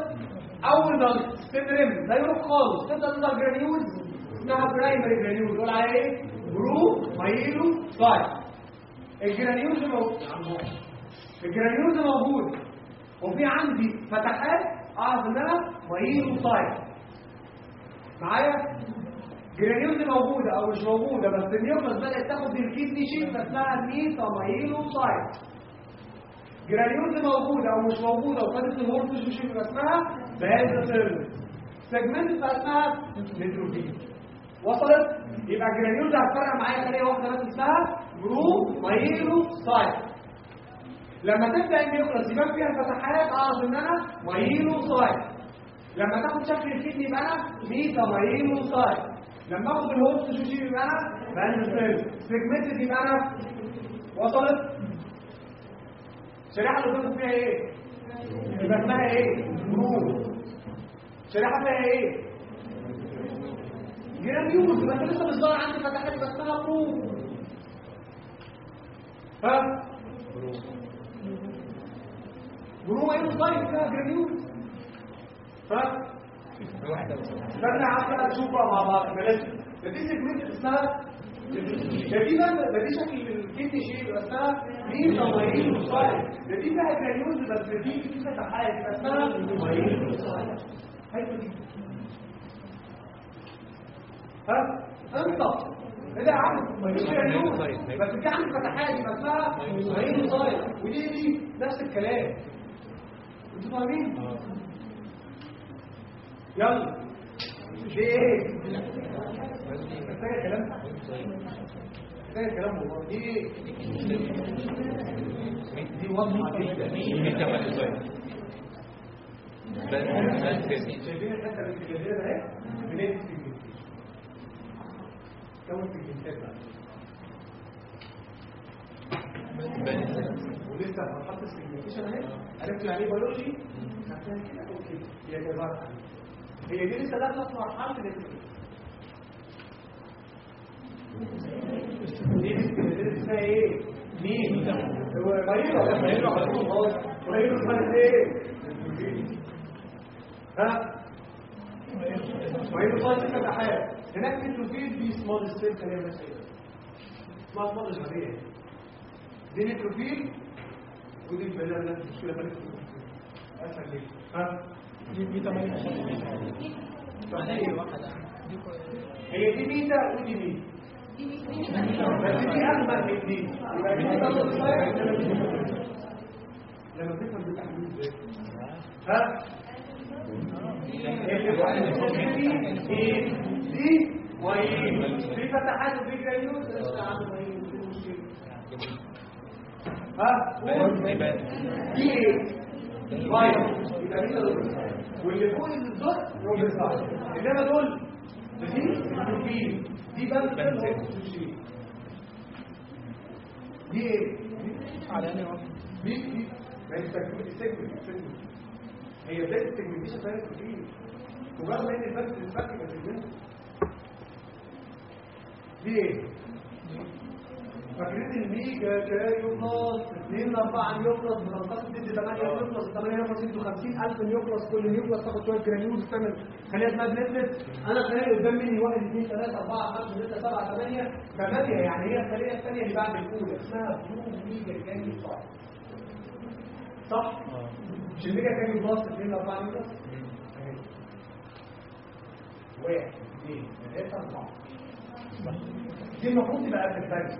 أول ما سين ريم لا يروح خالص. تبدأ تظهر جرانيولز اسمها برايمري جرانيولز يقول عليها إيه؟ برو مايلو فايف الجرانيولز موجود. الجرانيولز موجود. وفي عندي فتحات أعرف ان أنا myelocyte معايا؟ granules موجودة أو مش موجودة بس ال nucleus بدأت تاخد ال kidney shape فاسمها metamyelocyte granules موجودة أو مش موجودة وخدت ال horseshoe shape فاسمها band cell segment فاسمها neutrophil وصلت؟ يبقى granules هتفرق معايا خلية واحدة بس اسمها promyelocyte لما تبدأ ال nucleus يبان فيها فتحات أعرف إن أنا myelo لما تاخد شكل ال kidney يبقى أنا metamyelocyte لما اخد الهوست شوشي يبقى أنا band cell segmented يبقى أنا وصلت؟ الشريحه اللي قدامكم فيها إيه؟ يبقى اسمها إيه؟ pro شريحة فيها إيه؟ يبقى انت لسه مش ظاهر عندي فتحات يبقى اسمها pro ها؟ برو مايلو سايت فيها جرانيوز ف استنى عم نشوف بقى مع بعض بلاش ده دي سيجمنت اسمها ده دي ده دي شكل الكدني شيء اسمها مين تمارين مصاري ده دي بقى جرانيوز بس دي في فتحات اسمها تمارين مصاري حلو دي ها إيه ده جرانيوز بس دي عندي فتحات يبقى اسمها تمارين مصاري ودي دي نفس الكلام أنتوا فاهمين؟ يلا. دي إيه؟ محتاجة كلام؟ محتاجة كلام والله. دي دي واضحة جدا. سايت بس كده شايفين الحته اللي في الجزيره أهي؟ بدايه السجن كون في بس ولسه في مرحله السيجمنتيشن أهي. عرفت يعني إيه بيولوجي خدتها كده. أوكي. كده هي دي لسه داخلة في مرحلة دي اسمها إيه؟ مين؟ هو غيره ولا على طول خالص غيره اسمها إيه؟ ها؟ غيره خالص كده حاجة هناك نيتروفيل دي سمول ستيل كان هي ماشيه سمول سمول غبية دي نيتروفيل ودي اللي مشكله بنت أسهل ليه؟ ها؟ دي دي 8 اي واحدة دي كو- هي دي بيتا ودي بيتا بس دي اغمق من دي. لما بتفهم بتعمل إزاي ها دي دي وايه في فتحات وفي مشكلة ها دي وايه يبقى. واللي فوق الضغط هو بيطلع إنما دول دي البروفيل دي بنت دي إيه؟ على واحدة دي دي. ما هي السجن هي بدايه السجمنتيشن بتاعت البروفيل مجرد ما ان تتفك من السجن دي إيه؟ فاكرين الميجا كاريوبلاس 2 4 نيوكلاس بتنقسم تدي 8 نيوكلاس 8 نيوكلاس يدوا 50000 نيوكلاس كل نيوكلاس تاخد شوية جرانيولز تعمل خليها اسمها بليتلت أنا خليها قدام مني. 1 2 3 4 5 6 7 8 8 يعني هي الخلية الثانية اللي بعد الأولى. اسمها pro megakaryoblast صح؟ مش ال megakaryoblast 2 4 nucleus؟ أهي. واحد اثنين ثلاثة أربعة. دي المفروض تبقى قد الثانية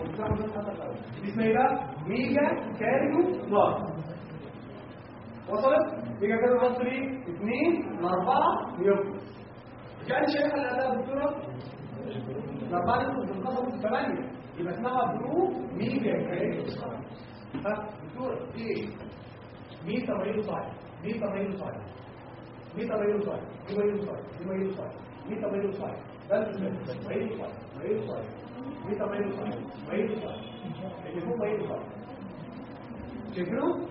وبتاخد بس حتى الأول دي اسمها إيه بقى؟ ميجا كاريو بلاس وصلت؟ ميجا كاريو بلاس ليه؟ اثنين لأربعة يوم يعني شايفها اللي قالها الدكتورة؟ الأربعة دي بتنقسموا في ثمانية يبقى اسمها pro megakaryoblast ها دكتورة دي إيه؟ ميتا مايلو صاير ميتا مايلو صاير ميتا مايلو صاير دي مايلو صاير دي مايلو صاير ميتا مايلو صاير بس مايلو صاير مايلو صاير ميتا مايلو صاير مايلو صاير اللي فوق مايلو صاير شايفينه؟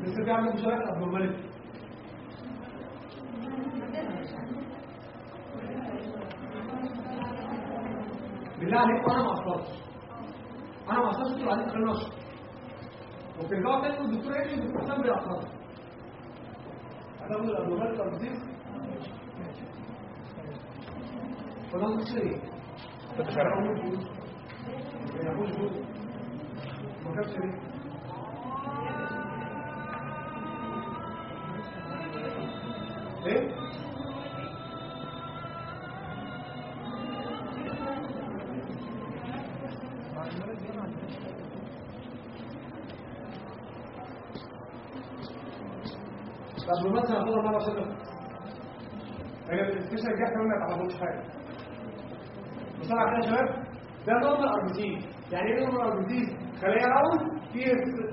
لسه في عندك شوية ابنورماليتي بالله عليكم أنا ما اعصرش أنا ما اعصرش أنتوا عايزين تخلوني اشرب وبترجعوا تاني الدكتور لي الدكتور سام بيعصر هتاخد الابنورماليتي اربزيز فده مش إيه كنت شارع ما كانش ليه حاجة. بسرعة كده يا شباب ده normal RBCs يعني إيه normal RBCs خلية round في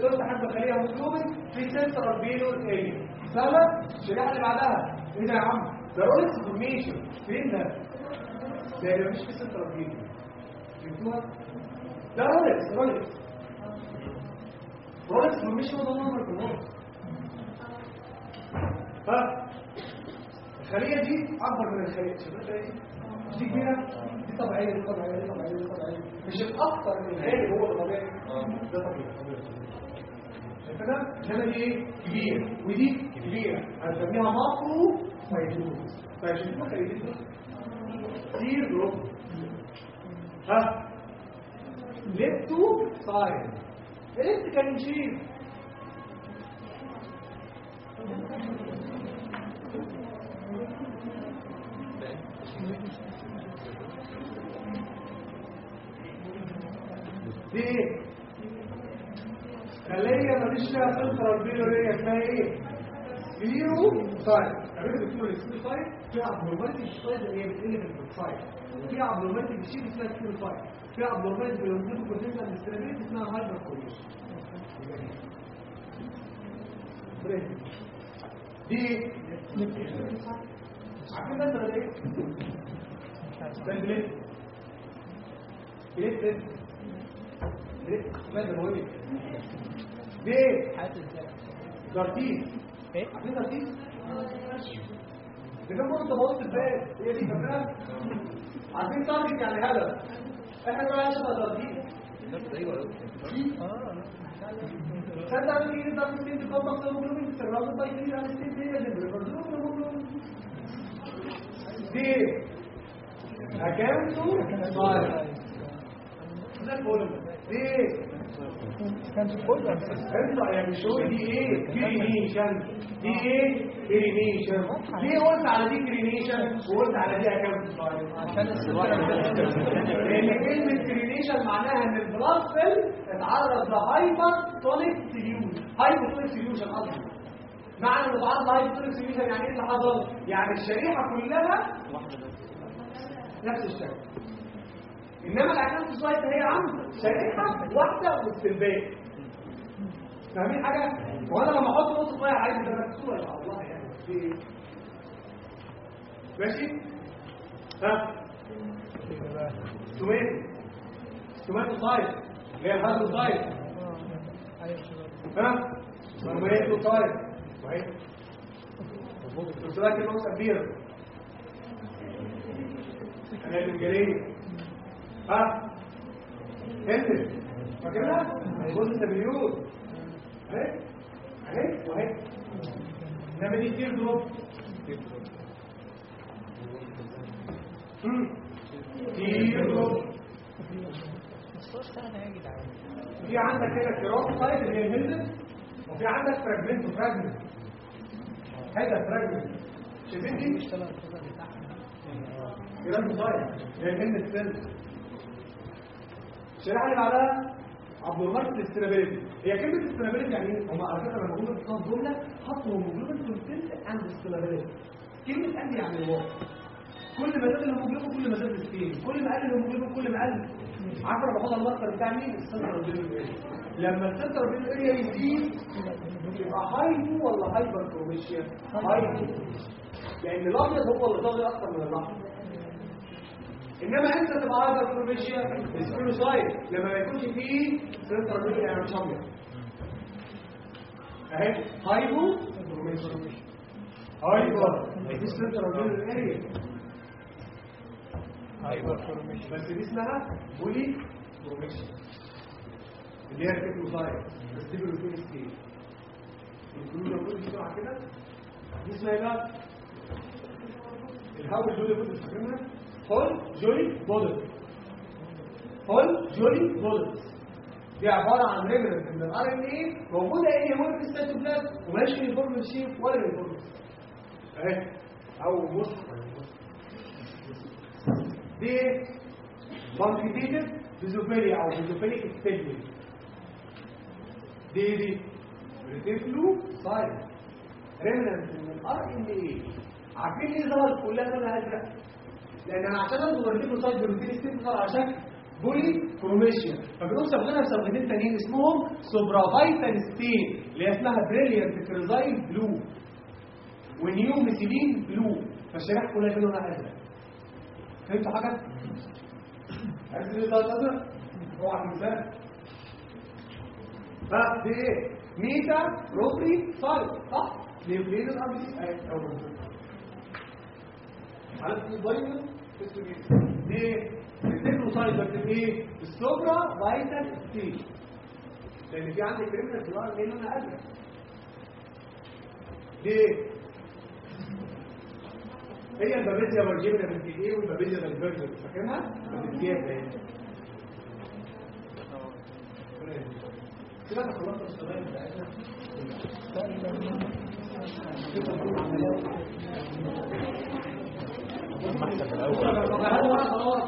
ثلث حبه خلية هيموجلوبين في central pale area سهله الشريحه اللي بعدها. إيه ده يا عم؟ ده rouleaux formation فين ده؟ ده اللي في central pale فهمتوها ده rouleaux rouleaux rouleaux formation ده normal كلهم ها؟ الخلية دي أكبر من الخلية. شايفها إيه دي كبيرة. دي طبيعية دي طبيعية دي طبيعية دي طبيعية. مش الاكثر من الغالب هو الطبيعي ده طبيعي شايفها انما دي إيه؟ كبيرة. ودي كبيرة. هنسميها ماكرو سايتوز. دي. كتير جروب ها؟ ليبتو ساين ليبت كان يشيل دي خليه مفيش فيها سنترال بيلوريا اسمها إيه؟ كليرو سايت عرفت بتقول السكيل سايت في ابنورماليتي في السايد اللي هي بتقل في السايد وفي ابنورماليتي الشيب اسمها كيلوسايد في ابنورماليتي في الجلوكوز الاسترابيليتي اسمها هايبر كوريشن دي عارفين ده ولا إيه؟ ده البليت بليت بليت بليت ماذا بقول لك؟ دي إيه؟ حياة إزاي دارتيس إيه عارفين دارتيس؟ ده كان انت بص الباب هي دي فاكرها؟ عارفين تارجت يعني هدف إحنا بقى شبه دارتيس آه خد على كده ده في الدين كم مقصود من السراوند باي كده على السين دي اللي صار ده الفول دي يعني إيه crenation دي إيه crenation ليه قلت على دي crenation وقلت على دي صار عشان لأن كلمه crenation معناها ان ال blood cell اتعرض ل hypertonic solution hypertonic solution قصدي معنى انه اتعرض ل hypertonic solution يعني إيه اللي حصل يعني الشريحه كلها نفس الشكل إنما الاكونت سايت هي عامله شريحه واحدة والسلبيه فاهمين حاجة؟ وأنا لما أحط نقطه ميه عايز ده مكسوره يا الله يعني في إيه؟ ماشي؟ ها؟ توماتو توماتو سايد اللي هي الهارد سايد أيوه شباب ها توماتو سايد كويس الرسالة كلمة كبيرة أنا الإنجليزية ها؟ انت فاكرها؟ جزء تبليون اهي اهي واهي. انما دي كتير دروب. كتير دروب. في عندك هنا كراس سايد اللي هي الهندس وفي عندك فراجمنت وفراجمنت هذا فراجمنت شايفين دي؟ كراس سايد اللي هي الهندس سيل الشريحه اللي بعدها ابنورمالتي الاسترابيلتي هي كلمة استرابيلتي يعني إيه؟ هم على فكرة لما بيقولوا في جمله حطوا هيموجلوبين كونتنت اند استرابيلتي كلمة اند يعني الواقع كل ما زاد الهيموجلوبين كل ما زاد السكين. كل ما قل الهيموجلوبين كل ما قل. عارف أنا باخد المصدر بتاع مين؟ ال central area لما ال central pale area يزيد يبقى hypo ولا hyperchromasia hypo لأن الأبيض هو اللي ظاهر أكتر من الأحمر. إنما أنت تبقى hyperchromasia spherocyte لما ما يكونش فيه سنترال يعني ابيض أهي. hypo hyper دي central pale area هايبر فورميشن بس دي اسمها بولي بروميشن اللي هي التكنوسايد بس دي سكيل. الجلوكوز بروتين بسرعة كده. دي اسمها إيه بقى؟ الهواء جولي بودل فاكرينها هول جولي بودل هول جولي بودل دي عباره عن ريجرنت من الار ان اي موجوده إيه موجوده في السيتوبلازم وماشي يونيفورم شيب ولا يونيفورم اهي أو مصحف دي بانكيتيتد بيزوفيليا أو بيزوفيليك اكستيجمنت دي دي ريتيفلو سايد ريمننت من الار ان اي عارفين ليه ظهرت كلها لونها ازرق لأن أنا اظهر ريتيفلو سايد بروتين ظهر على شكل بولي كروميشيا فبنقول صبغنا بصبغتين تانيين اسمهم سوبرافايتال ستين اللي هي اسمها بريليانت كريزايل بلو ونيو ميثيلين بلو فالشريحه كلها لونها ازرق فهمتوا حاجة؟ عرفت ليه ده؟ اوعى المثال ها دي إيه؟ ميتا روبري سايد صح؟ نيوكليد الار بي سي اهي اول ما عرفت الضيمة؟ دي إيه؟ التكنوسايد بكتب إيه؟ السوبرا فايتال ستيج لأن في عندك كريمنال في الار ليه لونها ازرق إيه؟ هي البابيزيا فيرجينا بنت إيه والبابيزيا فيرجينا فاكرها؟ بنتيات اهي كده إحنا خلصنا الشغل بتاعتنا الأول. خلاص